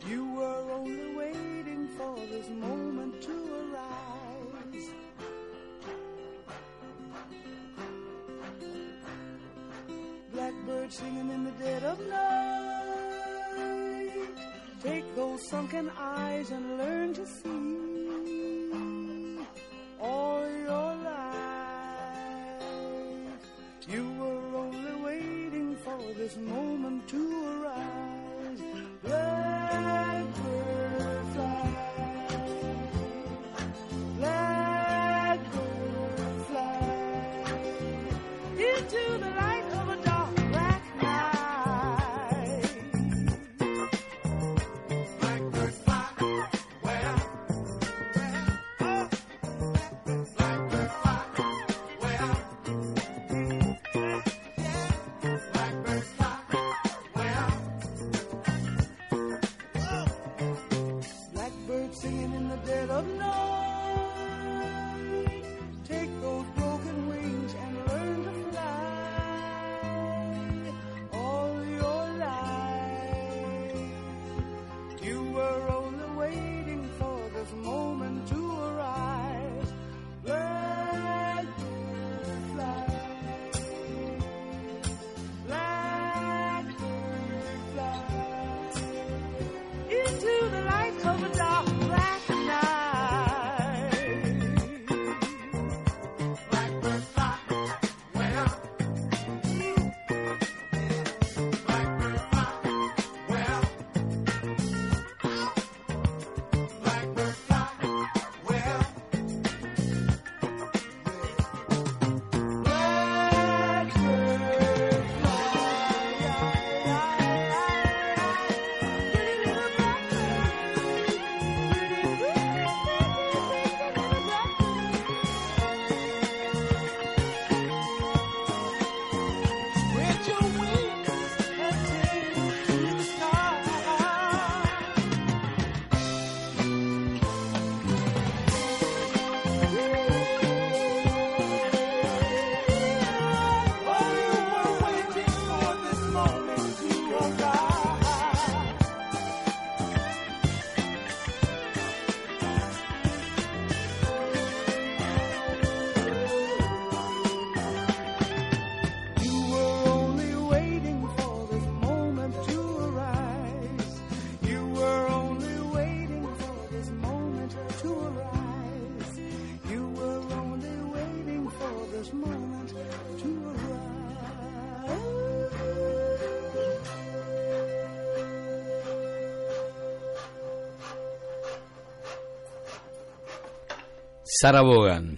you were only waiting for this moment to arise. Blackbird singing in the dead of night. Take those sunken eyes and learn to see. All your life, you were only waiting for this moment to arise. Sarah Vaughan,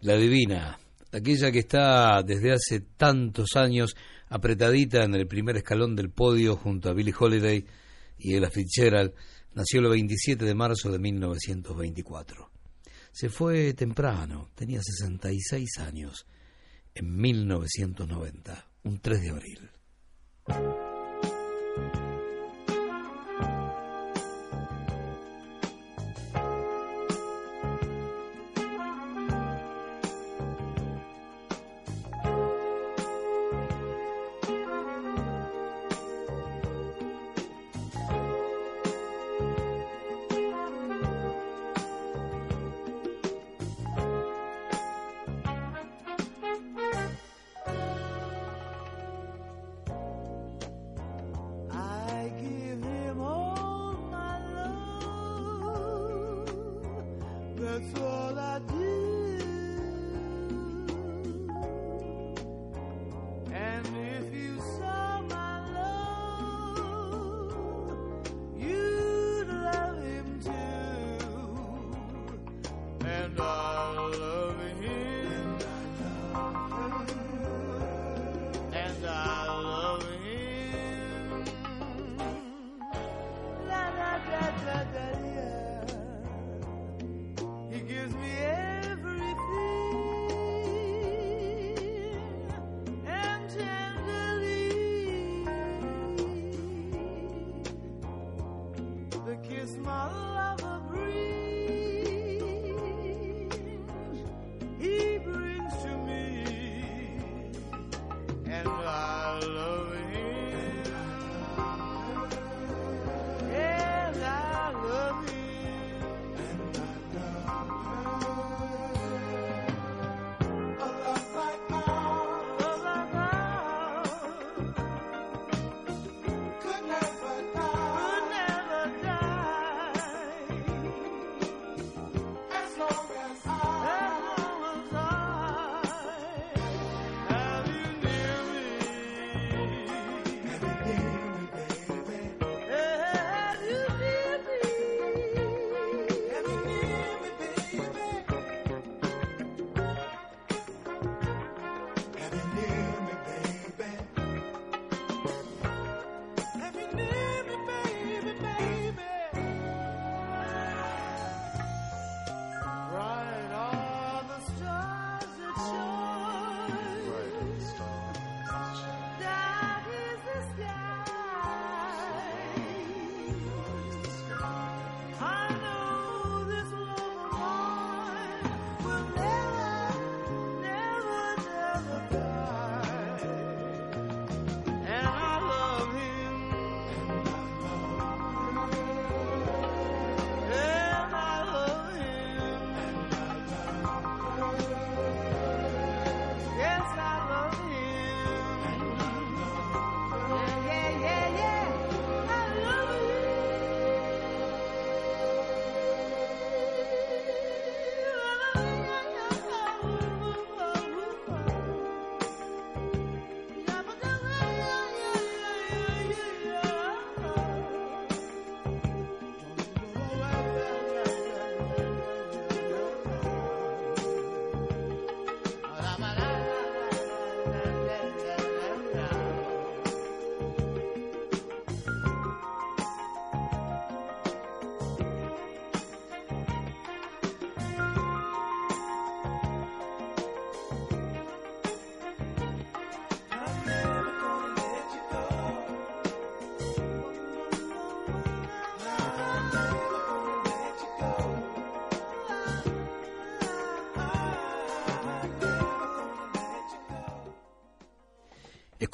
la divina, aquella que está desde hace tantos años apretadita en el primer escalón del podio junto a Billie Holiday y Ella Fitzgerald, nació el 27 de marzo de 1924. Se fue temprano, tenía 66 años, en 1990, un 3 de abril.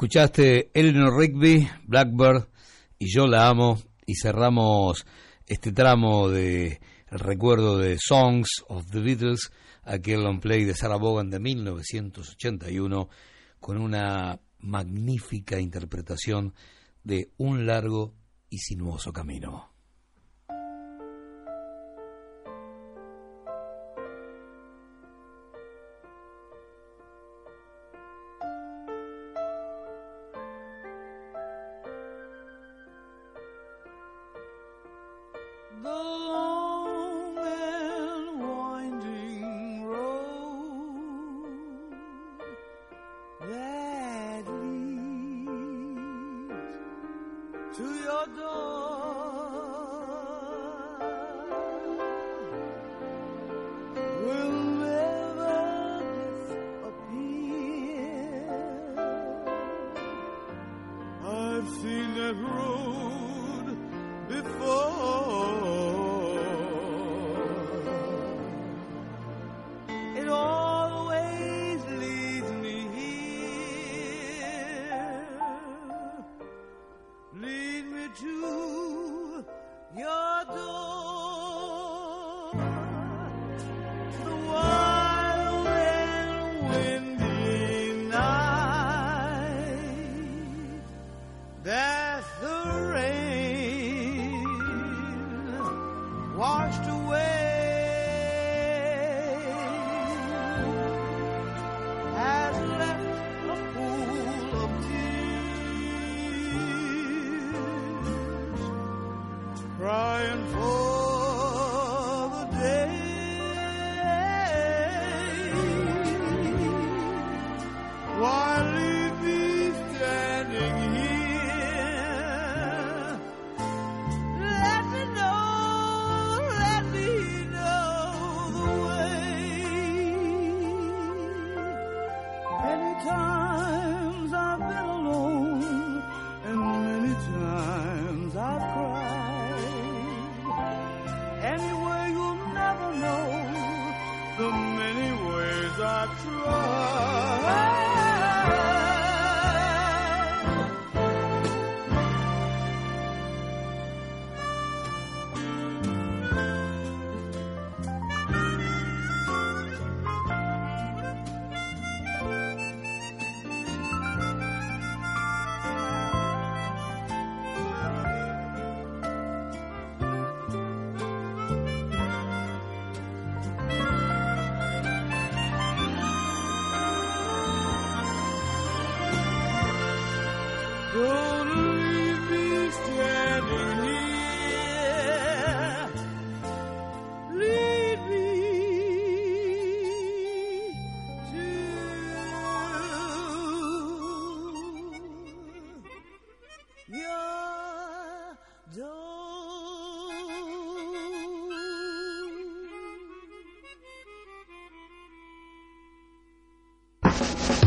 Escuchaste Eleanor Rigby, Blackbird y Yo la amo y cerramos este tramo de recuerdo de Songs of the Beatles, aquel long play de Sarah Vaughan de 1981 con una magnífica interpretación de Un largo y sinuoso camino.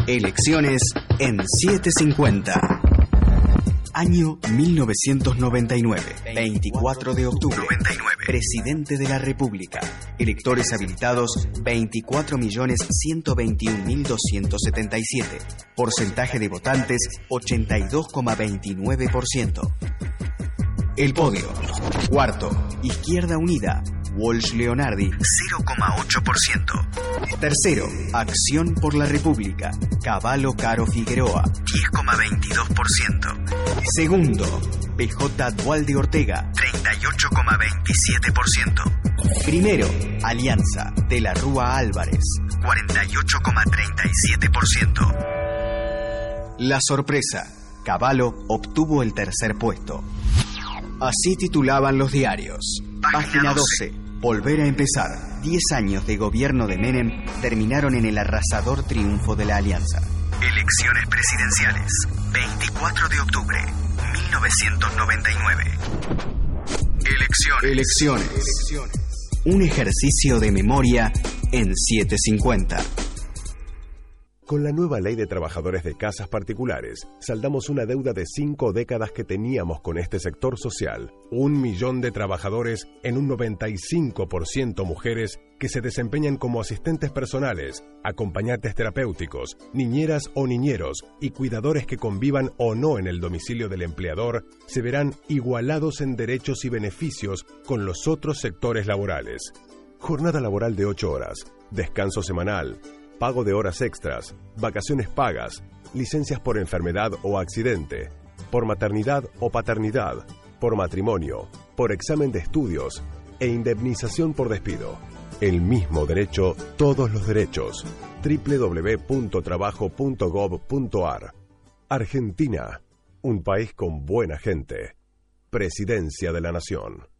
Elecciones en 750. Año 1999, 24 de octubre. Presidente de la República. Electores habilitados 24.121.277. Porcentaje de votantes 82,29%. El podio. Cuarto, Izquierda Unida. Walsh Leonardi, 0,8%. Tercero, Acción por la República. Caballo Caro Figueroa, 10,22%. Segundo, PJ Dualde Ortega, 38,27%. Primero, Alianza de la Rúa Álvarez, 48,37%. La sorpresa, Caballo obtuvo el tercer puesto. Así titulaban los diarios. Página 12. Volver a empezar. Diez años de gobierno de Menem terminaron en el arrasador triunfo de la Alianza. Elecciones presidenciales. 24 de octubre, 1999. Elecciones. Elecciones. Un ejercicio de memoria en 750. Con la nueva ley de trabajadores de casas particulares, saldamos una deuda de cinco décadas que teníamos con este sector social. Un millón de trabajadores en un 95% mujeres que se desempeñan como asistentes personales, acompañantes terapéuticos, niñeras o niñeros y cuidadores que convivan o no en el domicilio del empleador, se verán igualados en derechos y beneficios con los otros sectores laborales. Jornada laboral de 8 horas, descanso semanal, pago de horas extras, vacaciones pagas, licencias por enfermedad o accidente, por maternidad o paternidad, por matrimonio, por examen de estudios e indemnización por despido. El mismo derecho, todos los derechos. www.trabajo.gov.ar Argentina, un país con buena gente. Presidencia de la Nación.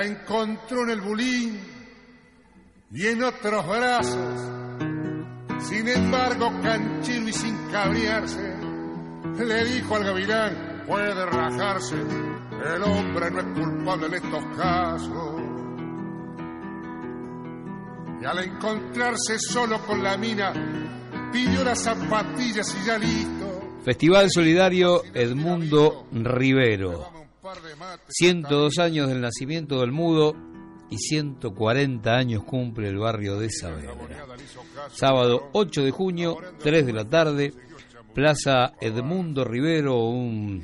La encontró en el bulín y en otros brazos. Sin embargo, canchilo y sin cabrearse, le dijo al gavilán, puede rajarse, el hombre no es culpable en estos casos. Y al encontrarse solo con la mina, pidió las zapatillas y ya listo. Festival Solidario Edmundo Rivero. 102 años del nacimiento del mudo y 140 años cumple el barrio de Saavedra. Sábado 8 de junio, 3 de la tarde, Plaza Edmundo Rivero, un,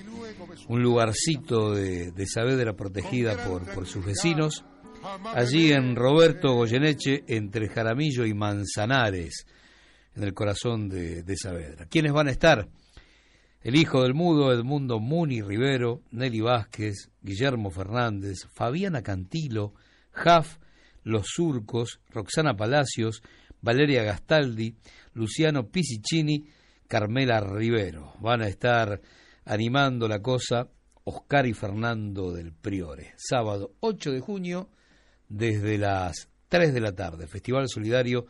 lugarcito de, de Saavedra protegida por, por sus vecinos. Allí en Roberto Goyeneche, entre Jaramillo y Manzanares, en el corazón de, de Saavedra. ¿Quiénes van a estar? El hijo del mudo Edmundo Muni Rivero, Nelly Vázquez, Guillermo Fernández, Fabiana Cantilo, Jaf, Los Surcos, Roxana Palacios, Valeria Gastaldi, Luciano Pisicini, Carmela Rivero. Van a estar animando la cosa Oscar y Fernando del Priore. Sábado 8 de junio, desde las 3 de la tarde. Festival Solidario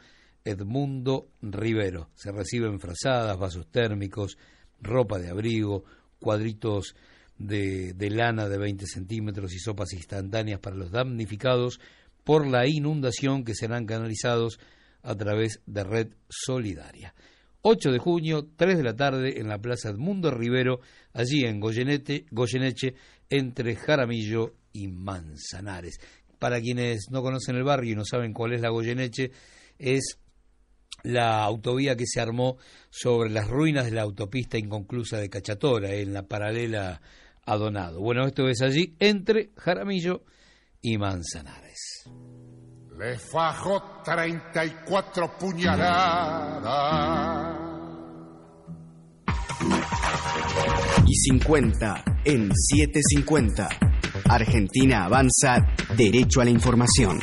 Edmundo Rivero. Se reciben frazadas, vasos térmicos, ropa de abrigo, cuadritos de, lana de 20 centímetros y sopas instantáneas para los damnificados por la inundación que serán canalizados a través de Red Solidaria. 8 de junio, 3 de la tarde, en la Plaza Edmundo Rivero, allí en Goyeneche, entre Jaramillo y Manzanares. Para quienes no conocen el barrio y no saben cuál es la Goyeneche, es la autovía que se armó sobre las ruinas de la autopista inconclusa de Cachatora, en la paralela a Donado. Bueno, esto es allí entre Jaramillo y Manzanares. Le fajó 34 puñaladas. Y 50 en 750. Argentina avanza derecho a la información.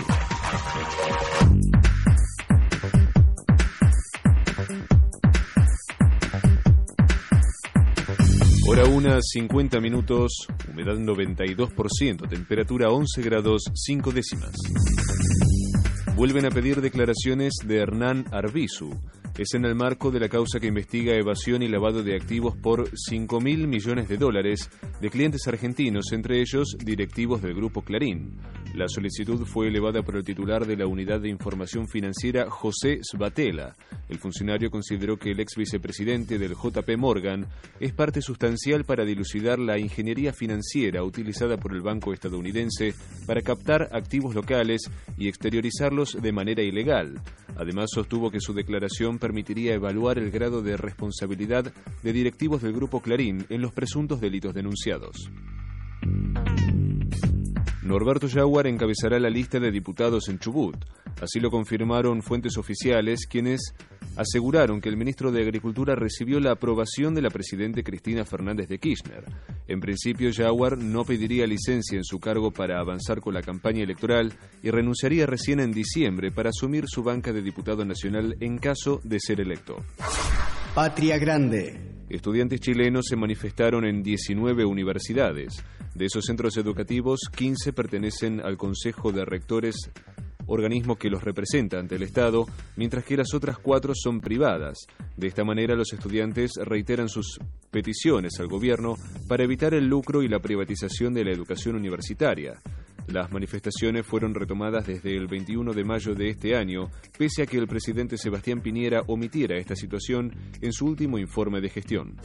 Hora 1, 50 minutos, humedad 92%, temperatura 11 grados 5 décimas. Vuelven a pedir declaraciones de Hernán Arbizu. Es en el marco de la causa que investiga evasión y lavado de activos por 5 mil millones de dólares de clientes argentinos, entre ellos directivos del Grupo Clarín. La solicitud fue elevada por el titular de la Unidad de Información Financiera, José Sbatela. El funcionario consideró que el ex vicepresidente del JP Morgan es parte sustancial para dilucidar la ingeniería financiera utilizada por el banco estadounidense para captar activos locales y exteriorizarlos de manera ilegal. Además, sostuvo que su declaración permitiría evaluar el grado de responsabilidad de directivos del Grupo Clarín en los presuntos delitos denunciados. Norberto Jaguar encabezará la lista de diputados en Chubut. Así lo confirmaron fuentes oficiales, quienes aseguraron que el ministro de Agricultura recibió la aprobación de la presidenta Cristina Fernández de Kirchner. En principio, Jaguar no pediría licencia en su cargo para avanzar con la campaña electoral y renunciaría recién en diciembre para asumir su banca de diputado nacional en caso de ser electo. Patria Grande. Estudiantes chilenos se manifestaron en 19 universidades. De esos centros educativos, 15 pertenecen al Consejo de Rectores, organismo que los representa ante el Estado, mientras que las otras cuatro son privadas. De esta manera, los estudiantes reiteran sus peticiones al gobierno para evitar el lucro y la privatización de la educación universitaria. Las manifestaciones fueron retomadas desde el 21 de mayo de este año, pese a que el presidente Sebastián Piñera omitiera esta situación en su último informe de gestión.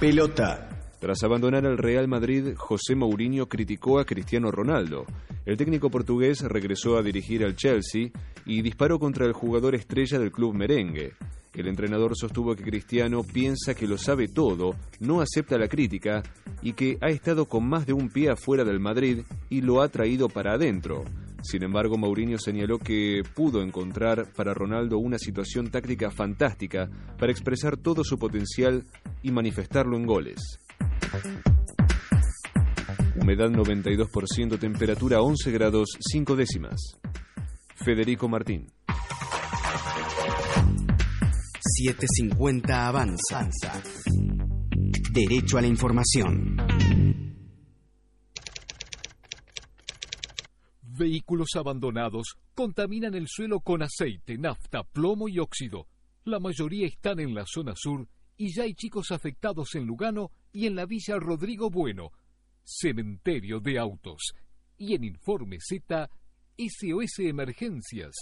Pelota. Tras abandonar el Real Madrid, José Mourinho criticó a Cristiano Ronaldo. El técnico portugués regresó a dirigir al Chelsea y disparó contra el jugador estrella del club merengue. El entrenador sostuvo que Cristiano piensa que lo sabe todo, no acepta la crítica y que ha estado con más de un pie afuera del Madrid y lo ha traído para adentro. Sin embargo, Mourinho señaló que pudo encontrar para Ronaldo una situación táctica fantástica para expresar todo su potencial y manifestarlo en goles. Humedad 92%, temperatura 11 grados 5 décimas. Federico Martín. 750 avanza. Derecho a la información. Vehículos abandonados contaminan el suelo con aceite, nafta, plomo y óxido. La mayoría están en la zona sur y ya hay chicos afectados en Lugano y en la Villa Rodrigo Bueno. Cementerio de autos. Y en Informe Z, SOS Emergencias.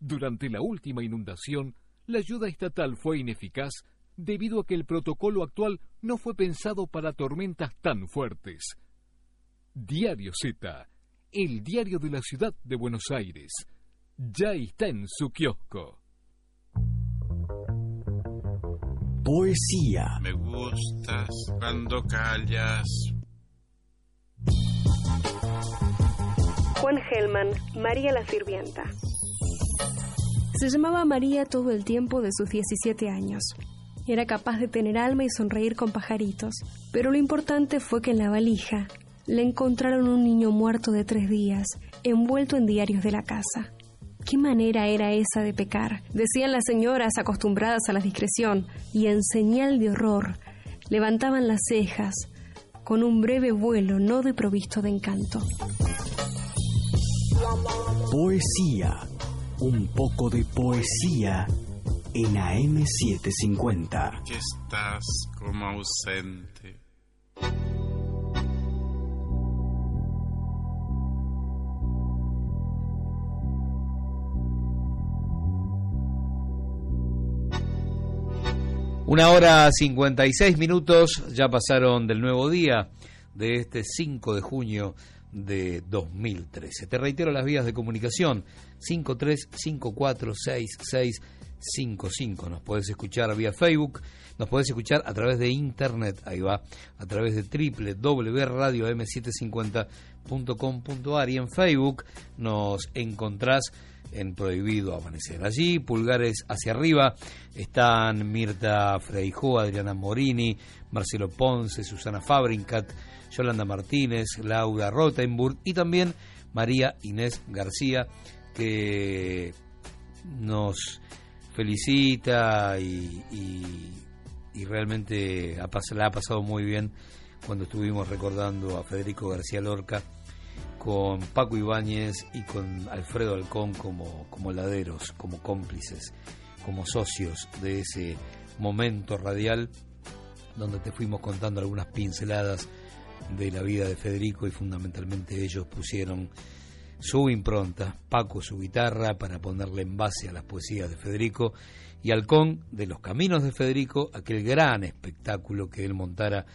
Durante la última inundación, la ayuda estatal fue ineficaz debido a que el protocolo actual no fue pensado para tormentas tan fuertes. Diario Z, el diario de la ciudad de Buenos Aires, ya está en su kiosco. Poesía. Me gustas cuando callas. Juan Gelman, María la Sirvienta. Se llamaba María todo el tiempo de sus 17 años. Era capaz de tener alma y sonreír con pajaritos, pero lo importante fue que en la valija le encontraron un niño muerto de tres días, envuelto en diarios de la casa. ¿Qué manera era esa de pecar? Decían las señoras acostumbradas a la discreción, y en señal de horror levantaban las cejas con un breve vuelo no deprovisto de encanto. Poesía. Un poco de poesía en AM750. Que estás como ausente. Una hora 56 minutos ya pasaron del nuevo día de este 5 de junio de 2013. Te reitero las vías de comunicación 53546655. Nos puedes escuchar vía Facebook, nos puedes escuchar a través de internet, ahí va, a través de www.radio m750.com.ar y en Facebook nos encontrás en Prohibido Amanecer. Allí, pulgares hacia arriba, están Mirta Freijó, Adriana Morini, Marcelo Ponce, Susana Fabrincat, Yolanda Martínez, Laura Rottenburg y también María Inés García, que nos felicita y, y, y realmente la ha pasado muy bien cuando estuvimos recordando a Federico García Lorca con Paco Ibáñez y con Alfredo Alcón como, como laderos, como cómplices, como socios de ese momento radial donde te fuimos contando algunas pinceladas de la vida de Federico y fundamentalmente ellos pusieron su impronta, Paco su guitarra para ponerle en base a las poesías de Federico y Alcón de los caminos de Federico, aquel gran espectáculo que él montara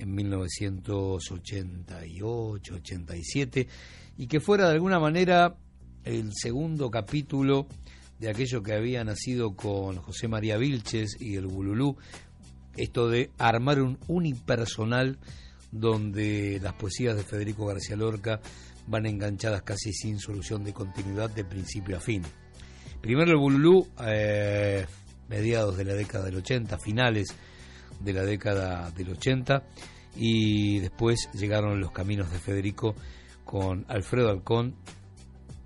en 1988-87 y que fuera de alguna manera el segundo capítulo de aquello que había nacido con José María Vilches y el Bululú, esto de armar un unipersonal donde las poesías de Federico García Lorca van enganchadas casi sin solución de continuidad de principio a fin. Primero el Bululú, eh, mediados de la década del 80, finales de la década del 80 y después llegaron los caminos de Federico con Alfredo Alcón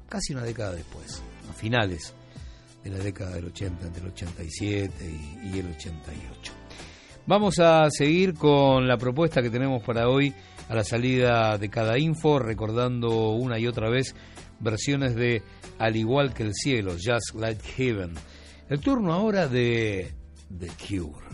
casi una década después, a finales de la década del 80, entre el 87 y, y el 88. Vamos a seguir con la propuesta que tenemos para hoy a la salida de cada info, recordando una y otra vez versiones de Al igual que el cielo, Just Like Heaven. El turno ahora de The Cure.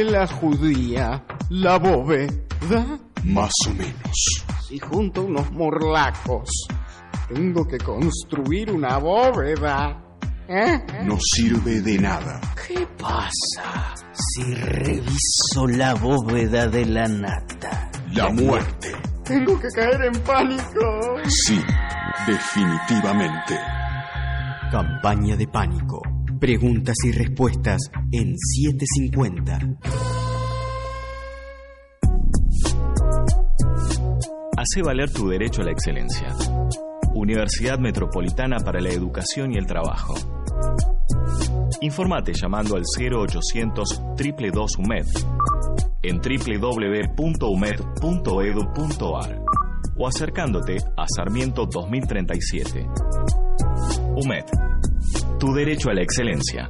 abuela judía, la bóveda. Más o menos. Si junto a unos morlacos tengo que construir una bóveda. ¿eh? No sirve de nada. ¿Qué pasa si reviso la bóveda de la nata? La muerte. Tengo que caer en pánico. Sí, definitivamente. Campaña de pánico. Preguntas y respuestas en 750. Hace valer tu derecho a la excelencia. Universidad Metropolitana para la Educación y el Trabajo. Informate llamando al 0800 222 UMED en www.umed.edu.ar o acercándote a Sarmiento 2037. UMED, tu derecho a la excelencia.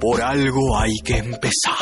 Por algo hay que empezar.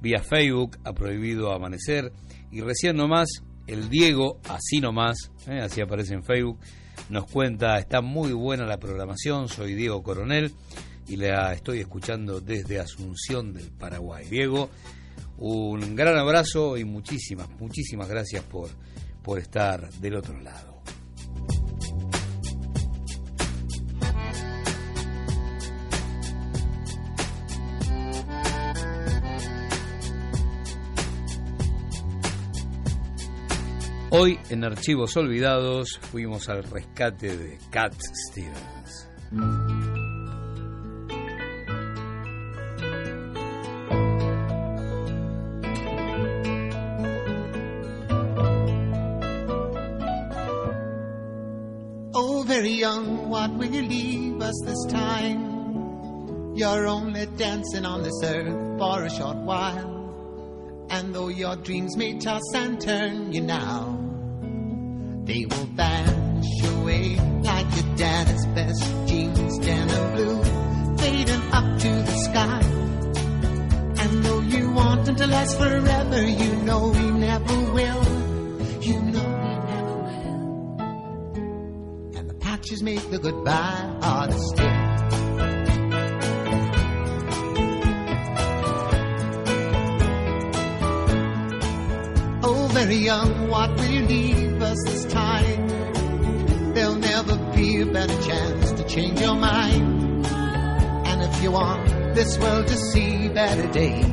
vía Facebook a Prohibido Amanecer. Y recién nomás, el Diego, así nomás, ¿eh? así aparece en Facebook, nos cuenta, está muy buena la programación, soy Diego Coronel y la estoy escuchando desde Asunción del Paraguay. Diego, un gran abrazo y muchísimas, muchísimas gracias por, por estar del otro lado. Hoy en Archivos Olvidados fuimos al rescate de Cat Stevens. Oh, very young, what will you leave us this time? You're only dancing on this earth for a short while. And though your dreams may toss and turn you now, they will vanish away like your daddy's best jeans, denim blue, fading up to the sky. And though you want them to last forever, you know we never will. You know we never will. And the patches make the goodbye harder still. Oh, very young, what will you leave this time? There'll never be a better chance to change your mind. And if you want this world to see better days,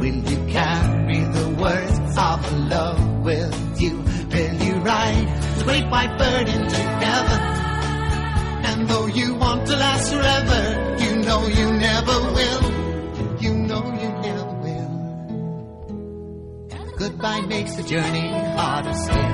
will you carry the words of love with you? Will you ride the great white bird into heaven? And though you want to last forever, you know you never will. You know you never will. Goodbye makes the journey harder still.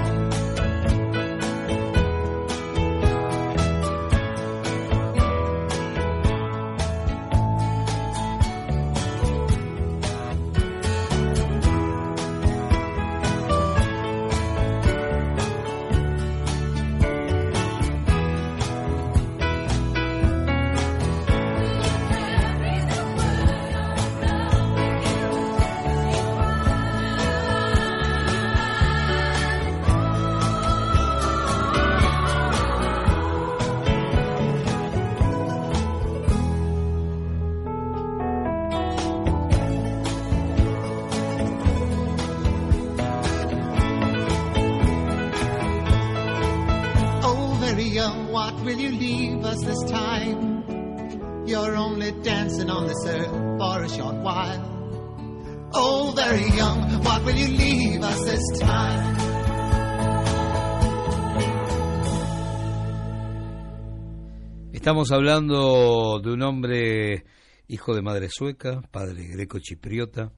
Estamos hablando de un hombre hijo de madre sueca, padre greco-chipriota,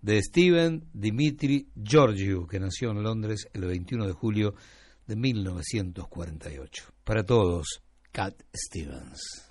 de Steven Dimitri Georgiou, que nació en Londres el 21 de julio de 1948. Para todos, Cat Stevens.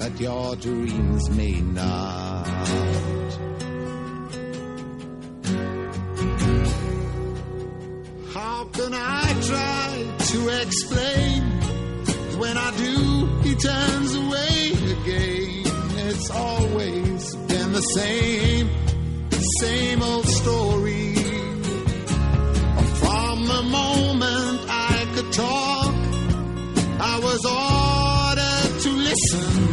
but your dreams may not. How can I try to explain? When I do, he turns away again. It's always been the same, same old story. From the moment I could talk, I was ordered to listen.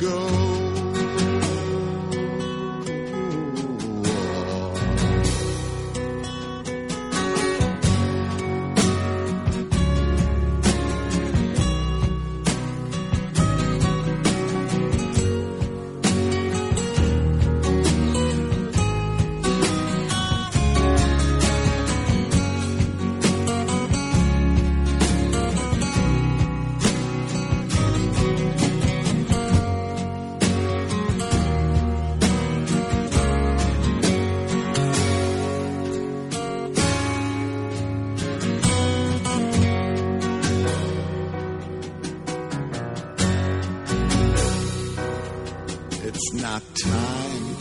Go.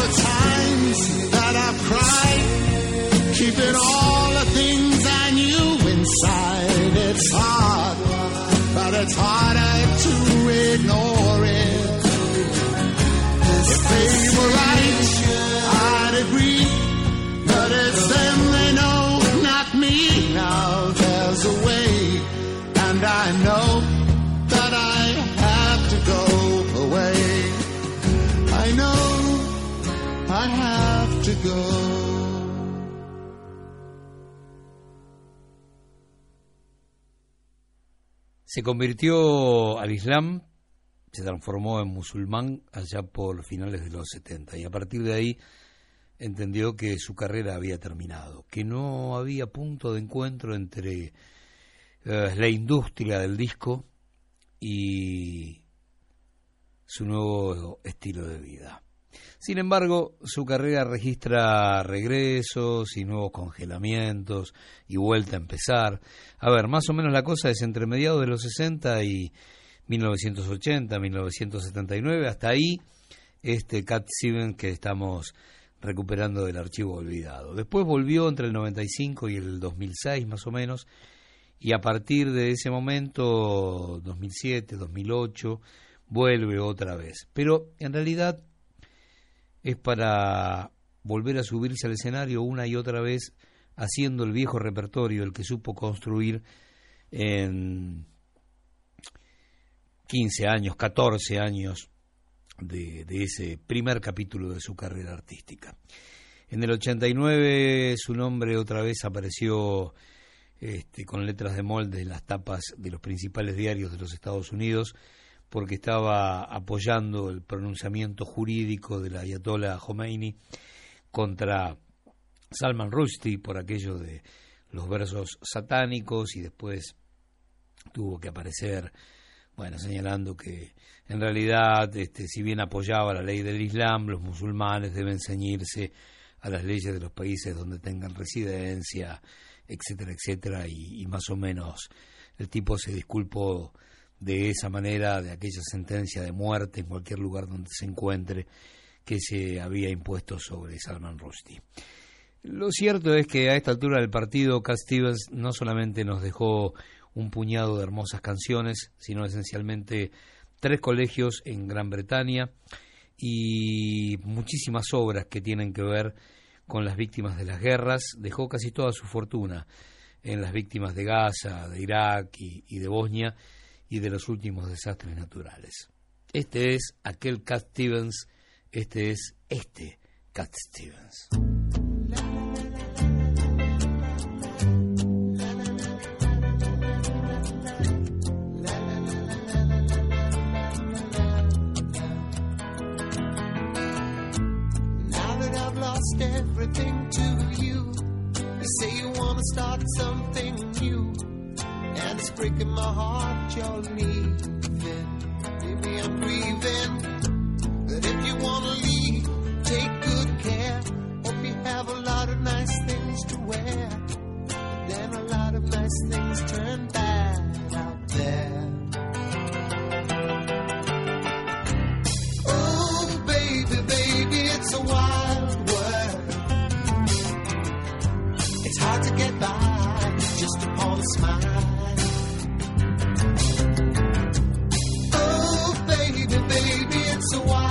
The times that I've cried, keeping all the things I knew inside. It's hard, but it's harder to ignore it. If they were right, Se convirtió al Islam, se transformó en musulmán allá por finales de los 70 y a partir de ahí entendió que su carrera había terminado, que no había punto de encuentro entre eh, la industria del disco y su nuevo estilo de vida. Sin embargo, su carrera registra regresos y nuevos congelamientos y vuelta a empezar. A ver, más o menos la cosa es entre mediados de los 60 y 1980, 1979, hasta ahí este Cat Stevens que estamos recuperando del archivo olvidado. Después volvió entre el 95 y el 2006 más o menos, y a partir de ese momento, 2007, 2008, vuelve otra vez. Pero en realidad es para volver a subirse al escenario una y otra vez haciendo el viejo repertorio, el que supo construir en 15 años, 14 años de, ese primer capítulo de su carrera artística. En el 89 su nombre otra vez apareció este, con letras de molde en las tapas de los principales diarios de los Estados Unidos porque estaba apoyando el pronunciamiento jurídico de la Ayatollah Khomeini contra Salman Rushdie por aquello de los versos satánicos y después tuvo que aparecer bueno señalando que en realidad este, si bien apoyaba la ley del Islam los musulmanes deben ceñirse a las leyes de los países donde tengan residencia etcétera etcétera y, y más o menos el tipo se disculpó de esa manera de aquella sentencia de muerte en cualquier lugar donde se encuentre que se había impuesto sobre Salman Rushdie. Lo cierto es que a esta altura del partido, Cat Stevens no solamente nos dejó un puñado de hermosas canciones, sino esencialmente tres colegios en Gran Bretaña y muchísimas obras que tienen que ver con las víctimas de las guerras. Dejó casi toda su fortuna en las víctimas de Gaza, de Irak y, de Bosnia y de los últimos desastres naturales. Este es aquel Cat Stevens, este es este Cat Stevens. Breaking my heart you're leaving. Baby, I'm grieving, but if you wanna leave, take good care. Hope you have a lot of nice things to wear, but then a lot of nice things turn bad So why?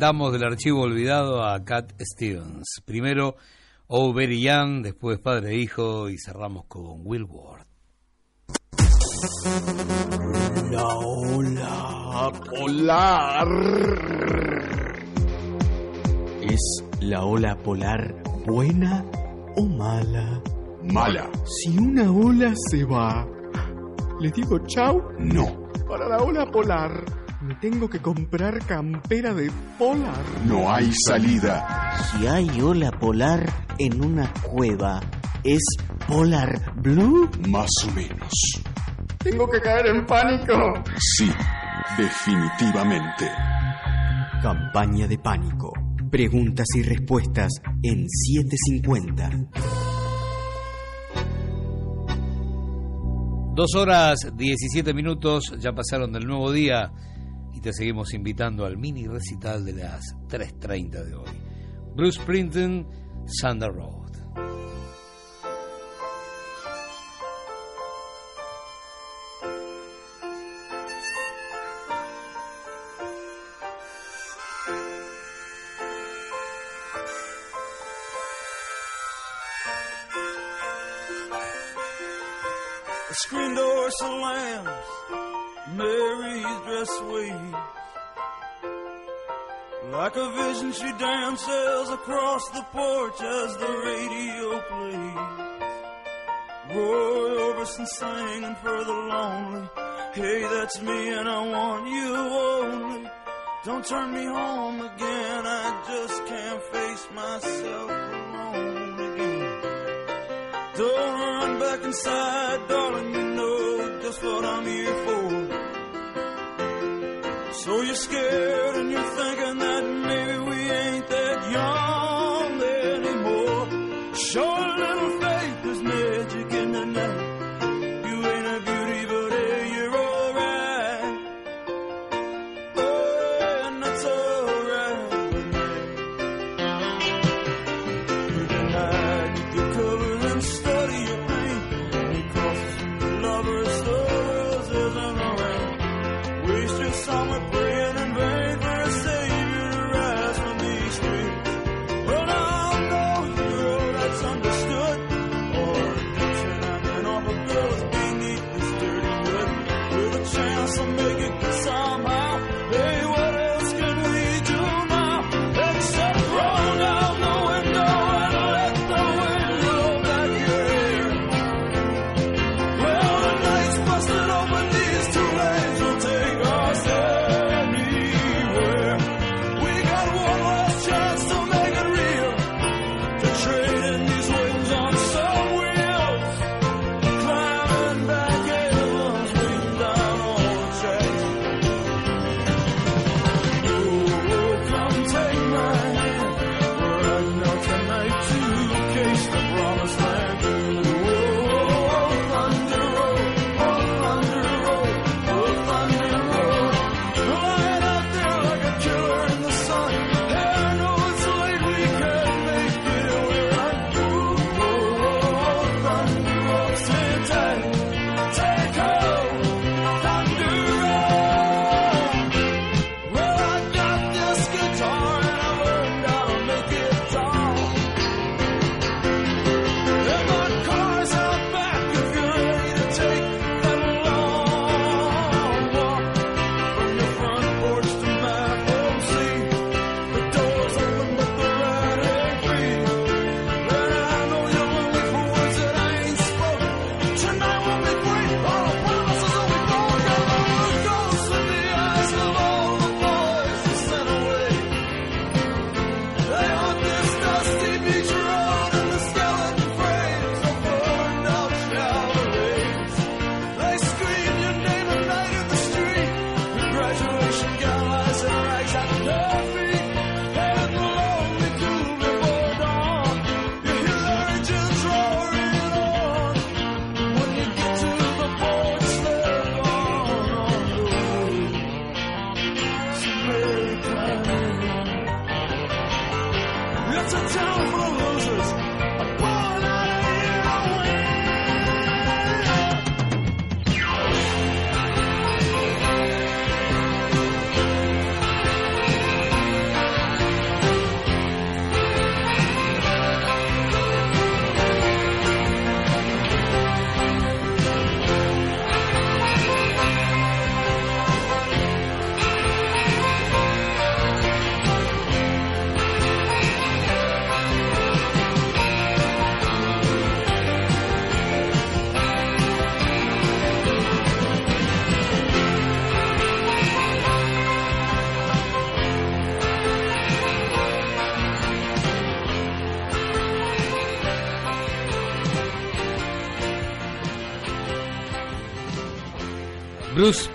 Rescatamos del archivo olvidado a Cat Stevens. Primero Oh Very Young, después Padre e Hijo y cerramos con Will Ward. La ola polar es ¿La ola polar buena o mala? Mala. Si una ola se va, ¿le digo chau? No. Para la ola polar, tengo que comprar campera de polar. No hay salida. Si hay ola polar en una cueva, ¿es polar blue? Más o menos. Tengo que caer en pánico. Sí, definitivamente. Campaña de pánico. Preguntas y respuestas en 750. Dos horas 17 minutos ya pasaron del nuevo día te seguimos invitando al mini recital de las 3.30 de hoy. Bruce Springsteen, Thunder Road. Screen door slams, Mary's dress waves. Like a vision, she dances across the porch as the radio plays. Roy Orbison singing for the lonely. Hey, that's me, and I want you only. Don't turn me home again, I just can't face myself alone again. Don't run back inside, darling, you know just what I'm here for. So you're scared and you're thinking that maybe we ain't that young anymore. Show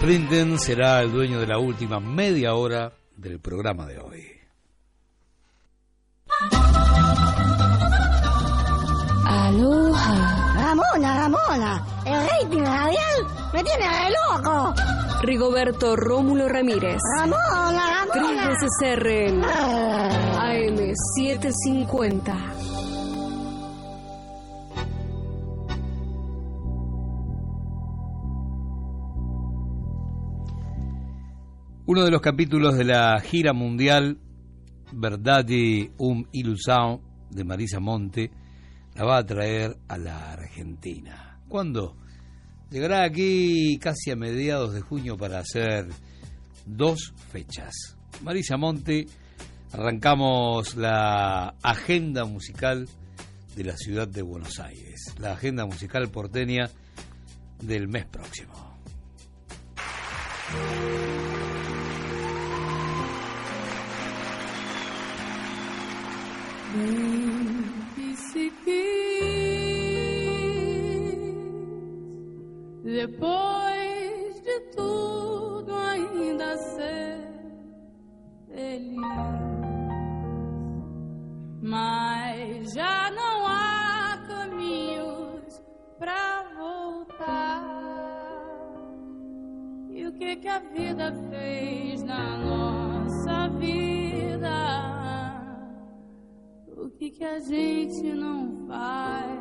Springsteen será el dueño de la última media hora del programa de hoy. Aloha. Ramona, Ramona, el rating radial me tiene re loco. Rigoberto Rómulo Ramírez. Ramona, Ramona. veces R en AM750. Uno de los capítulos de la gira mundial Verdade um Ilusão de Marisa Monte la va a traer a la Argentina. ¿Cuándo? Llegará aquí casi a mediados de junio para hacer dos fechas. Marisa Monte, arrancamos la agenda musical de la ciudad de Buenos Aires, la agenda musical porteña del mes próximo. Que se quis. Depois de tudo, ainda ser feliz. Mas já não há caminhos pra voltar. E o que que a vida fez na nossa vida? Que que a gente não faz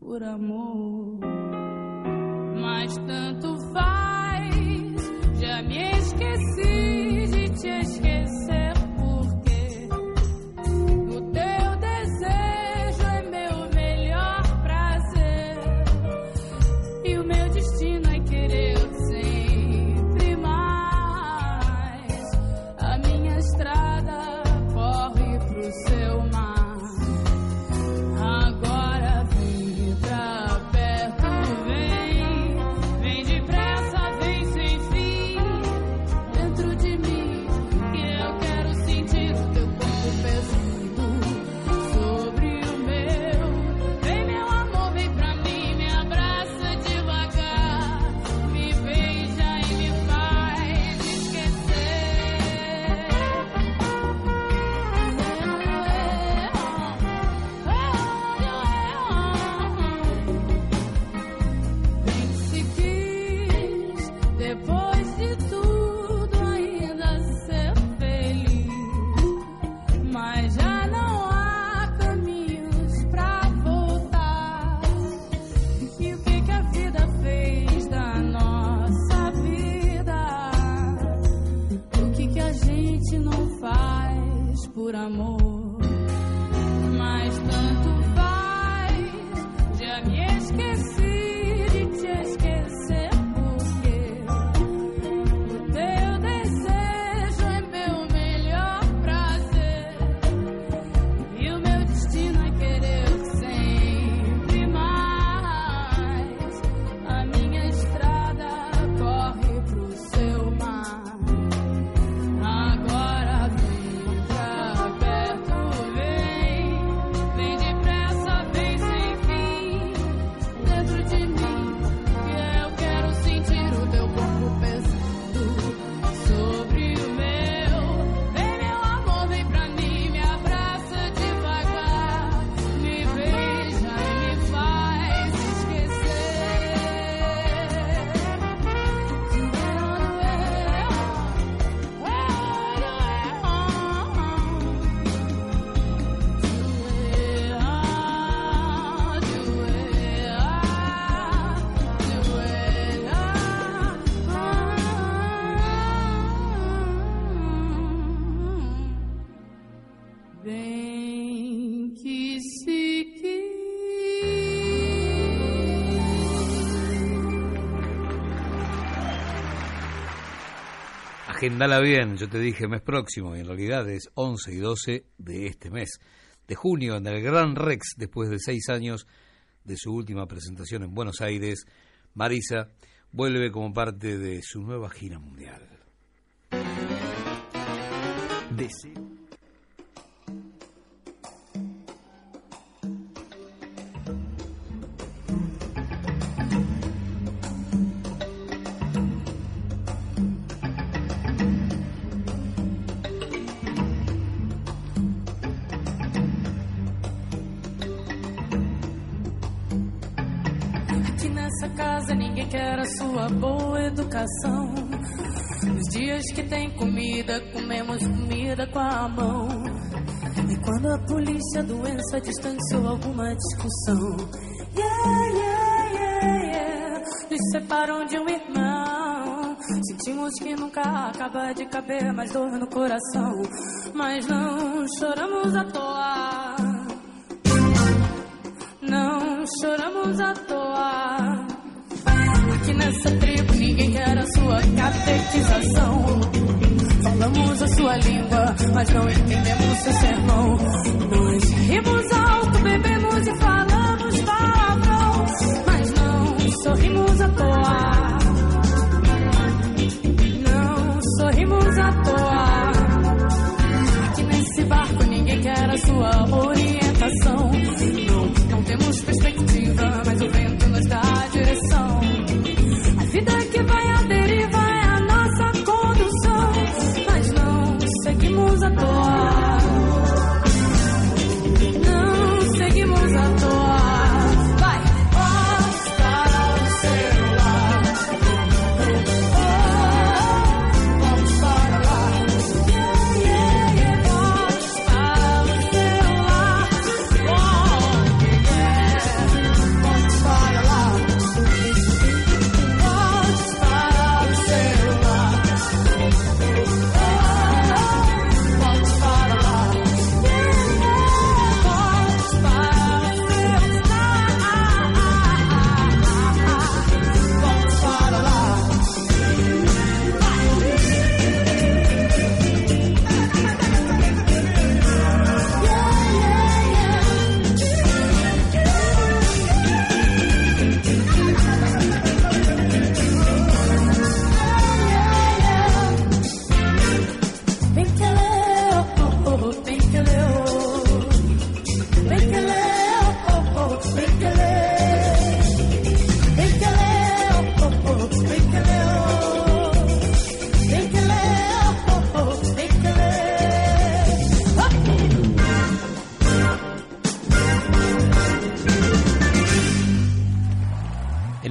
por amor? Mas tanto faz, já me esqueci Agendala bien, yo te dije mes próximo y en realidad es 11 y 12 de este mes, de junio, en el Gran Rex, después de seis años de su última presentación en Buenos Aires, Marisa vuelve como parte de su nueva gira mundial. Casa ninguém quer a sua boa educação. Nos dias que tem comida, comemos comida com a mão. E quando a polícia, a doença, distanciou alguma discussão. Yeah, yeah, yeah, yeah. Nos separam de um irmão. Sentimos que nunca acaba de caber mais dor no coração. Mas não choramos à toa. Não choramos à toa. Nessa tribo ninguém quer a sua catequização. Falamos a sua língua, mas não entendemos seu sermão. Nós rimos alto, bebemos e falamos palavrão, mas não sorrimos à toa. Não sorrimos à toa. Aqui nesse barco ninguém quer a sua orientação.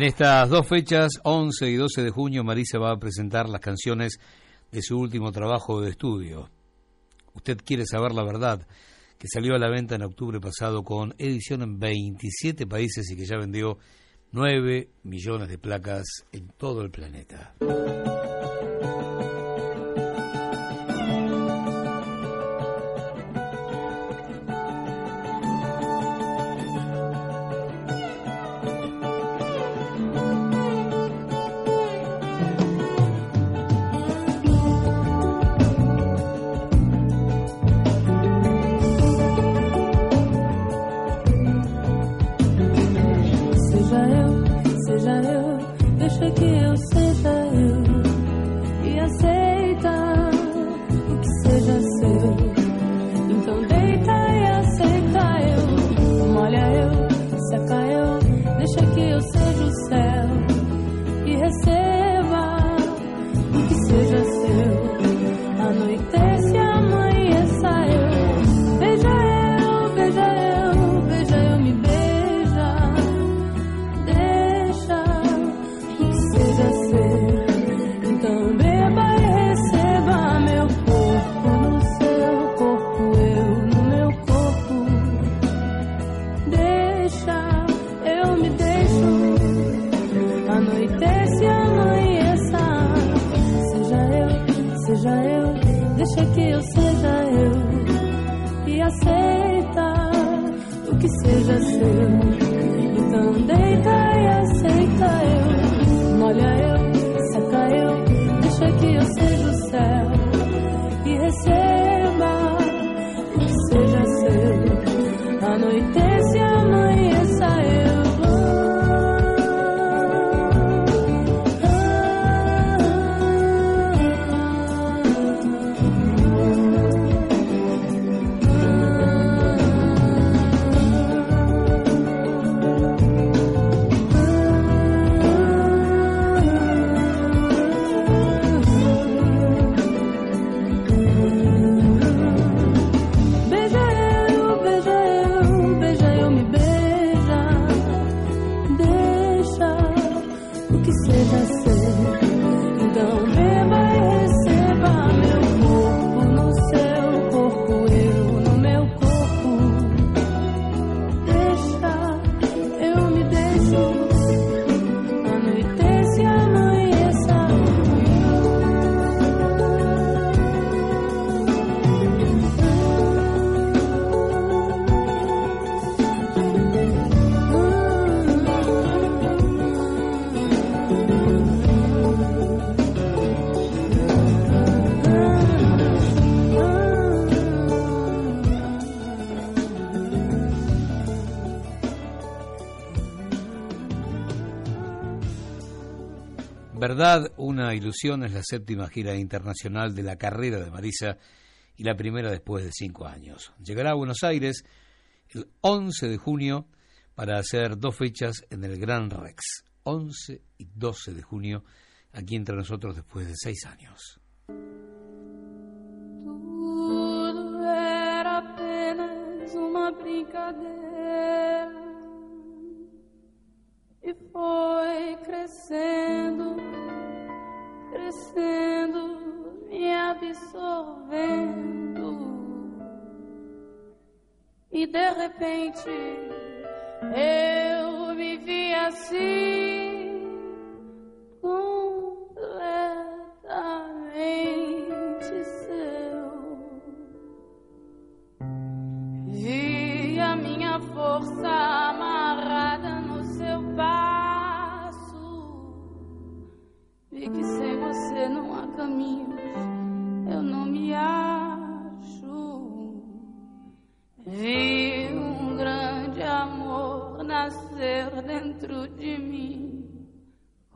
En estas dos fechas, 11 y 12 de junio, Marisa va a presentar las canciones de su último trabajo de estudio. Usted quiere saber la verdad, que salió a la venta en octubre pasado con edición en 27 países y que ya vendió 9 millones de placas en todo el planeta. O que seja seu. Verdad, una ilusión es la séptima gira internacional de la carrera de Marisa y la primera después de cinco años. Llegará a Buenos Aires el 11 de junio para hacer dos fechas en el Gran Rex. 11 y 12 de junio, aquí entre nosotros después de seis años. E foi crescendo, crescendo, me absorvendo. E de repente eu me vi assim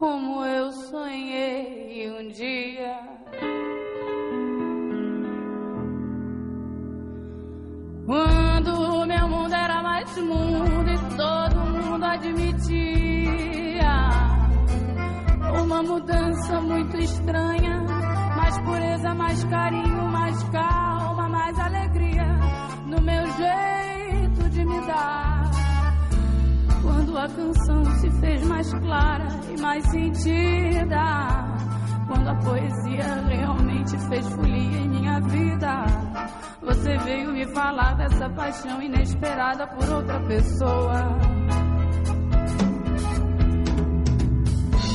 como eu sonhei um dia. Quando meu mundo era mais mundo e todo mundo admitia uma mudança muito estranha, mais pureza, mais carinho, mais calma, mais alegria no meu jeito Quando a canção se fez mais clara e mais sentida, quando a poesia realmente fez folia em minha vida. Você veio me falar dessa paixão inesperada por outra pessoa.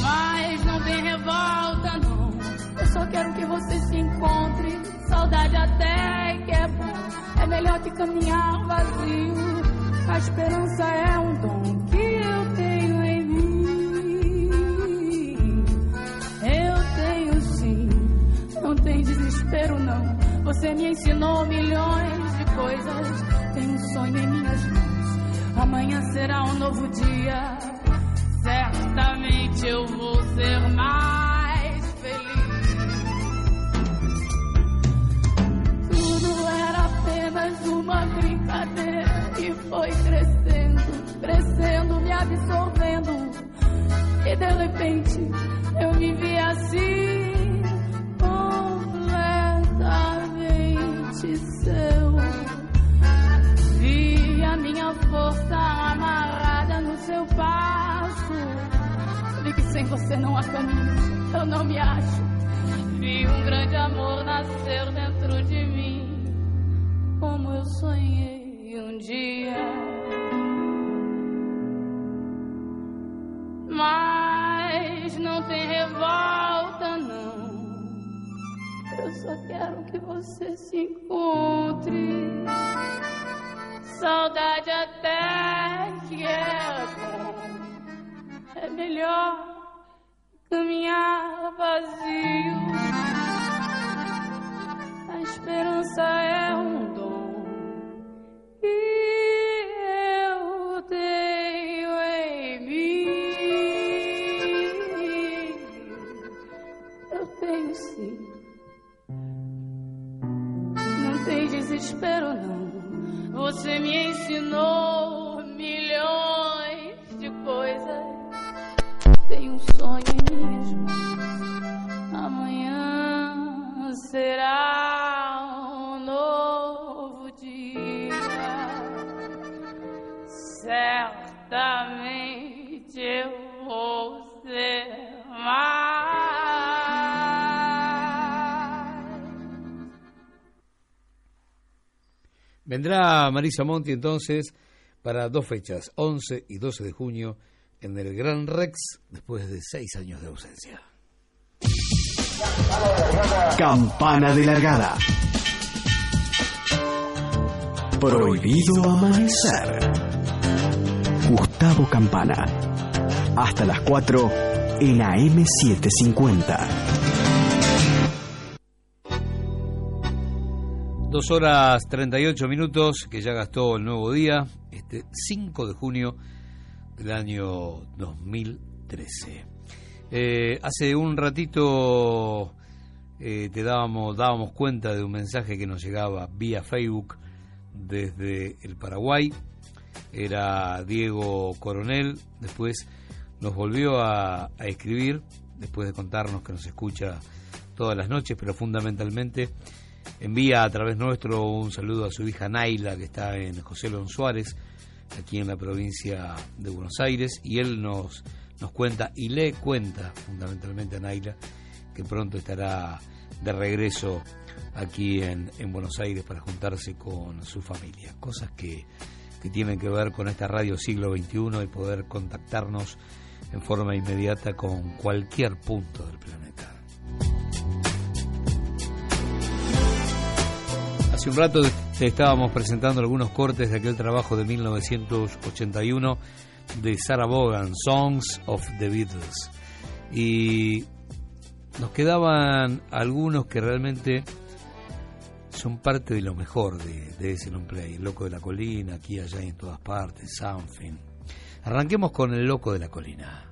Mas não tem revolta, não. Eu só quero que você se encontre. Saudade até que é bom. É melhor que caminhar vazio. A esperança é um dom Você me ensinou milhões de coisas. Tem um sonho em minhas mãos. Amanhã será um novo dia. Certamente eu vou ser mais feliz. Tudo era apenas uma brincadeira e foi crescendo, crescendo, me absorvendo. E de repente eu me vi assim, seu. Vi a minha força amarrada no seu passo. Vi que sem você não há caminho, eu não me acho. Vi um grande amor nascer dentro de mim, como eu sonhei um dia. Mas não tem revolta. Eu só quero que você se encontre. Saudade até que é bom. É melhor caminhar vazio. A esperança é um dom que eu tenho desespero, não. Você me ensinou milhões de coisas. Tem um sonho em minhas mãos. Amanhã será um novo dia. Certamente eu vou ser Vendrá Marisa Monti entonces para dos fechas, 11 y 12 de junio, en el Gran Rex, después de seis años de ausencia. Campana de largada. Prohibido amanecer. Gustavo Campana. Hasta las 4 en AM750. Dos horas 38 minutos que ya gastó el nuevo día, este 5 de junio del año 2013. Eh, hace un ratito eh, te dábamos, dábamos cuenta de un mensaje que nos llegaba vía Facebook desde el Paraguay. Era Diego Coronel, después nos volvió a, a escribir, después de contarnos que nos escucha todas las noches, pero fundamentalmente envía a través nuestro un saludo a su hija Naila, que está en José Lon Suárez, aquí en la provincia de Buenos Aires, y él nos, nos cuenta y le cuenta fundamentalmente a Naila que pronto estará de regreso aquí en, en Buenos Aires para juntarse con su familia. Cosas que, que tienen que ver con esta radio siglo XXI y poder contactarnos en forma inmediata con cualquier punto del planeta. Hace un rato te estábamos presentando algunos cortes de aquel trabajo de 1981 de Sarah Vaughan, Songs of the Beatles. Y nos quedaban algunos que realmente son parte de lo mejor de, de ese long play. El Loco de la Colina, aquí, allá y en todas partes, Something. Arranquemos con El Loco de la Colina.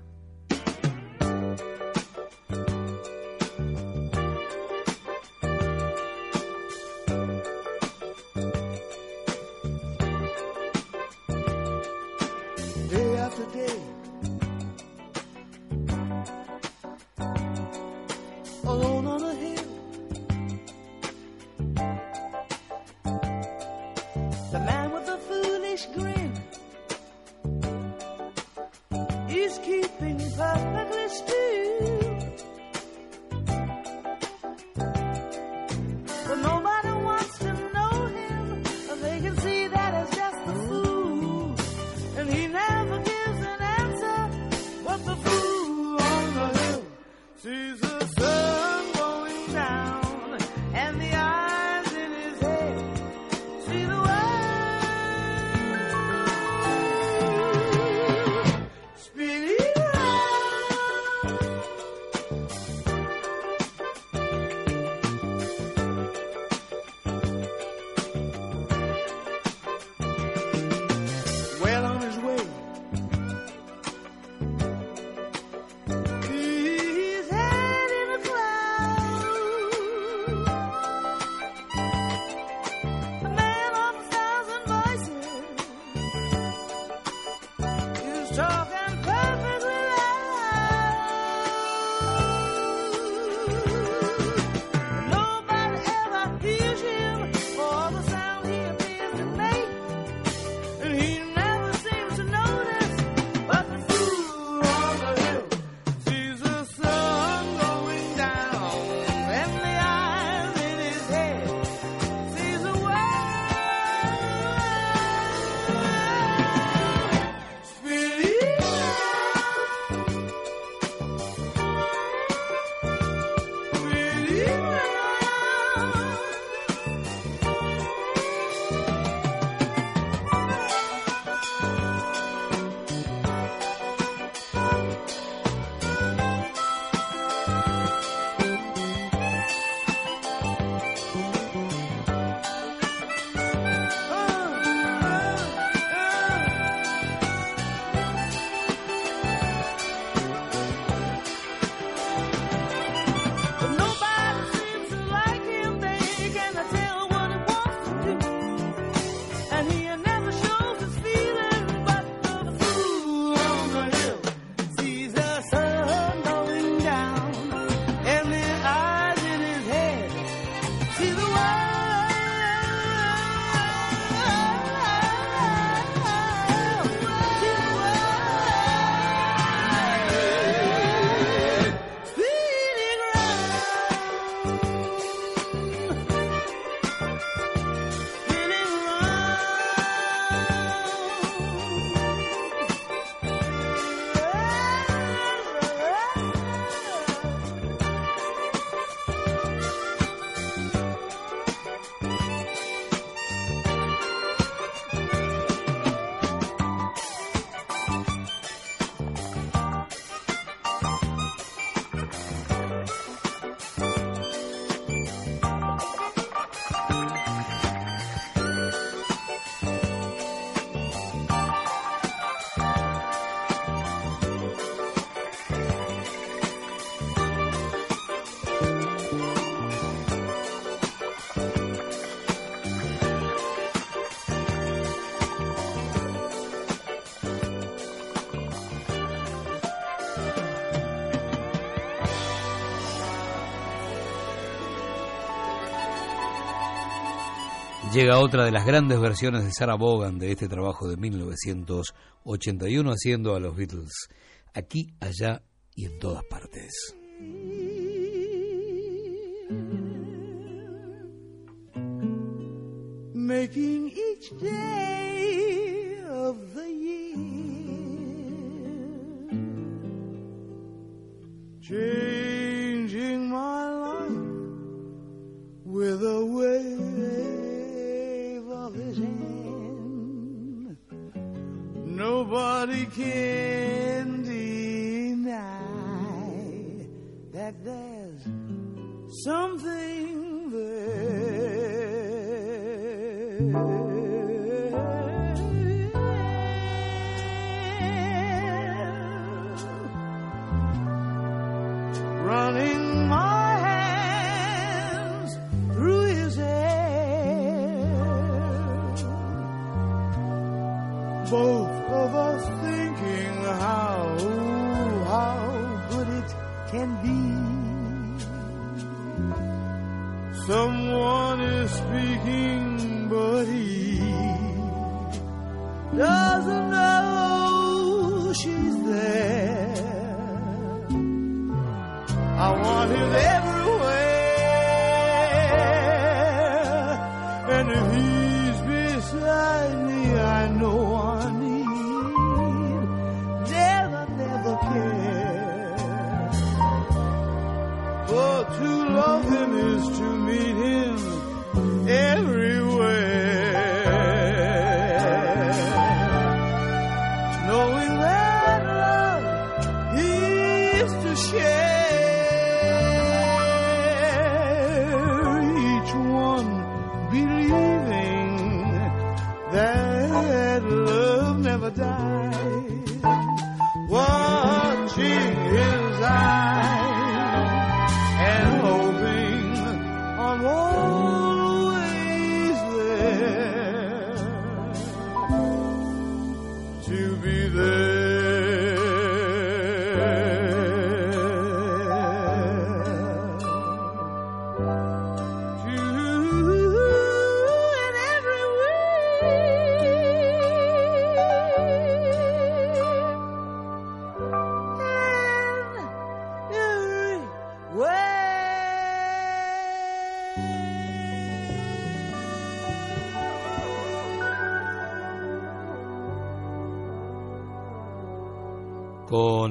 Llega otra de las grandes versiones de Sarah Vaughan de este trabajo de 1981 haciendo a los Beatles aquí, allá y en todas partes.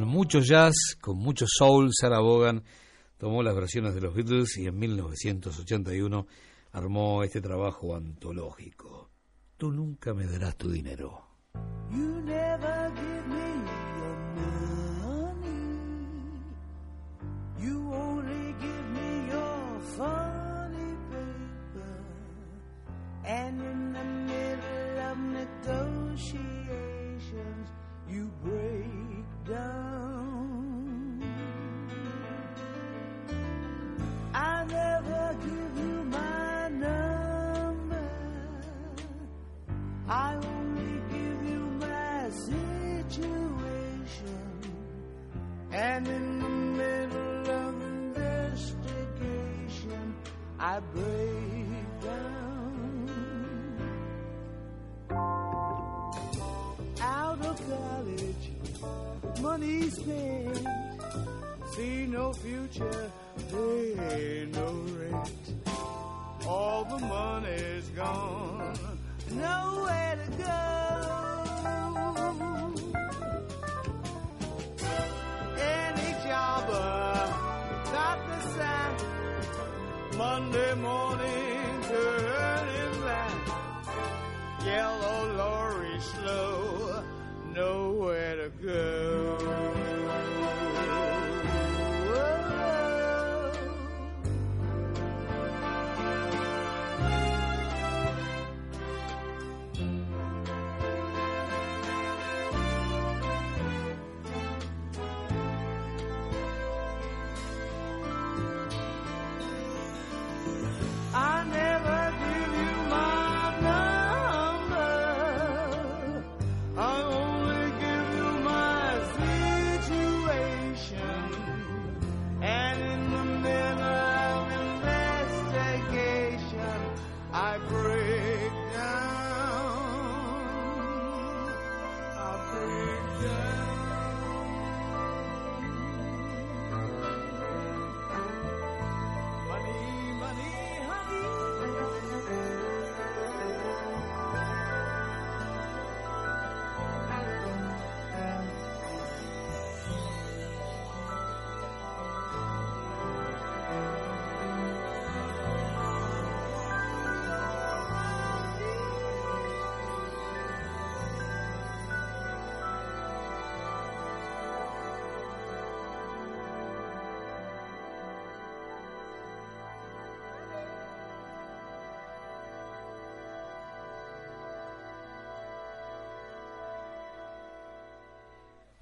Mucho jazz, con mucho soul, Sarah Vaughan tomó las versiones de los Beatles y en 1981 armó este trabajo antológico. Tú nunca me darás tu dinero. You never give me your money. You only give me your funny paper. And in the middle of negotiations, you break down. I never give you my number. I only give you my situation. And in the middle of investigation, I break money spent. See no future, pay no rent. All the money's gone, nowhere to go. Any jobber got uh, the sack Monday morning turning back. Yellow lorry slow, nowhere to go.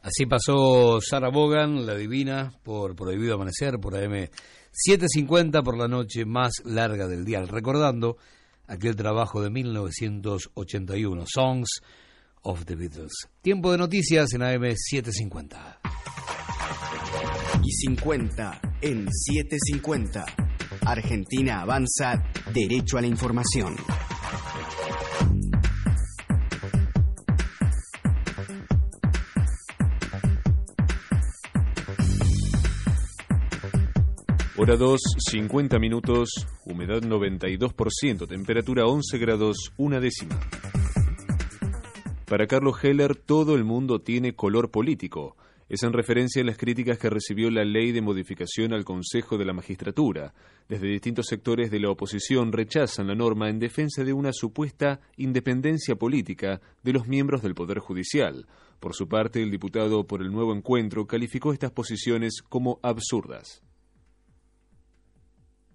Así pasó Sarah Bogan, la divina, por Prohibido Amanecer, por AM 750 por la noche más larga del día, recordando aquel trabajo de 1981, Songs of the Beatles. Tiempo de noticias en AM 750. Y 50 en 750. Argentina avanza derecho a la información. Hora 2, 50 minutos, humedad 92%, temperatura 11 grados, una décima. Para Carlos Heller, todo el mundo tiene color político. Es en referencia a las críticas que recibió la ley de modificación al Consejo de la Magistratura. Desde distintos sectores de la oposición rechazan la norma en defensa de una supuesta independencia política de los miembros del Poder Judicial. Por su parte, el diputado por el nuevo encuentro calificó estas posiciones como absurdas.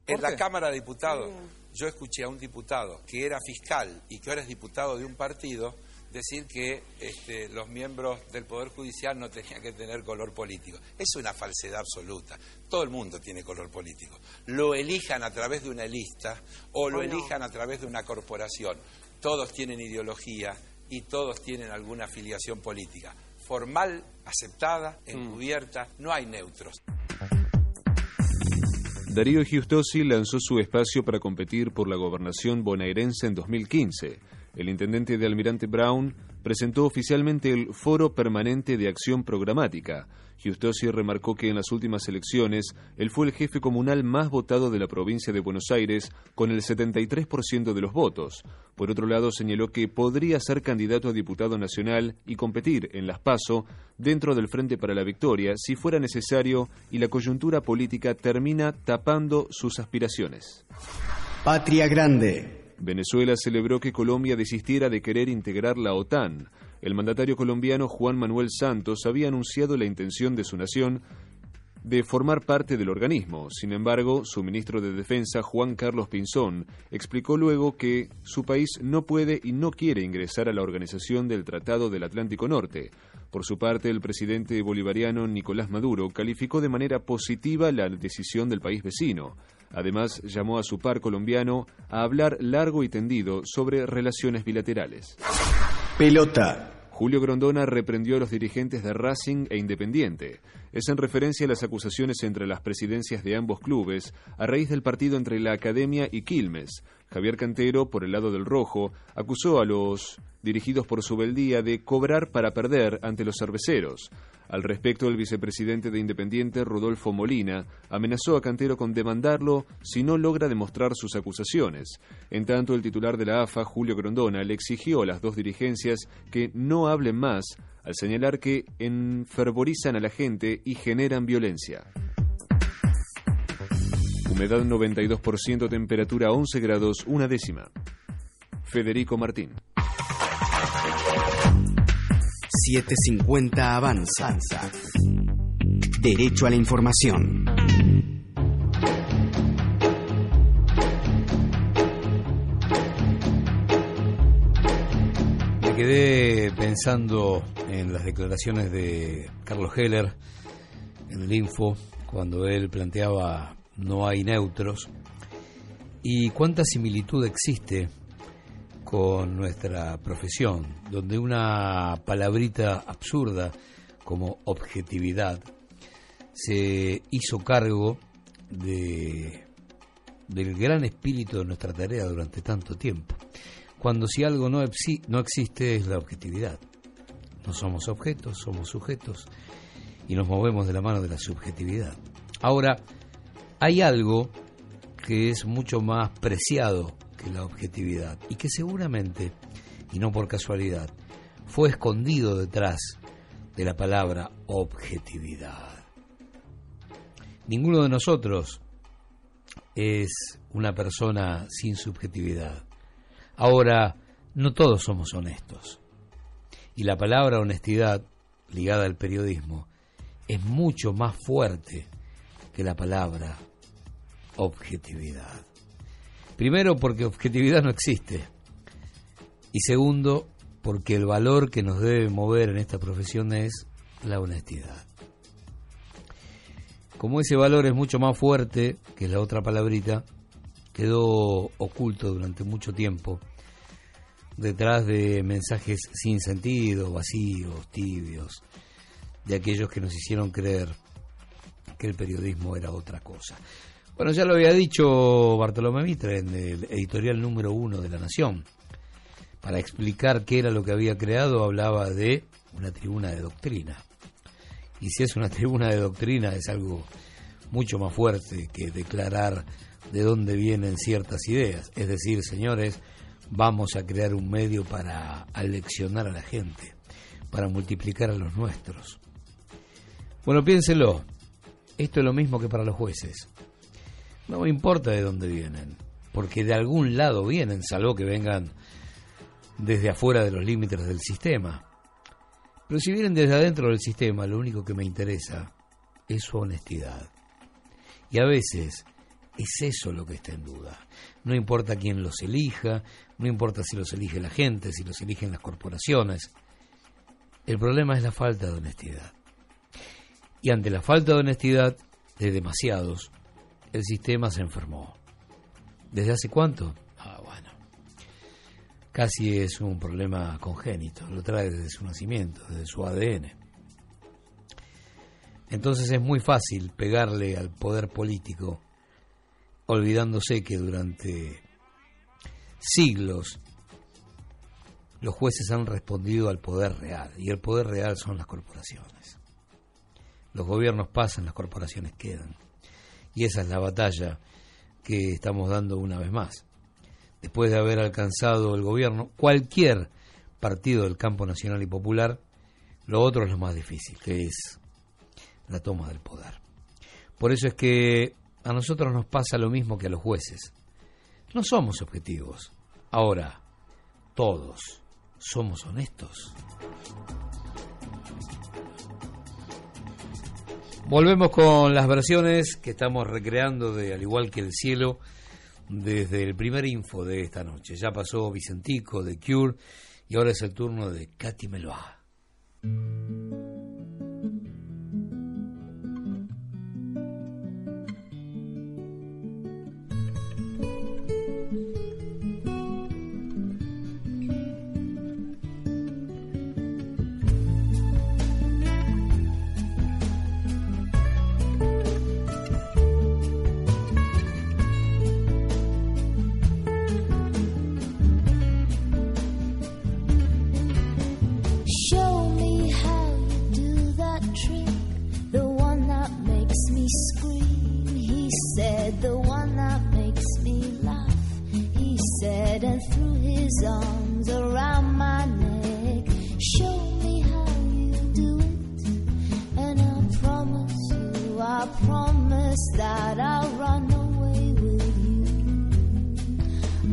En la Cámara de Diputados, yo escuché a un diputado que era fiscal y que ahora es diputado de un partido decir que este, los miembros del Poder Judicial no tenían que tener color político. Es una falsedad absoluta. Todo el mundo tiene color político. Lo elijan a través de una lista o lo elijan a través de una corporación. Todos tienen ideología y todos tienen alguna afiliación política. Formal, aceptada, encubierta, no hay neutros. Darío Giustosi lanzó su espacio para competir por la gobernación bonaerense en 2015. El intendente de Almirante Brown presentó oficialmente el Foro Permanente de Acción Programática. Giustosi remarcó que en las últimas elecciones él fue el jefe comunal más votado de la provincia de Buenos Aires con el 73% de los votos. Por otro lado, señaló que podría ser candidato a diputado nacional y competir en las PASO dentro del Frente para la Victoria si fuera necesario y la coyuntura política termina tapando sus aspiraciones. Patria Grande. Venezuela celebró que Colombia desistiera de querer integrar la OTAN. El mandatario colombiano Juan Manuel Santos había anunciado la intención de su nación de formar parte del organismo. Sin embargo, su ministro de Defensa, Juan Carlos Pinzón, explicó luego que su país no puede y no quiere ingresar a la organización del Tratado del Atlántico Norte. Por su parte, el presidente bolivariano Nicolás Maduro calificó de manera positiva la decisión del país vecino. Además, llamó a su par colombiano a hablar largo y tendido sobre relaciones bilaterales. Pelota. Julio Grondona reprendió a los dirigentes de Racing e Independiente. Es en referencia a las acusaciones entre las presidencias de ambos clubes a raíz del partido entre la Academia y Quilmes. Javier Cantero, por el lado del rojo, acusó a los dirigidos por su beldía de cobrar para perder ante los cerveceros. Al respecto, el vicepresidente de Independiente, Rodolfo Molina, amenazó a Cantero con demandarlo si no logra demostrar sus acusaciones. En tanto, el titular de la AFA, Julio Grondona, le exigió a las dos dirigencias que no hablen más, al señalar que enfervorizan a la gente y generan violencia. Humedad 92%, temperatura 11 grados, una décima. Federico Martín. 750 avanza. Derecho a la información. Me quedé pensando en las declaraciones de Carlos Heller en el Info, cuando él planteaba no hay neutros, y cuánta similitud existe con nuestra profesión, donde una palabrita absurda como objetividad se hizo cargo de, del gran espíritu de nuestra tarea durante tanto tiempo. Cuando si algo no, no existe es la objetividad. No somos objetos, somos sujetos y nos movemos de la mano de la subjetividad. Ahora, hay algo que es mucho más preciado que la objetividad y que seguramente, y no por casualidad, fue escondido detrás de la palabra objetividad. Ninguno de nosotros es una persona sin subjetividad. Ahora, no todos somos honestos. Y la palabra honestidad, ligada al periodismo, es mucho más fuerte que la palabra objetividad. Primero porque objetividad no existe. Y segundo porque el valor que nos debe mover en esta profesión es la honestidad. Como ese valor es mucho más fuerte que la otra palabrita, quedó oculto durante mucho tiempo detrás de mensajes sin sentido, vacíos, tibios, de aquellos que nos hicieron creer que el periodismo era otra cosa. Bueno, ya lo había dicho Bartolomé Mitre en el editorial número uno de La Nación. Para explicar qué era lo que había creado, hablaba de una tribuna de doctrina. Y si es una *laughs* tribuna de doctrina, es algo mucho más fuerte que declarar de dónde vienen ciertas ideas. Es decir, señores, vamos a crear un medio para aleccionar a la gente, para multiplicar a los nuestros. Bueno, piénselo, esto es lo mismo que para los jueces. No me importa de dónde vienen, porque de algún lado vienen, salvo que vengan desde afuera de los límites del sistema. Pero si vienen desde adentro del sistema, lo único que me interesa es su honestidad. Y a veces es eso lo que está en duda. No importa quién los elija, no importa si los elige la gente, si los eligen las corporaciones. El problema es la falta de honestidad. Y ante la falta de honestidad de demasiados, el sistema se enfermó. ¿Desde hace cuánto? Ah, bueno. Casi es un problema congénito, lo trae desde su nacimiento, desde su ADN. Entonces es muy fácil pegarle al poder político olvidándose que durante siglos los jueces han respondido al poder real y el poder real son las corporaciones. Los gobiernos pasan, las corporaciones quedan. Y esa es la batalla que estamos dando una vez más. Después de haber alcanzado el gobierno, cualquier partido del campo nacional y popular, lo otro es lo más difícil, que es la toma del poder. Por eso es que a nosotros nos pasa lo mismo que a los jueces. No somos objetivos. Ahora, todos somos honestos. Volvemos con las versiones que estamos recreando de Al igual que el cielo desde el primer info de esta noche. Ya pasó Vicentico de Cure y ahora es el turno de Katy Meloa. Promise you, I promise that I'll run away with you.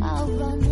I'll run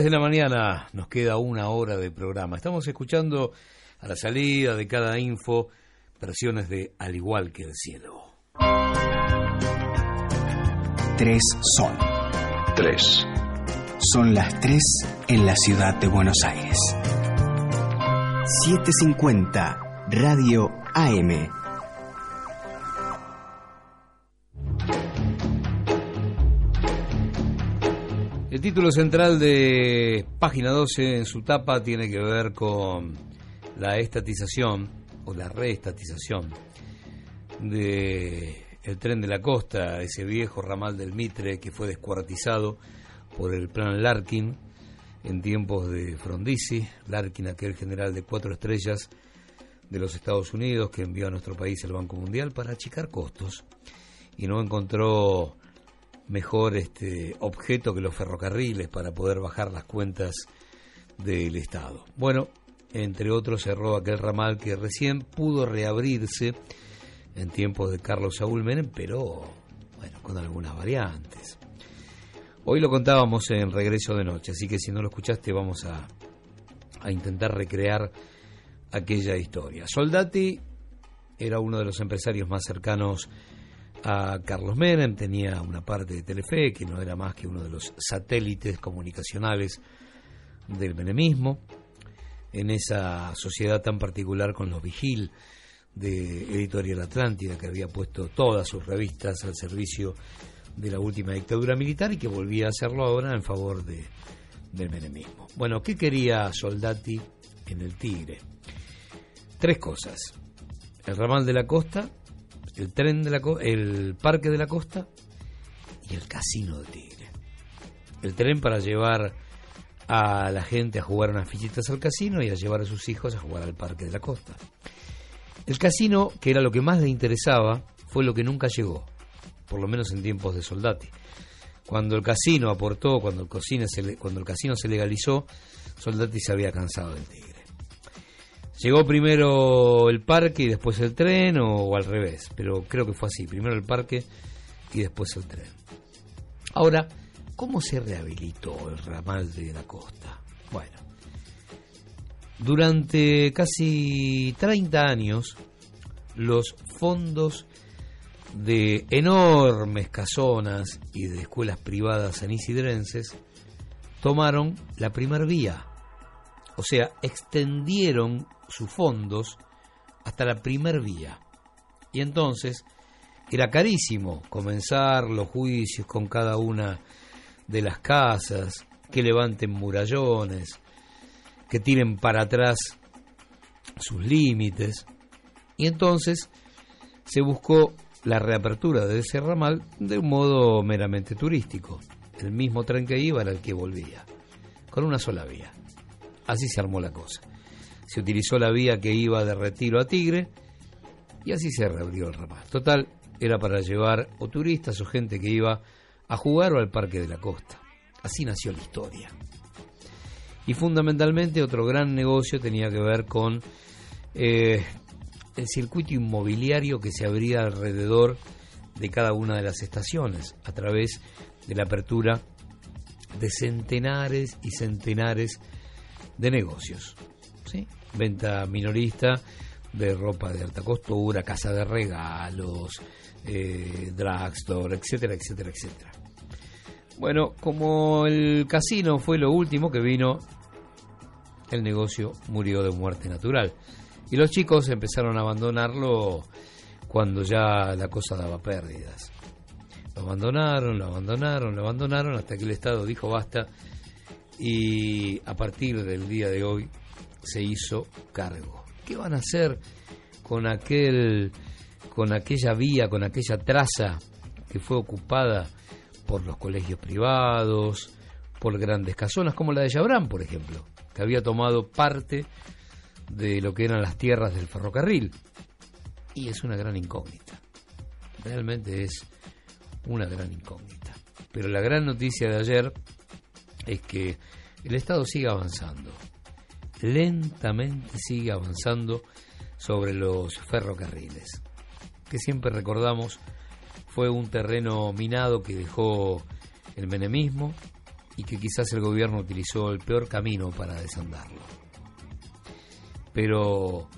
3 de la mañana, nos queda una hora de programa. Estamos escuchando a la salida de cada info versiones de Al igual que el cielo. Tres son. Tres. Son las tres en la ciudad de Buenos Aires. 750 Radio AM. El título central de página 12 en su tapa tiene que ver con la estatización o la reestatización de el tren de la costa, ese viejo ramal del Mitre que fue descuartizado por el plan Larkin en tiempos de Frondizi, Larkin aquel general de cuatro estrellas de los Estados Unidos que envió a nuestro país el Banco Mundial para achicar costos y no encontró mejor este objeto que los ferrocarriles para poder bajar las cuentas del Estado. Bueno, entre otros cerró aquel ramal que recién pudo reabrirse en tiempos de Carlos Saúl Menem, pero bueno, con algunas variantes. Hoy lo contábamos en Regreso de Noche, así que si no lo escuchaste vamos a, a intentar recrear aquella historia. Soldati era uno de los empresarios más cercanos Carlos Menem, tenía una parte de Telefe, que no era más que uno de los satélites comunicacionales del menemismo, en esa sociedad tan particular con los Vigil de Editorial Atlántida, que había puesto todas sus revistas al servicio de la última dictadura militar y que volvía a hacerlo ahora en favor de, del menemismo. Bueno, ¿qué quería Soldati en el Tigre? Tres cosas. El ramal de la costa, el tren de la el parque de la costa y el casino del Tigre. El tren para llevar a la gente a jugar unas fichitas al casino y a llevar a sus hijos a jugar al parque de la costa. El casino, que era lo que más le interesaba, fue lo que nunca llegó, por lo menos en tiempos de Soldati. Cuando el casino aportó, cuando el, se cuando el casino se legalizó, Soldati se había cansado del Tigre. Llegó primero el parque y después el tren o, al revés, pero creo que fue así, primero el parque y después el tren. Ahora, ¿cómo se rehabilitó el ramal de la costa? Bueno, durante casi 30 años, los fondos de enormes casonas y de escuelas privadas sanisidrenses tomaron la primer vía, o sea, extendieron sus fondos hasta la primer vía. Y entonces era carísimo comenzar los juicios con cada una de las casas, que levanten murallones, que tiren para atrás sus límites. Y entonces se buscó la reapertura de ese ramal de un modo meramente turístico. El mismo tren que iba era el que volvía, con una sola vía. Así se armó la cosa. Se utilizó la vía que iba de Retiro a Tigre y así se reabrió el ramal. Total, era para llevar o turistas o gente que iba a jugar o al Parque de la Costa. Así nació la historia. Y fundamentalmente otro gran negocio tenía que ver con eh, el circuito inmobiliario que se abría alrededor de cada una de las estaciones a través de la apertura de centenares y centenares de negocios. ¿sí? Venta minorista de ropa de alta costura, casa de regalos, eh, drugstore, etcétera, etcétera, etcétera. Bueno, como el casino fue lo último que vino, el negocio murió de muerte natural. Y los chicos empezaron a abandonarlo cuando ya la cosa daba pérdidas. Lo abandonaron, lo abandonaron, lo abandonaron hasta que el Estado dijo basta y a partir del día de hoy se hizo cargo. ¿Qué van a hacer con aquel con aquella vía, con aquella traza que fue ocupada por los colegios privados, por grandes casonas como la de Yabrán, por ejemplo, que había tomado parte de lo que eran las tierras del ferrocarril. Y es una gran incógnita. Realmente es una gran incógnita. Pero la gran noticia de ayer es que el Estado sigue avanzando. Lentamente sigue avanzando sobre los ferrocarriles. Que siempre recordamos fue un terreno minado que dejó el menemismo y que quizás el gobierno utilizó el peor camino para desandarlo. Pero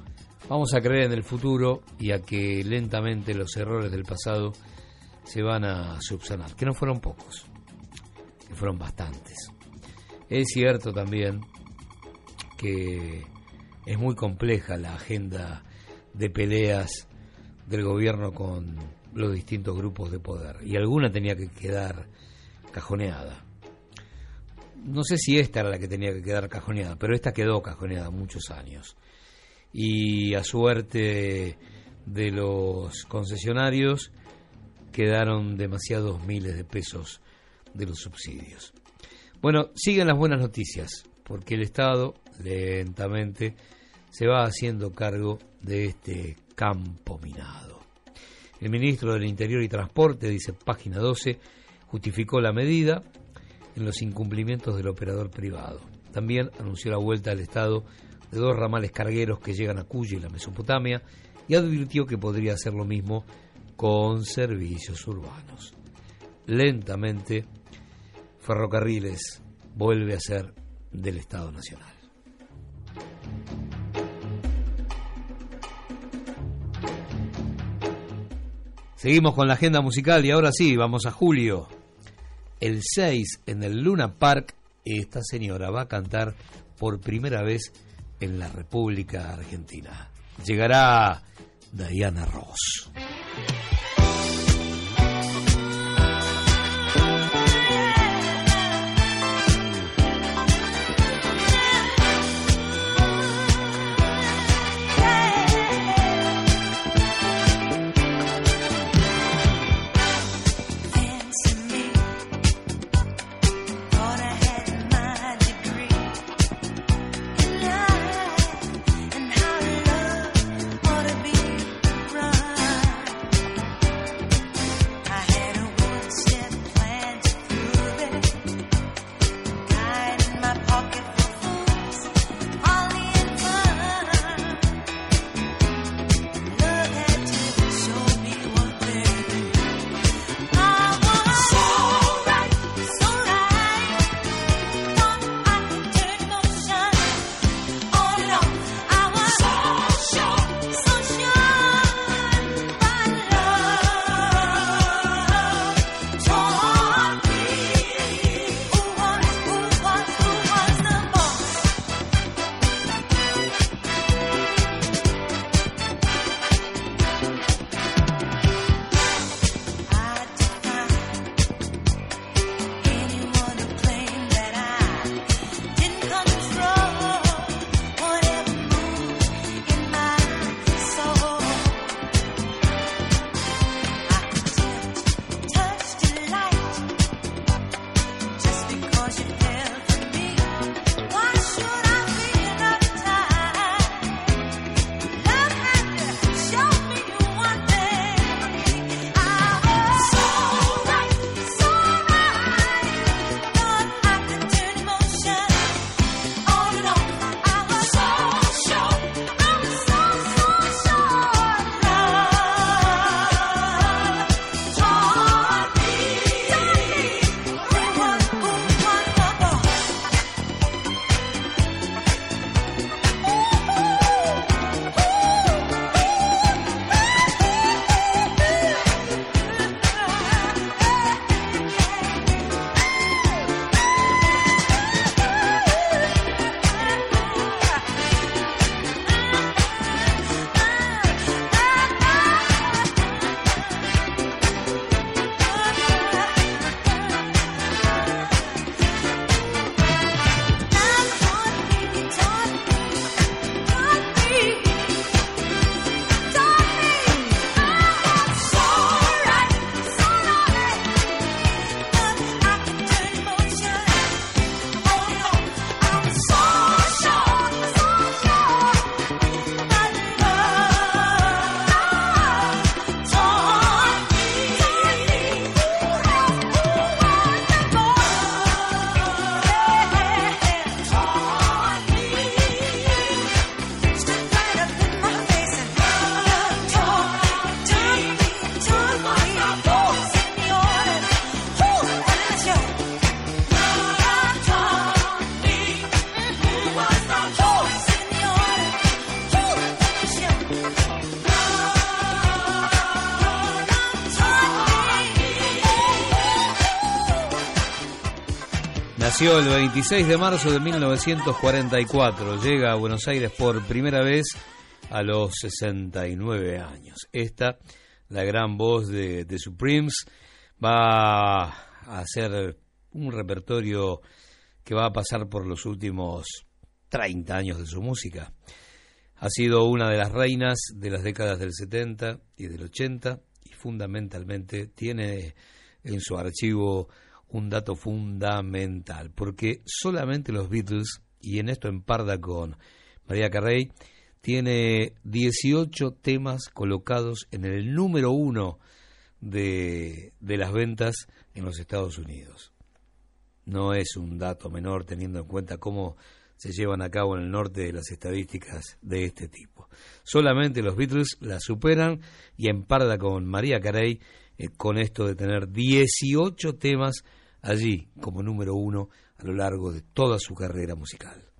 vamos a creer en el futuro y a que lentamente los errores del pasado se van a subsanar, que no fueron pocos, que fueron bastantes. Es cierto también que es muy compleja la agenda de peleas del gobierno con los distintos grupos de poder y alguna tenía que quedar cajoneada. No sé si esta era la que tenía que quedar cajoneada, pero esta quedó cajoneada muchos años. Y a suerte de los concesionarios quedaron demasiados miles de pesos de los subsidios. Bueno, siguen las buenas noticias, porque el Estado lentamente se va haciendo cargo de este campo minado. El ministro del Interior y Transporte, dice página 12, justificó la medida en los incumplimientos del operador privado. También anunció la vuelta al Estado de dos ramales cargueros que llegan a Cuya y la Mesopotamia y advirtió que podría hacer lo mismo con servicios urbanos. Lentamente, Ferrocarriles vuelve a ser del Estado Nacional. Seguimos con la agenda musical y ahora sí, vamos a julio. El 6 en el Luna Park, esta señora va a cantar por primera vez en la República Argentina. Llegará Diana Ross. El 26 de marzo de 1944. Llega a Buenos Aires por primera vez a los 69 años. Esta, la gran voz de, de Supremes, va a hacer un repertorio que va a pasar por los últimos 30 años de su música. Ha sido una de las reinas de las décadas del 70 y del 80 y fundamentalmente tiene en su archivo un dato fundamental, porque solamente los Beatles, y en esto emparda con María Carrey, tiene 18 temas colocados en el número uno de, de las ventas en los Estados Unidos. No es un dato menor teniendo en cuenta cómo se llevan a cabo en el norte las estadísticas de este tipo. Solamente los Beatles la superan y emparda con María Carey eh, con esto de tener 18 temas allí como número uno a lo largo de toda su carrera musical.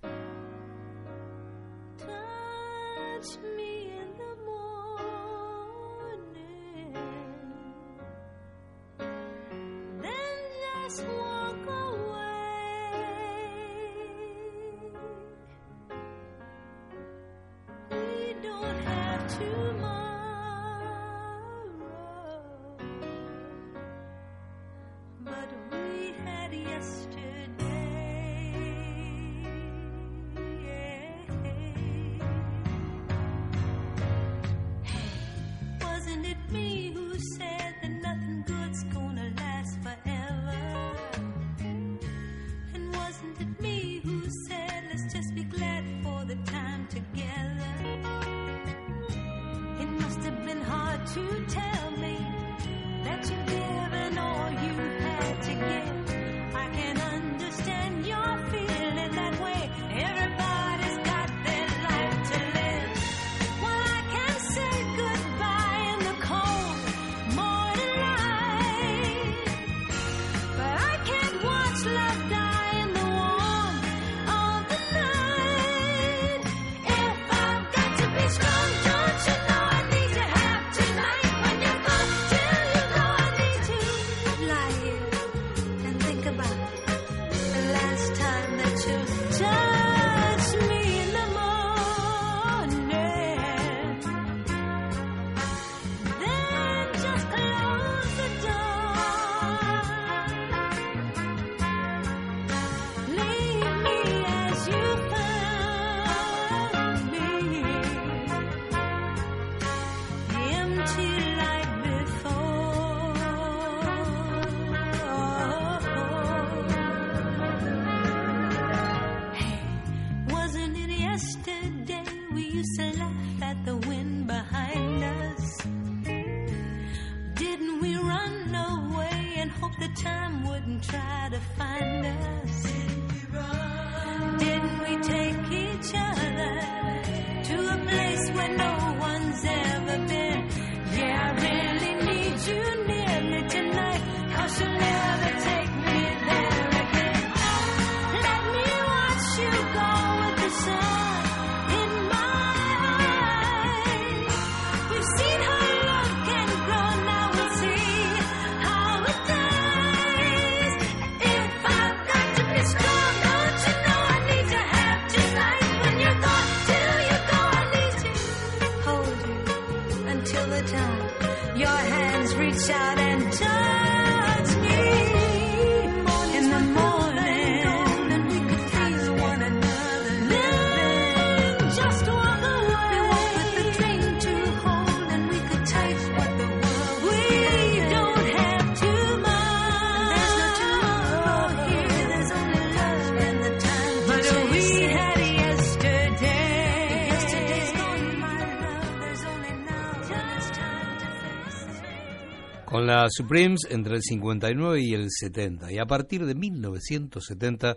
La Supremes entre el 59 y el 70 y a partir de 1970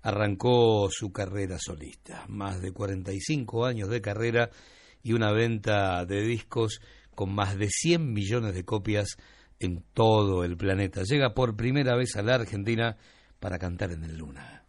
arrancó su carrera solista. Más de 45 años de carrera y una venta de discos con más de 100 millones de copias en todo el planeta. Llega por primera vez a la Argentina para cantar en el Luna.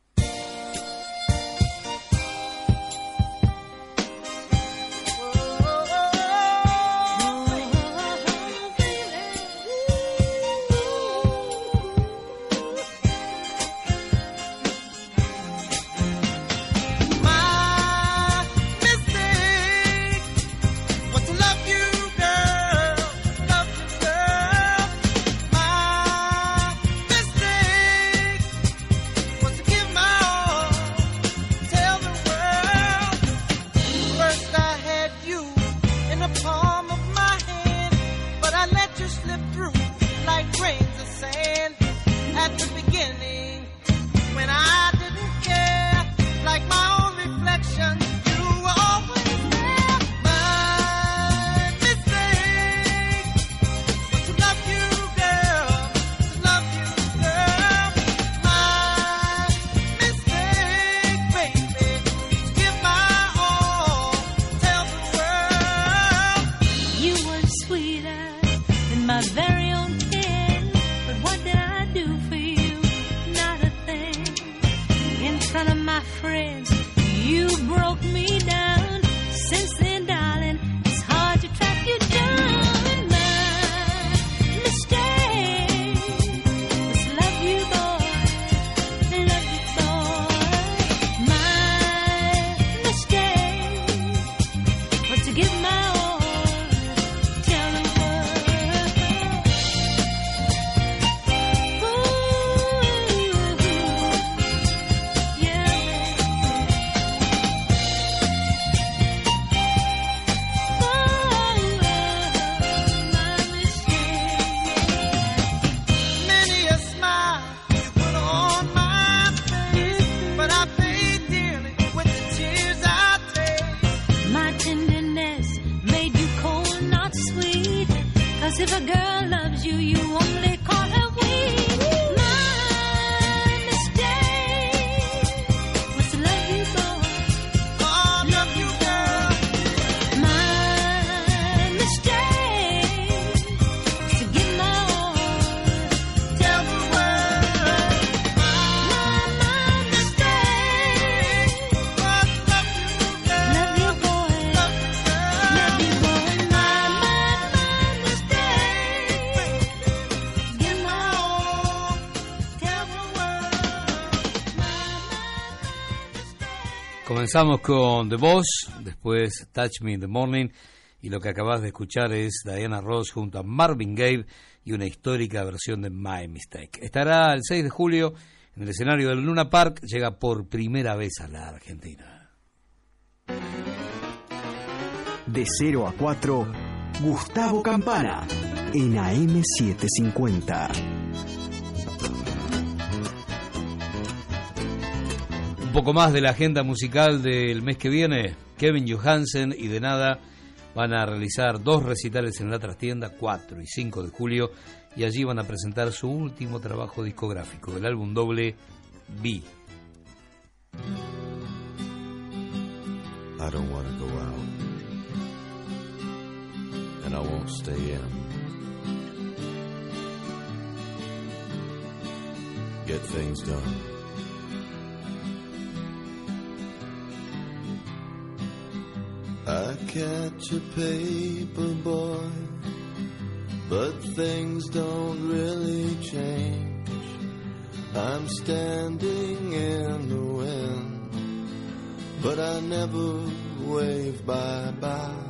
Comenzamos con The Boss, después Touch Me in the Morning y lo que acabas de escuchar es Diana Ross junto a Marvin Gaye y una histórica versión de My Mistake. Estará el 6 de julio en el escenario del Luna Park, llega por primera vez a la Argentina. De 0 a 4, Gustavo Campana en AM750. Un poco más de la agenda musical del mes que viene. Kevin Johansen y De Nada van a realizar dos recitales en la trastienda, 4 y 5 de julio, y allí van a presentar su último trabajo discográfico, el álbum doble B. I don't go out. And I won't stay in. I catch a paper boy, but things don't really change. I'm standing in the wind, but I never wave bye bye.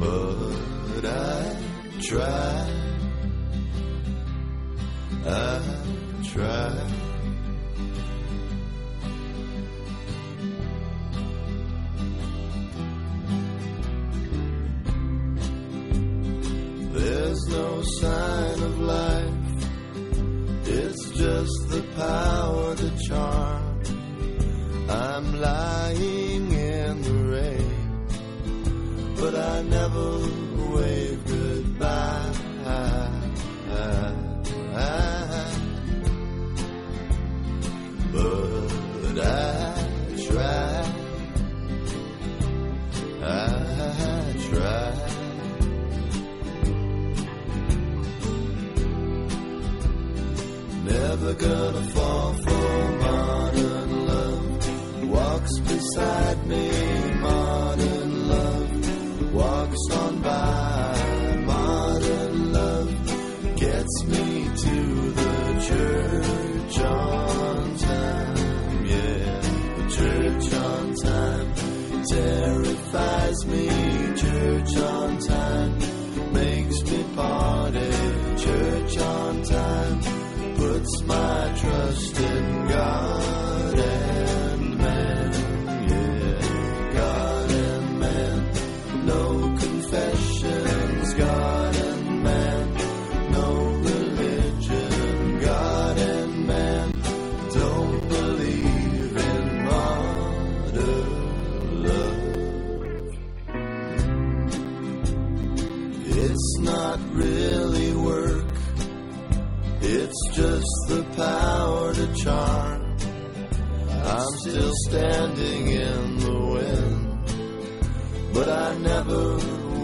But I try, I try. There's no sign of life. It's just the power to charm. I'm lying in the rain, but I never wave goodbye. But I try. I try. Never gonna fall for modern love. Walks beside me, modern love. Walks on by, modern love. Gets me to the church on time. Yeah, the church on time. Terrifies me, church on time. My trust in God and man. Yeah, God and man. No confessions, God and man. No religion, God and man. Don't believe in modern love. It's not really work. It's just the power to charm. I'm still standing in the wind, but I never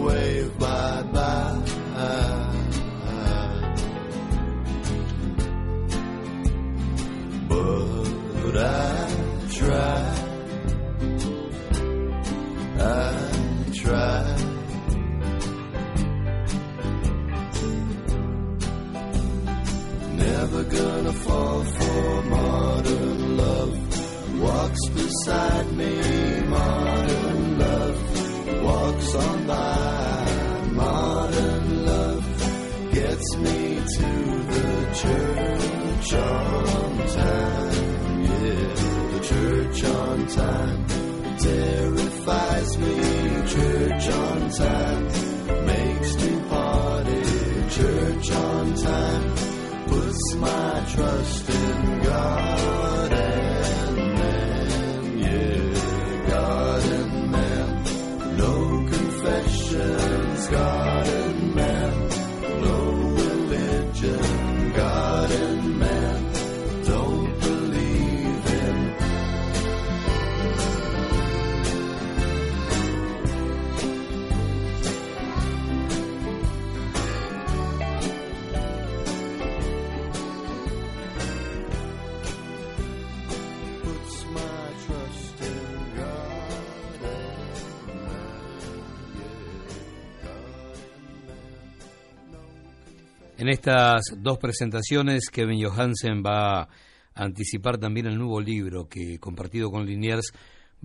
wave bye bye. But I try, I Never gonna fall for modern love. walks beside me. Modern love walks on by. Modern love gets me to the church on time. Yeah, the church on time terrifies me. Church on time makes me party. Church on time my trust in God En estas dos presentaciones, Kevin Johansen va a anticipar también el nuevo libro que, compartido con Liniers,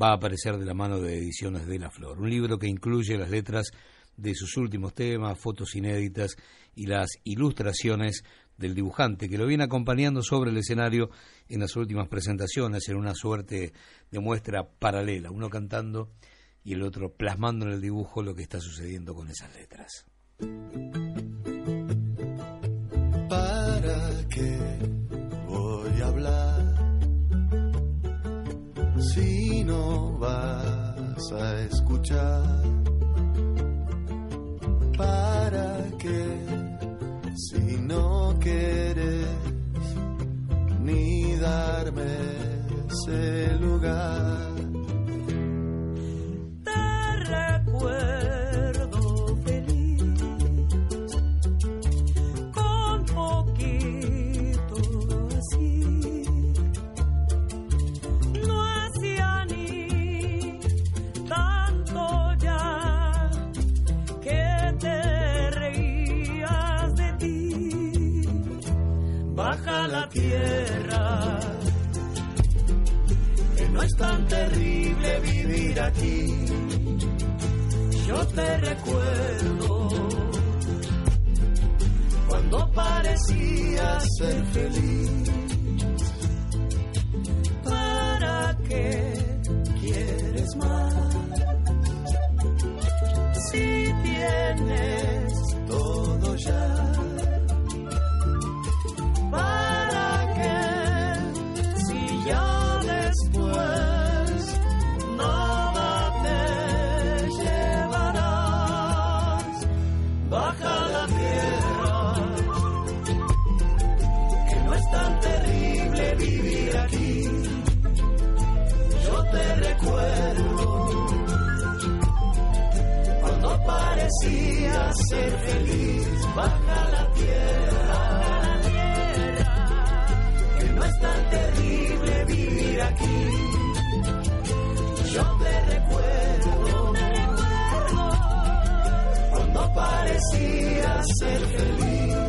va a aparecer de la mano de Ediciones de la Flor. Un libro que incluye las letras de sus últimos temas, fotos inéditas y las ilustraciones del dibujante que lo viene acompañando sobre el escenario en las últimas presentaciones en una suerte de muestra paralela, uno cantando y el otro plasmando en el dibujo lo que está sucediendo con esas letras. ¿Para qué voy a hablar si no vas a escuchar? ¿Para qué si no quieres ni darme ese lugar? Te que no es tan terrible vivir aquí. Yo te recuerdo cuando parecías ser feliz. ¿Para qué quieres más? Si tienes todo ya. Cuando parecías ser feliz. Baja la tierra, que no es tan terrible vivir aquí. Yo te recuerdo cuando parecías ser feliz.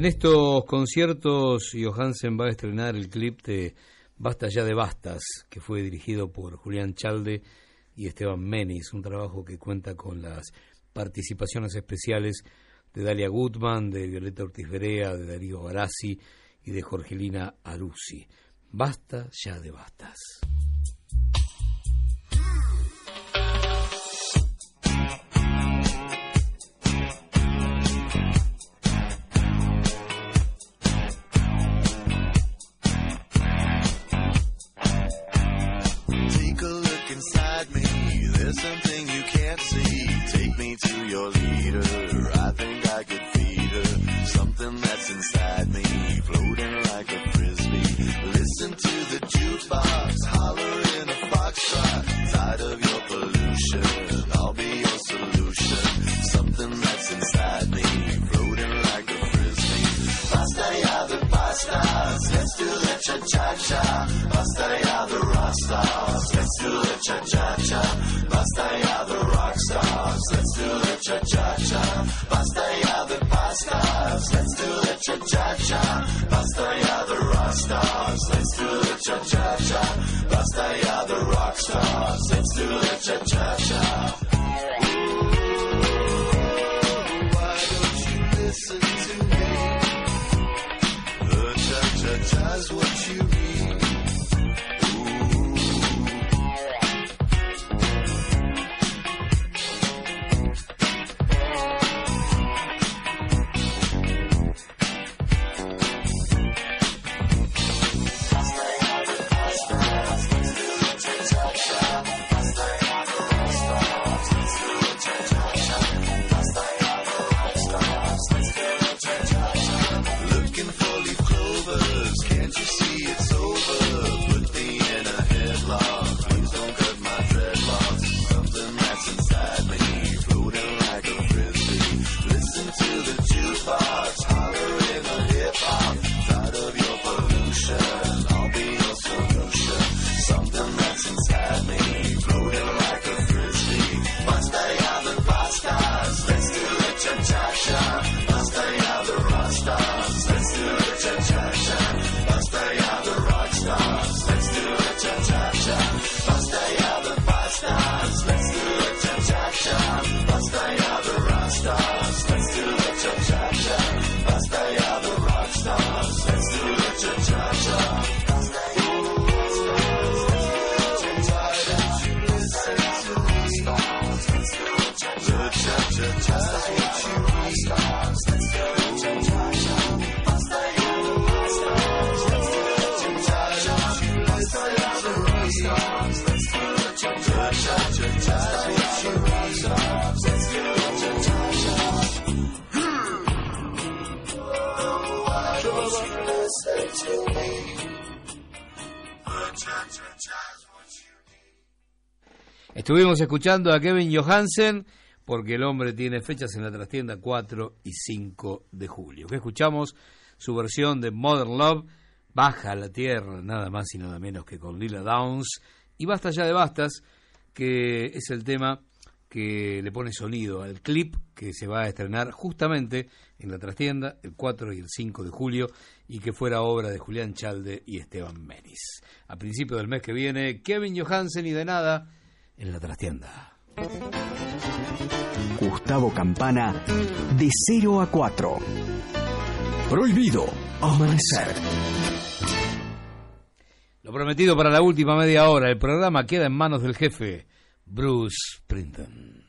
En estos conciertos, Johansen va a estrenar el clip de Basta ya de Bastas, que fue dirigido por Julián Chalde y Esteban Menis, un trabajo que cuenta con las participaciones especiales de Dalia Gutman, de Violeta Ortiz Berea, de Darío Barassi y de Jorgelina Arusi. Basta ya de Bastas. To your leader. I think I could feed her. Something that's inside me, floating like a frisbee. Listen to the pastas, let's do the cha-cha-cha. Basta ya the rock stars, let's do the cha-cha-cha. Basta ya the rock stars, let's do the cha-cha-cha. Basta ya the pastas, let's do the cha-cha-cha. Basta ya the rock stars, let's do the cha-cha-cha. Basta ya the rock stars, let's do the cha-cha-cha. Why cha-cha-cha's what you Estuvimos escuchando a Kevin Johansen porque el hombre tiene fechas en la trastienda 4 y 5 de julio. Que escuchamos su versión de Modern Love, Baja a la Tierra, nada más y nada menos que con Lila Downs, y Basta ya de Bastas, que es el tema que le pone sonido al clip que se va a estrenar justamente en la trastienda el 4 y el 5 de julio y que fuera obra de Julián Chalde y Esteban Menis. A principio del mes que viene, Kevin Johansen y de nada en la trastienda. Gustavo Campana, de 0 a 4. Prohibido amanecer. Lo prometido para la última media hora, el programa queda en manos del jefe, Bruce Sprinton.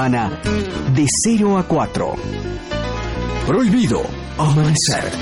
Campana, de 0 a 4. Prohibido amanecer.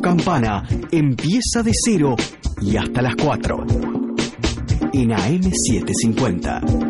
Campana empieza de cero y hasta las 4 en AM750.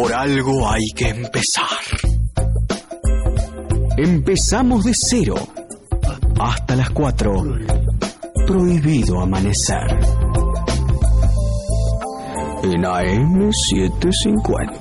Por algo hay que empezar. Empezamos de cero. Hasta las 4. Prohibido amanecer. En AM750.